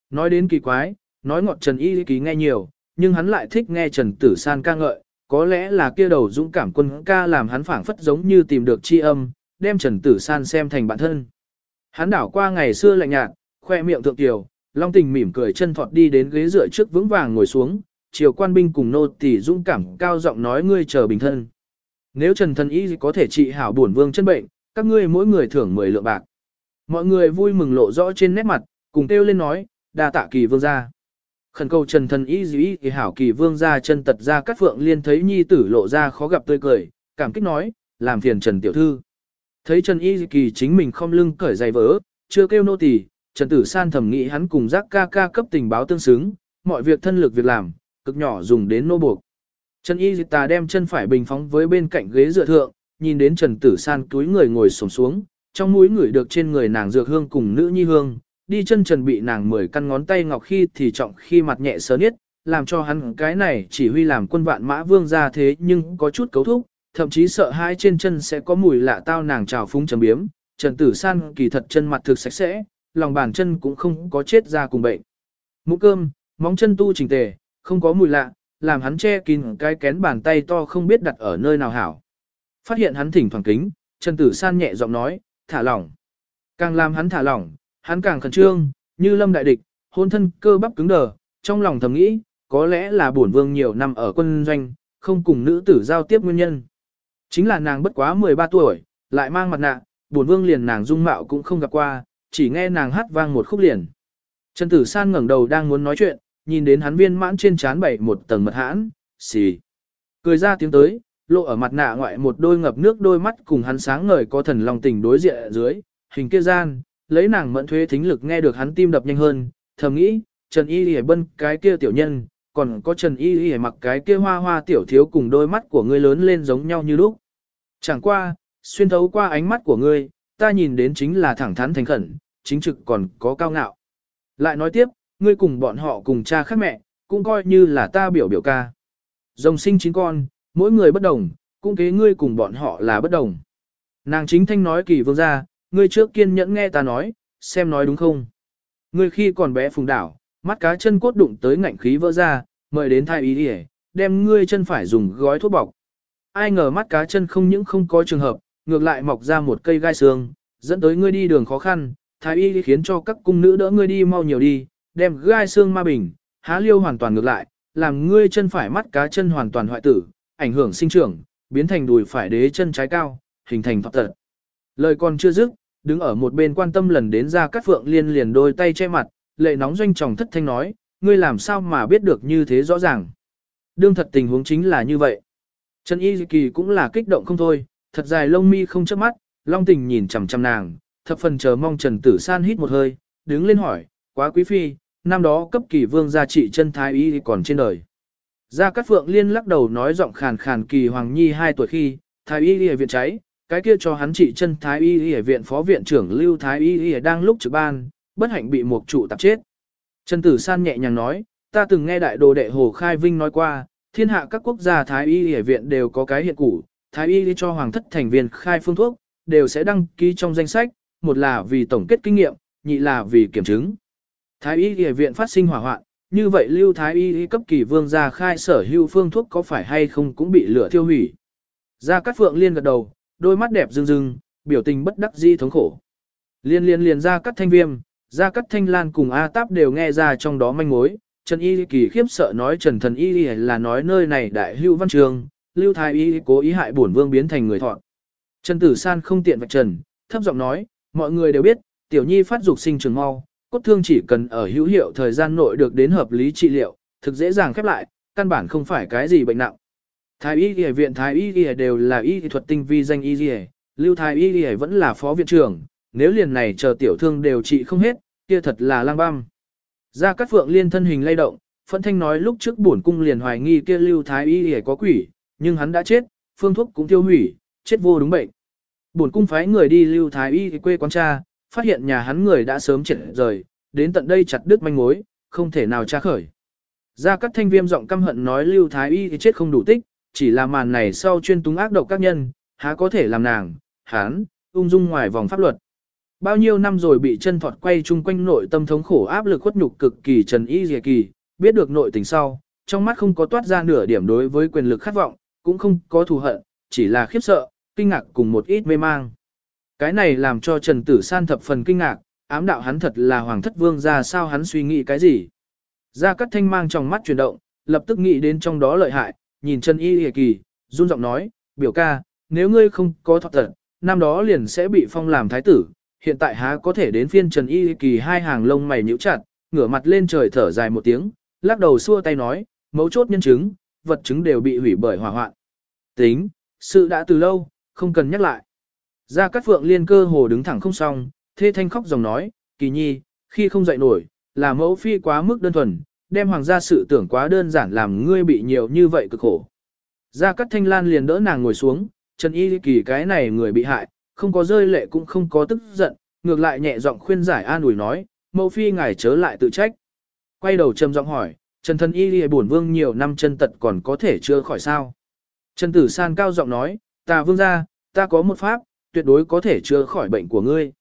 Nói đến kỳ quái, nói ngọt Trần Y Ký nghe nhiều, nhưng hắn lại thích nghe Trần Tử San ca ngợi, có lẽ là kia đầu dũng cảm quân ca làm hắn phảng phất giống như tìm được chi âm, đem Trần Tử San xem thành bản thân. Hắn đảo qua ngày xưa lạnh nhạt, khoe miệng thượng tiểu, Long Tình mỉm cười chân thọt đi đến ghế dựa trước vững vàng ngồi xuống, chiều quan binh cùng nô tỳ dũng cảm cao giọng nói ngươi chờ bình thân. Nếu Trần Thần Y có thể trị hảo bổn vương chân bệnh, các ngươi mỗi người thưởng 10 lượng bạc. Mọi người vui mừng lộ rõ trên nét mặt, cùng kêu lên nói, đa tạ kỳ vương gia. Khẩn cầu Trần Thần Y dĩ thì hảo kỳ vương gia chân tật ra cắt phượng liên thấy nhi tử lộ ra khó gặp tươi cười, cảm kích nói, làm phiền Trần Tiểu Thư. Thấy Trần Y kỳ chính mình không lưng cởi giày vỡ, chưa kêu nô tỳ, Trần Tử San thầm nghĩ hắn cùng giác ca ca cấp tình báo tương xứng, mọi việc thân lực việc làm, cực nhỏ dùng đến nô buộc. Trần Y Tà đem chân phải bình phóng với bên cạnh ghế dựa thượng, nhìn đến Trần Tử San túi người ngồi xổm xuống, trong mũi ngửi được trên người nàng dược hương cùng nữ nhi hương, đi chân trần bị nàng mười căn ngón tay ngọc khi thì trọng khi mặt nhẹ sớ niết, làm cho hắn cái này chỉ huy làm quân vạn mã vương ra thế nhưng có chút cấu thúc, thậm chí sợ hãi trên chân sẽ có mùi lạ tao nàng trào phúng chấm biếm. Trần Tử San kỳ thật chân mặt thực sạch sẽ, lòng bàn chân cũng không có chết ra cùng bệnh. Mũ cơm, móng chân tu chỉnh tề, không có mùi lạ, làm hắn che kín cái kén bàn tay to không biết đặt ở nơi nào hảo. Phát hiện hắn thỉnh thoảng kính, Trần Tử San nhẹ giọng nói, thả lỏng. Càng làm hắn thả lỏng, hắn càng khẩn trương, như lâm đại địch, hôn thân cơ bắp cứng đờ, trong lòng thầm nghĩ, có lẽ là bổn vương nhiều năm ở quân doanh, không cùng nữ tử giao tiếp nguyên nhân. Chính là nàng bất quá 13 tuổi, lại mang mặt nạ, bổn vương liền nàng dung mạo cũng không gặp qua, chỉ nghe nàng hát vang một khúc liền. Trần Tử San ngẩng đầu đang muốn nói chuyện, nhìn đến hắn viên mãn trên trán bảy một tầng mật hãn, xì. Cười ra tiếng tới, lộ ở mặt nạ ngoại một đôi ngập nước đôi mắt cùng hắn sáng ngời có thần lòng tình đối diện ở dưới, hình kia gian, lấy nàng mẫn thuế thính lực nghe được hắn tim đập nhanh hơn, thầm nghĩ, Trần Y Y bân cái kia tiểu nhân, còn có Trần Y Y mặc cái kia hoa hoa tiểu thiếu cùng đôi mắt của ngươi lớn lên giống nhau như lúc. Chẳng qua, xuyên thấu qua ánh mắt của ngươi, ta nhìn đến chính là thẳng thắn thành khẩn, chính trực còn có cao ngạo. Lại nói tiếp, ngươi cùng bọn họ cùng cha khác mẹ, cũng coi như là ta biểu biểu ca. Rồng sinh chín con, mỗi người bất đồng, cũng kế ngươi cùng bọn họ là bất đồng. Nàng chính thanh nói kỳ vương ra, ngươi trước kiên nhẫn nghe ta nói, xem nói đúng không. Ngươi khi còn bé phùng đảo, mắt cá chân cốt đụng tới ngạnh khí vỡ ra, mời đến thai ý đi đem ngươi chân phải dùng gói thuốc bọc. Ai ngờ mắt cá chân không những không có trường hợp, ngược lại mọc ra một cây gai xương, dẫn tới ngươi đi đường khó khăn, thái y khiến cho các cung nữ đỡ ngươi đi mau nhiều đi, đem gai xương ma bình, há liêu hoàn toàn ngược lại, làm ngươi chân phải mắt cá chân hoàn toàn hoại tử, ảnh hưởng sinh trưởng, biến thành đùi phải đế chân trái cao, hình thành thọc tật. Lời còn chưa dứt, đứng ở một bên quan tâm lần đến ra cắt phượng liên liền đôi tay che mặt, lệ nóng doanh tròng thất thanh nói, ngươi làm sao mà biết được như thế rõ ràng. Đương thật tình huống chính là như vậy. Trần Y Kỳ cũng là kích động không thôi, thật dài lông mi không chớp mắt, long tình nhìn chằm chằm nàng, thập phần chờ mong Trần Tử San hít một hơi, đứng lên hỏi, quá quý phi, năm đó cấp kỳ vương gia trị chân thái y còn trên đời. Gia Cát Phượng Liên lắc đầu nói giọng khàn khàn kỳ Hoàng Nhi 2 tuổi khi, thái y Y viện cháy, cái kia cho hắn trị chân Thái Y Y viện phó viện trưởng Lưu Thái Y Y đang lúc trực ban, bất hạnh bị một trụ tạp chết. Trần Tử San nhẹ nhàng nói, ta từng nghe đại đồ đệ Hồ Khai Vinh nói qua, thiên hạ các quốc gia Thái Y Y viện đều có cái hiện củ, Thái Y cho hoàng thất thành viên khai phương thuốc, đều sẽ đăng ký trong danh sách, một là vì tổng kết kinh nghiệm, nhị là vì kiểm chứng. Thái Y Y viện phát sinh hỏa hoạn, như vậy Lưu Thái Y cấp kỳ vương gia khai sở hữu phương thuốc có phải hay không cũng bị lửa thiêu hủy. Gia Cát Phượng liên gật đầu, đôi mắt đẹp rưng rưng, biểu tình bất đắc dĩ thống khổ. Liên liên liền Gia Cát Thanh Viêm, Gia Cát Thanh Lan cùng A Táp đều nghe ra trong đó manh mối. Trần Y kỳ khiếp sợ nói Trần Thần Y là nói nơi này đại hữu văn trường, Lưu Thái Y cố ý hại bổn vương biến thành người thọ. Trần Tử San không tiện vạch trần, thấp giọng nói, mọi người đều biết, tiểu nhi phát dục sinh trường mau, cốt thương chỉ cần ở hữu hiệu thời gian nội được đến hợp lý trị liệu, thực dễ dàng khép lại, căn bản không phải cái gì bệnh nặng. Thái y y viện Thái y y đều là y thuật tinh vi danh y y, Lưu Thái y y vẫn là phó viện trưởng, nếu liền này chờ tiểu thương đều trị không hết, kia thật là lang băm. Gia Cát Phượng liên thân hình lay động, phân thanh nói lúc trước bổn cung liền hoài nghi kia Lưu Thái y y có quỷ, nhưng hắn đã chết, phương thuốc cũng tiêu hủy, chết vô đúng bệnh. Bổn cung phái người đi Lưu Thái y quê quán cha, phát hiện nhà hắn người đã sớm chết rời, đến tận đây chặt đứt manh mối, không thể nào tra khởi. Gia Cát Thanh Viêm giọng căm hận nói Lưu Thái y thì chết không đủ tích, chỉ là màn này sau chuyên túng ác độc các nhân, há có thể làm nàng, hán, ung dung ngoài vòng pháp luật. Bao nhiêu năm rồi bị chân thọt quay chung quanh nội tâm thống khổ áp lực khuất nhục cực kỳ trần y dìa kỳ, biết được nội tình sau, trong mắt không có toát ra nửa điểm đối với quyền lực khát vọng, cũng không có thù hận, chỉ là khiếp sợ, kinh ngạc cùng một ít mê mang. Cái này làm cho Trần Tử San thập phần kinh ngạc, ám đạo hắn thật là hoàng thất vương ra sao hắn suy nghĩ cái gì. Gia Cát Thanh mang trong mắt chuyển động, lập tức nghĩ đến trong đó lợi hại, nhìn Trần Y Hề Kỳ, run giọng nói, biểu ca, nếu ngươi không có thọ tật, năm đó liền sẽ bị phong làm thái tử, hiện tại há có thể đến phiên Trần Y Kỳ hai hàng lông mày nhíu chặt, ngửa mặt lên trời thở dài một tiếng, lắc đầu xua tay nói, mấu chốt nhân chứng, vật chứng đều bị hủy bởi hỏa hoạn. Tính, sự đã từ lâu, không cần nhắc lại. Gia Cát Phượng liên cơ hồ đứng thẳng không xong, thê thanh khóc dòng nói, kỳ nhi, khi không dậy nổi, là mẫu phi quá mức đơn thuần, đem hoàng gia sự tưởng quá đơn giản làm ngươi bị nhiều như vậy cực khổ. Gia Cát Thanh Lan liền đỡ nàng ngồi xuống, Trần Y Kỳ cái này người bị hại, không có rơi lệ cũng không có tức giận, ngược lại nhẹ giọng khuyên giải an ủi nói, mẫu phi ngài chớ lại tự trách. Quay đầu trầm giọng hỏi, Trần thân Y Lìa bổn vương nhiều năm chân tật còn có thể chưa khỏi sao? Trần Tử San cao giọng nói, ta vương gia, ta có một pháp, tuyệt đối có thể chữa khỏi bệnh của ngươi.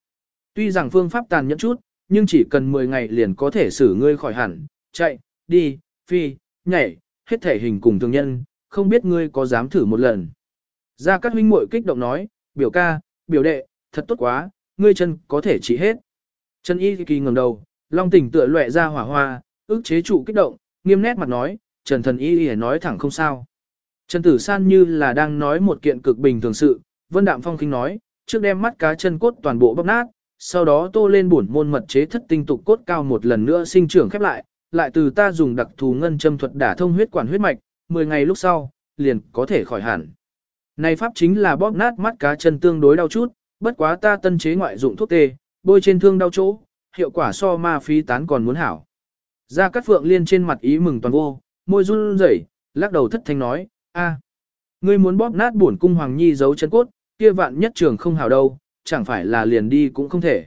Tuy rằng phương pháp tàn nhẫn chút, nhưng chỉ cần 10 ngày liền có thể xử ngươi khỏi hẳn, chạy, đi, phi, nhảy, hết thể hình cùng thường nhân, không biết ngươi có dám thử một lần. Gia Cát huynh muội kích động nói, biểu ca, biểu đệ, thật tốt quá, ngươi chân có thể trị hết. Chân y kỳ ngẩng đầu, long tỉnh tựa lệ ra hỏa hoa, ức chế trụ kích động, nghiêm nét mặt nói, Trần thần y y nói thẳng không sao. Trần Tử San như là đang nói một kiện cực bình thường sự, Vân Đạm Phong kinh nói, trước đem mắt cá chân cốt toàn bộ bóc nát, sau đó tô lên bổn môn mật chế thất tinh tục cốt cao một lần nữa sinh trưởng khép lại, lại từ ta dùng đặc thù ngân châm thuật đả thông huyết quản huyết mạch, 10 ngày lúc sau, liền có thể khỏi hẳn. Này pháp chính là bóp nát mắt cá chân tương đối đau chút, bất quá ta tân chế ngoại dụng thuốc tê, bôi trên thương đau chỗ, hiệu quả so ma phí tán còn muốn hảo. Gia Cát Phượng Liên trên mặt ý mừng toàn vô, môi run rẩy, lắc đầu thất thanh nói, a, ngươi muốn bóp nát bổn cung hoàng nhi giấu chân cốt, kia vạn nhất trường không hảo đâu, chẳng phải là liền đi cũng không thể.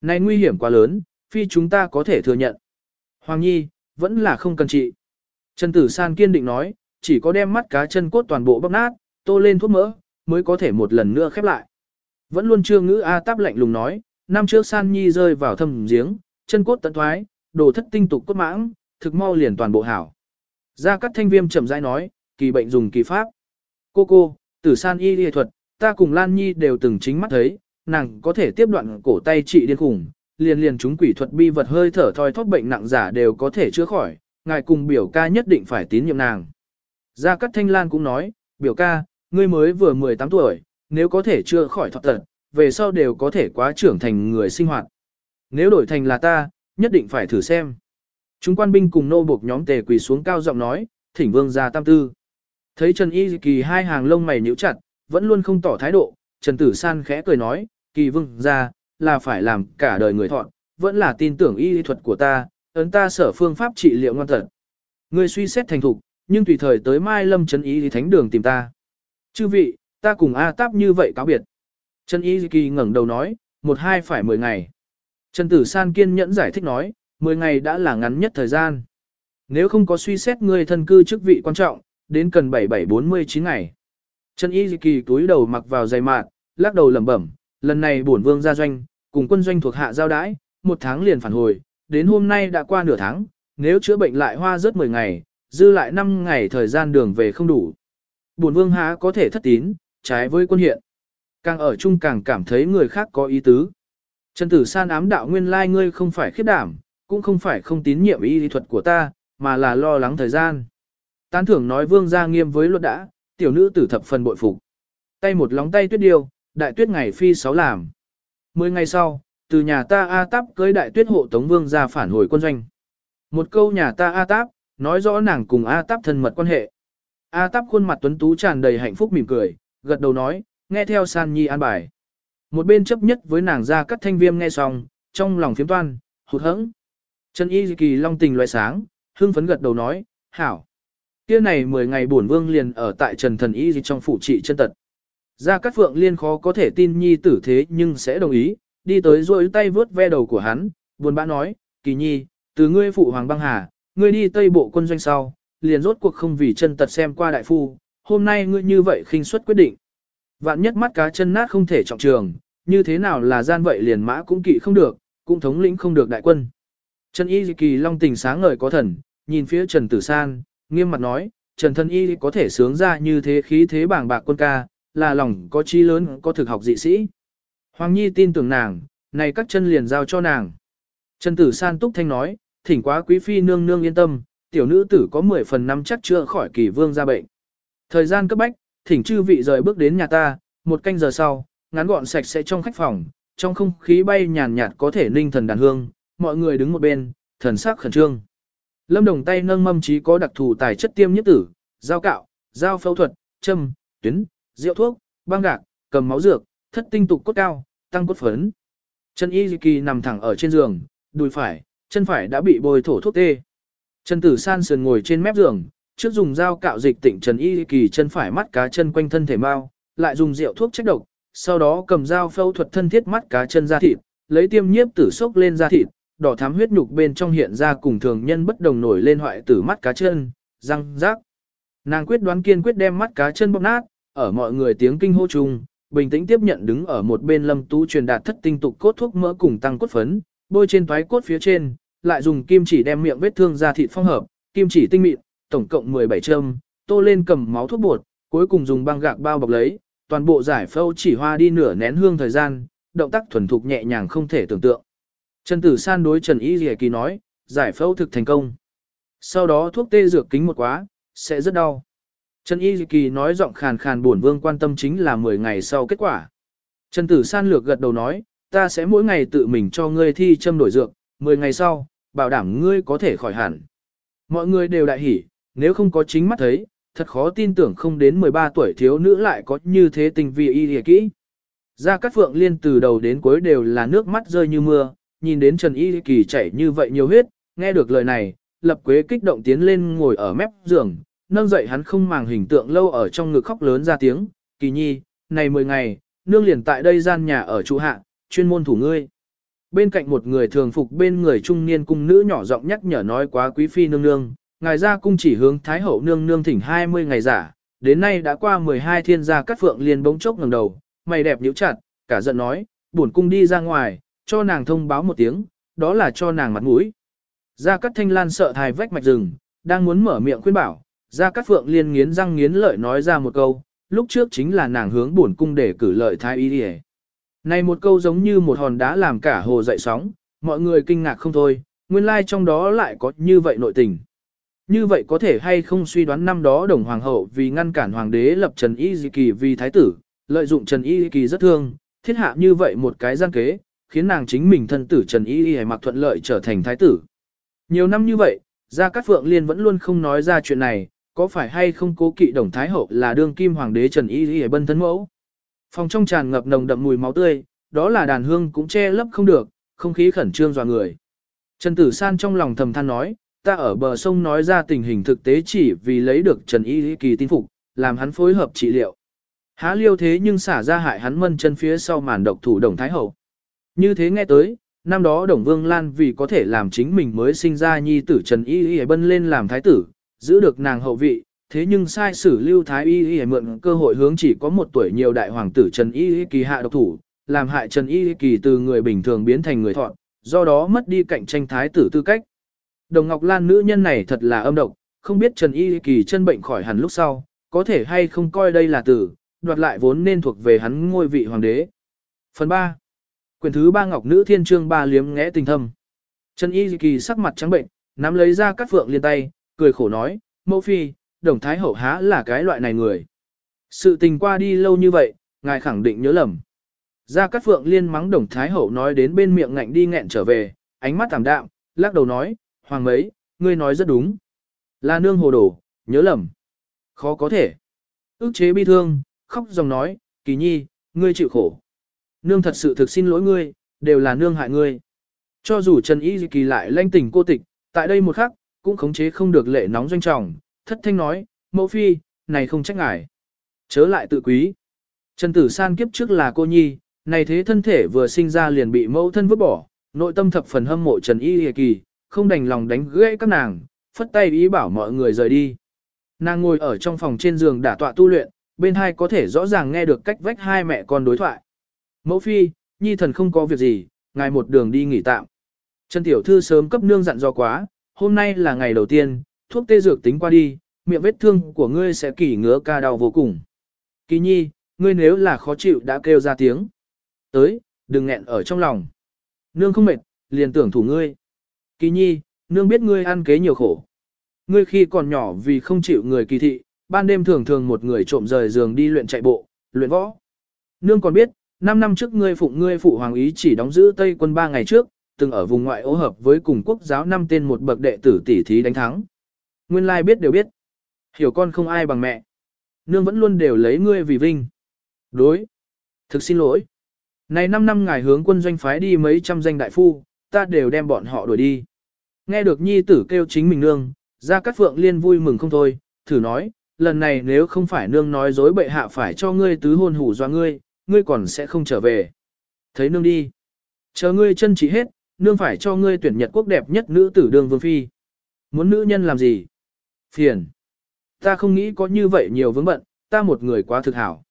Này nguy hiểm quá lớn, phi chúng ta có thể thừa nhận. Hoàng nhi, vẫn là không cần trị. Trần Tử San kiên định nói, chỉ có đem mắt cá chân cốt toàn bộ bóc nát, tô lên thuốc mỡ, mới có thể một lần nữa khép lại. Vẫn luôn chưa ngữ A táp lạnh lùng nói, năm trước San Nhi rơi vào thâm giếng, chân cốt tận thoái, đồ thất tinh tục cốt mãng, thực mau liền toàn bộ hảo. Gia Cát Thanh Viêm chậm rãi nói, kỳ bệnh dùng kỳ pháp. Cô cô, tử san y y thuật, ta cùng Lan Nhi đều từng chính mắt thấy, nàng có thể tiếp đoạn cổ tay trị điên khủng, liền liền chúng quỷ thuật bi vật hơi thở thoi thóp bệnh nặng giả đều có thể chữa khỏi, ngài cùng biểu ca nhất định phải tín nhiệm nàng. Gia Cát Thanh Lan cũng nói, biểu ca, ngươi mới vừa 18 tuổi, nếu có thể chữa khỏi thọ tật, về sau đều có thể quá trưởng thành người sinh hoạt. Nếu đổi thành là ta, nhất định phải thử xem. Chúng quan binh cùng nô buộc nhóm tề quỳ xuống cao giọng nói, thỉnh vương gia tam tư. Thấy Trần Y Kỳ hai hàng lông mày nhíu chặt, vẫn luôn không tỏ thái độ, Trần Tử San khẽ cười nói, Kỳ vương ra, là phải làm cả đời người thọn, vẫn là tin tưởng y lý thuật của ta, ấn ta sở phương pháp trị liệu ngoan thật. Người suy xét thành thục, nhưng tùy thời tới Mai Lâm Trấn Y lý thánh đường tìm ta. Chư vị, ta cùng A Táp như vậy cáo biệt. Trần Y Kỳ ngẩng đầu nói, một hai phải mười ngày. Trần Tử San kiên nhẫn giải thích nói, mười ngày đã là ngắn nhất thời gian. Nếu không có suy xét người thân cư chức vị quan trọng, đến cần 7749 ngày. Trần Y Kỳ túi đầu mặc vào giày mạt, lắc đầu lẩm bẩm, lần này bổn vương ra doanh, cùng quân doanh thuộc hạ giao đãi, một tháng liền phản hồi, đến hôm nay đã qua nửa tháng, nếu chữa bệnh lại hoa rớt 10 ngày, dư lại 5 ngày thời gian đường về không đủ. Bổn vương há có thể thất tín, trái với quân hiện. Càng ở chung càng cảm thấy người khác có ý tứ. Trần Tử San ám đạo nguyên lai ngươi không phải khiếp đảm, cũng không phải không tín nhiệm y lý thuật của ta, mà là lo lắng thời gian. Tán thưởng nói vương gia nghiêm với luật đã, tiểu nữ tử thập phần bội phục. Tay một lóng tay tuyết điêu, đại tuyết ngày phi sáu làm. Mười ngày sau, từ nhà ta A Táp cưới đại tuyết hộ tống vương ra phản hồi quân doanh. Một câu nhà ta A Táp, nói rõ nàng cùng A Táp thân mật quan hệ. A Táp khuôn mặt tuấn tú tràn đầy hạnh phúc mỉm cười, gật đầu nói, nghe theo San Nhi an bài. Một bên chấp nhất với nàng ra cắt thanh viêm nghe xong, trong lòng phiếm toan, hụt hẫng. Trần Y Kỳ long tình loại sáng, hưng phấn gật đầu nói, hảo. Kia này 10 ngày bổn vương liền ở tại Trần Thần Y trong phủ trị chân tật. Gia Cát Phượng Liên khó có thể tin nhi tử thế nhưng sẽ đồng ý, đi tới rôi tay vướt ve đầu của hắn, buồn bã nói, kỳ nhi, từ ngươi phụ hoàng băng hà, ngươi đi tây bộ quân doanh sau, liền rốt cuộc không vì chân tật xem qua đại phu, hôm nay ngươi như vậy khinh suất quyết định. Vạn nhất mắt cá chân nát không thể trọng trường, như thế nào là gian vậy liền mã cũng kỵ không được, cũng thống lĩnh không được đại quân. Trần Y Kỳ long tình sáng ngời có thần, nhìn phía Trần Tử San, nghiêm mặt nói, Trần Thân Y có thể sướng ra như thế khí thế bảng bạc quân ca, là lòng có chi lớn có thực học dị sĩ. Hoàng Nhi tin tưởng nàng, này các chân liền giao cho nàng. Trần Tử San túc thanh nói, thỉnh quá quý phi nương nương yên tâm, tiểu nữ tử có 10 phần năm chắc chữa khỏi kỳ vương ra bệnh. Thời gian cấp bách, thỉnh chư vị rời bước đến nhà ta, một canh giờ sau, ngắn gọn sạch sẽ trong khách phòng, trong không khí bay nhàn nhạt có thể ninh thần đàn hương, mọi người đứng một bên, thần sắc khẩn trương. Lâm Đồng tay nâng mâm trí có đặc thù tài chất tiêm nhất tử, dao cạo, dao phẫu thuật, châm, tuyến, rượu thuốc, băng gạc, cầm máu dược, thất tinh tục cốt cao, tăng cốt phấn. Trần Y Kỳ nằm thẳng ở trên giường, đùi phải, chân phải đã bị bôi thổ thuốc tê. Trần Tử San sườn ngồi trên mép giường, trước dùng dao cạo dịch tỉnh Trần Y Kỳ chân phải mắt cá chân quanh thân thể mau, lại dùng rượu thuốc trách độc, sau đó cầm dao phẫu thuật thân thiết mắt cá chân ra thịt, lấy tiêm nhiếp tử sốc lên da thịt, đỏ thắm huyết nhục bên trong hiện ra cùng thường nhân bất đồng nổi lên hoại tử mắt cá chân, răng, rác. Nàng quyết đoán kiên quyết đem mắt cá chân bóp nát, ở mọi người tiếng kinh hô chung, bình tĩnh tiếp nhận đứng ở một bên lâm tú truyền đạt thất tinh tục cốt thuốc mỡ cùng tăng cốt phấn, bôi trên toái cốt phía trên, lại dùng kim chỉ đem miệng vết thương ra thịt phong hợp, kim chỉ tinh mịn, tổng cộng 17 châm, tô lên cầm máu thuốc bột, cuối cùng dùng băng gạc bao bọc lấy, toàn bộ giải phẫu chỉ hoa đi nửa nén hương thời gian, động tác thuần thục nhẹ nhàng không thể tưởng tượng. Trần Tử San đối Trần Y Dì Kỳ nói, giải phẫu thực thành công. Sau đó thuốc tê dược kính một quá, sẽ rất đau. Trần Y Dì Kỳ nói giọng khàn khàn buồn vương quan tâm chính là 10 ngày sau kết quả. Trần Tử San lược gật đầu nói, ta sẽ mỗi ngày tự mình cho ngươi thi châm đổi dược, 10 ngày sau, bảo đảm ngươi có thể khỏi hẳn. Mọi người đều đại hỉ, nếu không có chính mắt thấy, thật khó tin tưởng không đến 13 tuổi thiếu nữ lại có như thế tình vị y lìa kỹ. Gia Cát Phượng Liên từ đầu đến cuối đều là nước mắt rơi như mưa, nhìn đến Trần Y Kỳ chảy như vậy nhiều huyết, nghe được lời này, Lập Quế kích động tiến lên ngồi ở mép giường, nâng dậy hắn không màng hình tượng lâu ở trong ngực khóc lớn ra tiếng, Kỳ Nhi, này 10 ngày, nương liền tại đây gian nhà ở trụ hạ, chuyên môn thủ ngươi. Bên cạnh một người thường phục bên người trung niên cung nữ nhỏ giọng nhắc nhở nói quá quý phi nương nương, ngài ra cung chỉ hướng Thái hậu nương nương thỉnh 20 ngày giả, đến nay đã qua 12 thiên gia cắt phượng liền bỗng chốc ngẩng đầu, mày đẹp nhíu chặt, cả giận nói, buồn cung đi ra ngoài, cho nàng thông báo một tiếng, đó là cho nàng mặt mũi. Gia Cát Thanh Lan sợ thai vách mạch rừng, đang muốn mở miệng khuyên bảo, Gia Cát Phượng liên nghiến răng nghiến lợi nói ra một câu, lúc trước chính là nàng hướng buồn cung để cử lợi thái y đi Này một câu giống như một hòn đá làm cả hồ dậy sóng, mọi người kinh ngạc không thôi, nguyên lai like trong đó lại có như vậy nội tình. Như vậy có thể hay không suy đoán năm đó đồng hoàng hậu vì ngăn cản hoàng đế lập Trần Y Di Kỳ vì thái tử, lợi dụng Trần Y Di Kỳ rất thương, thiết hạ như vậy một cái gian kế, khiến nàng chính mình thân tử Trần Y Y mặc thuận lợi trở thành thái tử. Nhiều năm như vậy, Gia Cát Phượng Liên vẫn luôn không nói ra chuyện này, có phải hay không cố kỵ đồng thái hậu là đương kim hoàng đế Trần Y Y bân thân mẫu. Phòng trong tràn ngập nồng đậm mùi máu tươi, đó là đàn hương cũng che lấp không được, không khí khẩn trương dọa người. Trần Tử San trong lòng thầm than nói, ta ở bờ sông nói ra tình hình thực tế chỉ vì lấy được Trần Y Y kỳ tin phục, làm hắn phối hợp trị liệu. Há liêu thế nhưng xả ra hại hắn mân chân phía sau màn độc thủ đồng thái hậu. Như thế nghe tới, năm đó Đồng Vương Lan vì có thể làm chính mình mới sinh ra nhi tử Trần Y Y bân lên làm thái tử, giữ được nàng hậu vị, thế nhưng sai sử lưu thái Y Y mượn cơ hội hướng chỉ có một tuổi nhiều đại hoàng tử Trần Y Y kỳ hạ độc thủ, làm hại Trần Y Y kỳ từ người bình thường biến thành người thọn, do đó mất đi cạnh tranh thái tử tư cách. Đồng Ngọc Lan nữ nhân này thật là âm độc, không biết Trần Y Kỳ chân bệnh khỏi hẳn lúc sau, có thể hay không coi đây là tử, đoạt lại vốn nên thuộc về hắn ngôi vị hoàng đế. Phần 3. Quyền thứ ba Ngọc Nữ Thiên Trương ba liếm ngẽ tình thâm. Trần Y Kỳ sắc mặt trắng bệnh, nắm lấy ra cắt phượng liên tay, cười khổ nói, mẫu phi, đồng thái hậu há là cái loại này người. Sự tình qua đi lâu như vậy, ngài khẳng định nhớ lầm. Gia Cát Phượng liên mắng Đồng Thái Hậu nói đến bên miệng ngạnh đi nghẹn trở về, ánh mắt tạm đạm, lắc đầu nói, Hoàng mấy, ngươi nói rất đúng. Là nương hồ đồ, nhớ lầm. Khó có thể. Ước chế bi thương, khóc dòng nói, kỳ nhi, ngươi chịu khổ. Nương thật sự thực xin lỗi ngươi, đều là nương hại ngươi. Cho dù Trần Y Kỳ lại lanh tỉnh cô tịch, tại đây một khắc, cũng khống chế không được lệ nóng doanh trọng, thất thanh nói, mẫu phi, này không trách ngài. Chớ lại tự quý. Trần Tử San kiếp trước là cô nhi, này thế thân thể vừa sinh ra liền bị mẫu thân vứt bỏ, nội tâm thập phần hâm mộ Trần Y Hề Kỳ, không đành lòng đánh gãy các nàng, phất tay ý bảo mọi người rời đi. Nàng ngồi ở trong phòng trên giường đả tọa tu luyện, bên hai có thể rõ ràng nghe được cách vách hai mẹ con đối thoại. Mẫu phi, nhi thần không có việc gì, ngài một đường đi nghỉ tạm. Trần Tiểu Thư sớm cấp nương dặn do quá, hôm nay là ngày đầu tiên, thuốc tê dược tính qua đi, miệng vết thương của ngươi sẽ kỳ ngứa ca đau vô cùng. Kỳ nhi, ngươi nếu là khó chịu đã kêu ra tiếng. Tới, đừng nghẹn ở trong lòng. Nương không mệt, liền tưởng thủ ngươi. Kỳ nhi, nương biết ngươi ăn kế nhiều khổ. Ngươi khi còn nhỏ vì không chịu người kỳ thị, ban đêm thường thường một người trộm rời giường đi luyện chạy bộ, luyện võ. Nương còn biết, 5 năm trước ngươi phụng ngươi phụ hoàng ý chỉ đóng giữ Tây quân 3 ngày trước, từng ở vùng ngoại ô hợp với cùng quốc giáo năm tên một bậc đệ tử tỷ thí đánh thắng. Nguyên lai biết đều biết. Hiểu con không ai bằng mẹ. Nương vẫn luôn đều lấy ngươi vì vinh. Đối. Thực xin lỗi. Này 5 năm ngài hướng quân doanh phái đi mấy trăm danh đại phu, ta đều đem bọn họ đuổi đi. Nghe được nhi tử kêu chính mình nương, ra cát phượng liên vui mừng không thôi, thử nói, lần này nếu không phải nương nói dối bệ hạ phải cho ngươi tứ hôn hủ do ngươi, ngươi còn sẽ không trở về. Thấy nương đi. Chờ ngươi chân chỉ hết, nương phải cho ngươi tuyển nhật quốc đẹp nhất nữ tử Đường vương phi. Muốn nữ nhân làm gì? Phiền. Ta không nghĩ có như vậy nhiều vướng bận, ta một người quá thực hảo.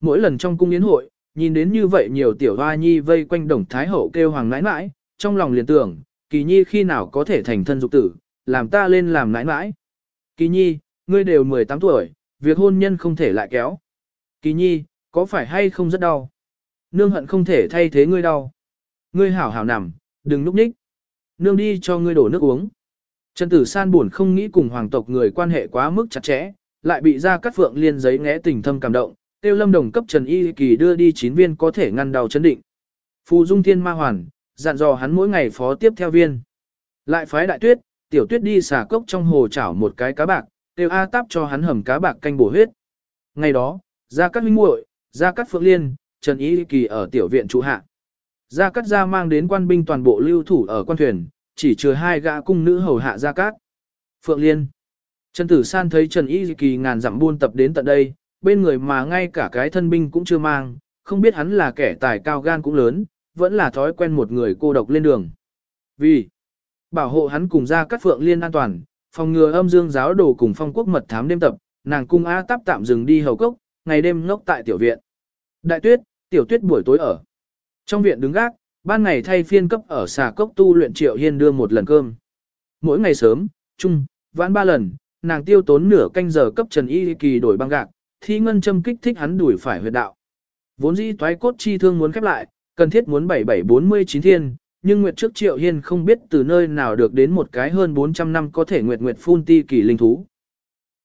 Mỗi lần trong cung yến hội, nhìn đến như vậy nhiều tiểu hoa nhi vây quanh đồng thái hậu kêu hoàng nãi nãi, trong lòng liền tưởng, kỳ nhi khi nào có thể thành thân dục tử, làm ta lên làm nãi nãi. Kỳ nhi, ngươi đều 18 tuổi, việc hôn nhân không thể lại kéo. Kỳ nhi, có phải hay không rất đau? Nương hận không thể thay thế ngươi đau. Ngươi hảo hảo nằm, đừng núp nhích. Nương đi cho ngươi đổ nước uống. Trần Tử San buồn không nghĩ cùng hoàng tộc người quan hệ quá mức chặt chẽ, lại bị ra cắt phượng liên giấy ngẽ tình thâm cảm động, tiêu lâm đồng cấp Trần Y Kỳ đưa đi 9 viên có thể ngăn đau chấn định. Phù Dung Thiên Ma Hoàn, dặn dò hắn mỗi ngày phó tiếp theo viên. Lại phái đại tuyết, tiểu tuyết đi xả cốc trong hồ chảo một cái cá bạc, tiêu A táp cho hắn hầm cá bạc canh bổ huyết. Ngày đó, ra các huynh muội, Gia Cát phượng liên, Trần Ý Kỳ ở tiểu viện trụ hạ. Gia Cát gia mang đến quan binh toàn bộ lưu thủ ở quan thuyền, chỉ trừ hai gã cung nữ hầu hạ Gia Cát. Phượng Liên. Trần Tử San thấy Trần Ý Kỳ ngàn dặm buôn tập đến tận đây, bên người mà ngay cả cái thân binh cũng chưa mang, không biết hắn là kẻ tài cao gan cũng lớn, vẫn là thói quen một người cô độc lên đường. Vì bảo hộ hắn cùng Gia Cát Phượng Liên an toàn, phòng ngừa âm dương giáo đồ cùng phong quốc mật thám đêm tập, nàng cung A táp tạm dừng đi hầu cốc, ngày đêm ngốc tại tiểu viện. Đại tuyết, tiểu tuyết buổi tối ở. Trong viện đứng gác, ban ngày thay phiên cấp ở xà cốc tu luyện triệu hiên đưa một lần cơm. Mỗi ngày sớm, chung, vãn ba lần, nàng tiêu tốn nửa canh giờ cấp Trần Y Kỳ đổi băng gạc, thi ngân châm kích thích hắn đuổi phải huyệt đạo. Vốn dĩ toái cốt chi thương muốn khép lại, cần thiết muốn 7749 thiên, nhưng Nguyệt trước Triệu Hiên không biết từ nơi nào được đến một cái hơn 400 năm có thể Nguyệt Nguyệt phun ti kỳ linh thú.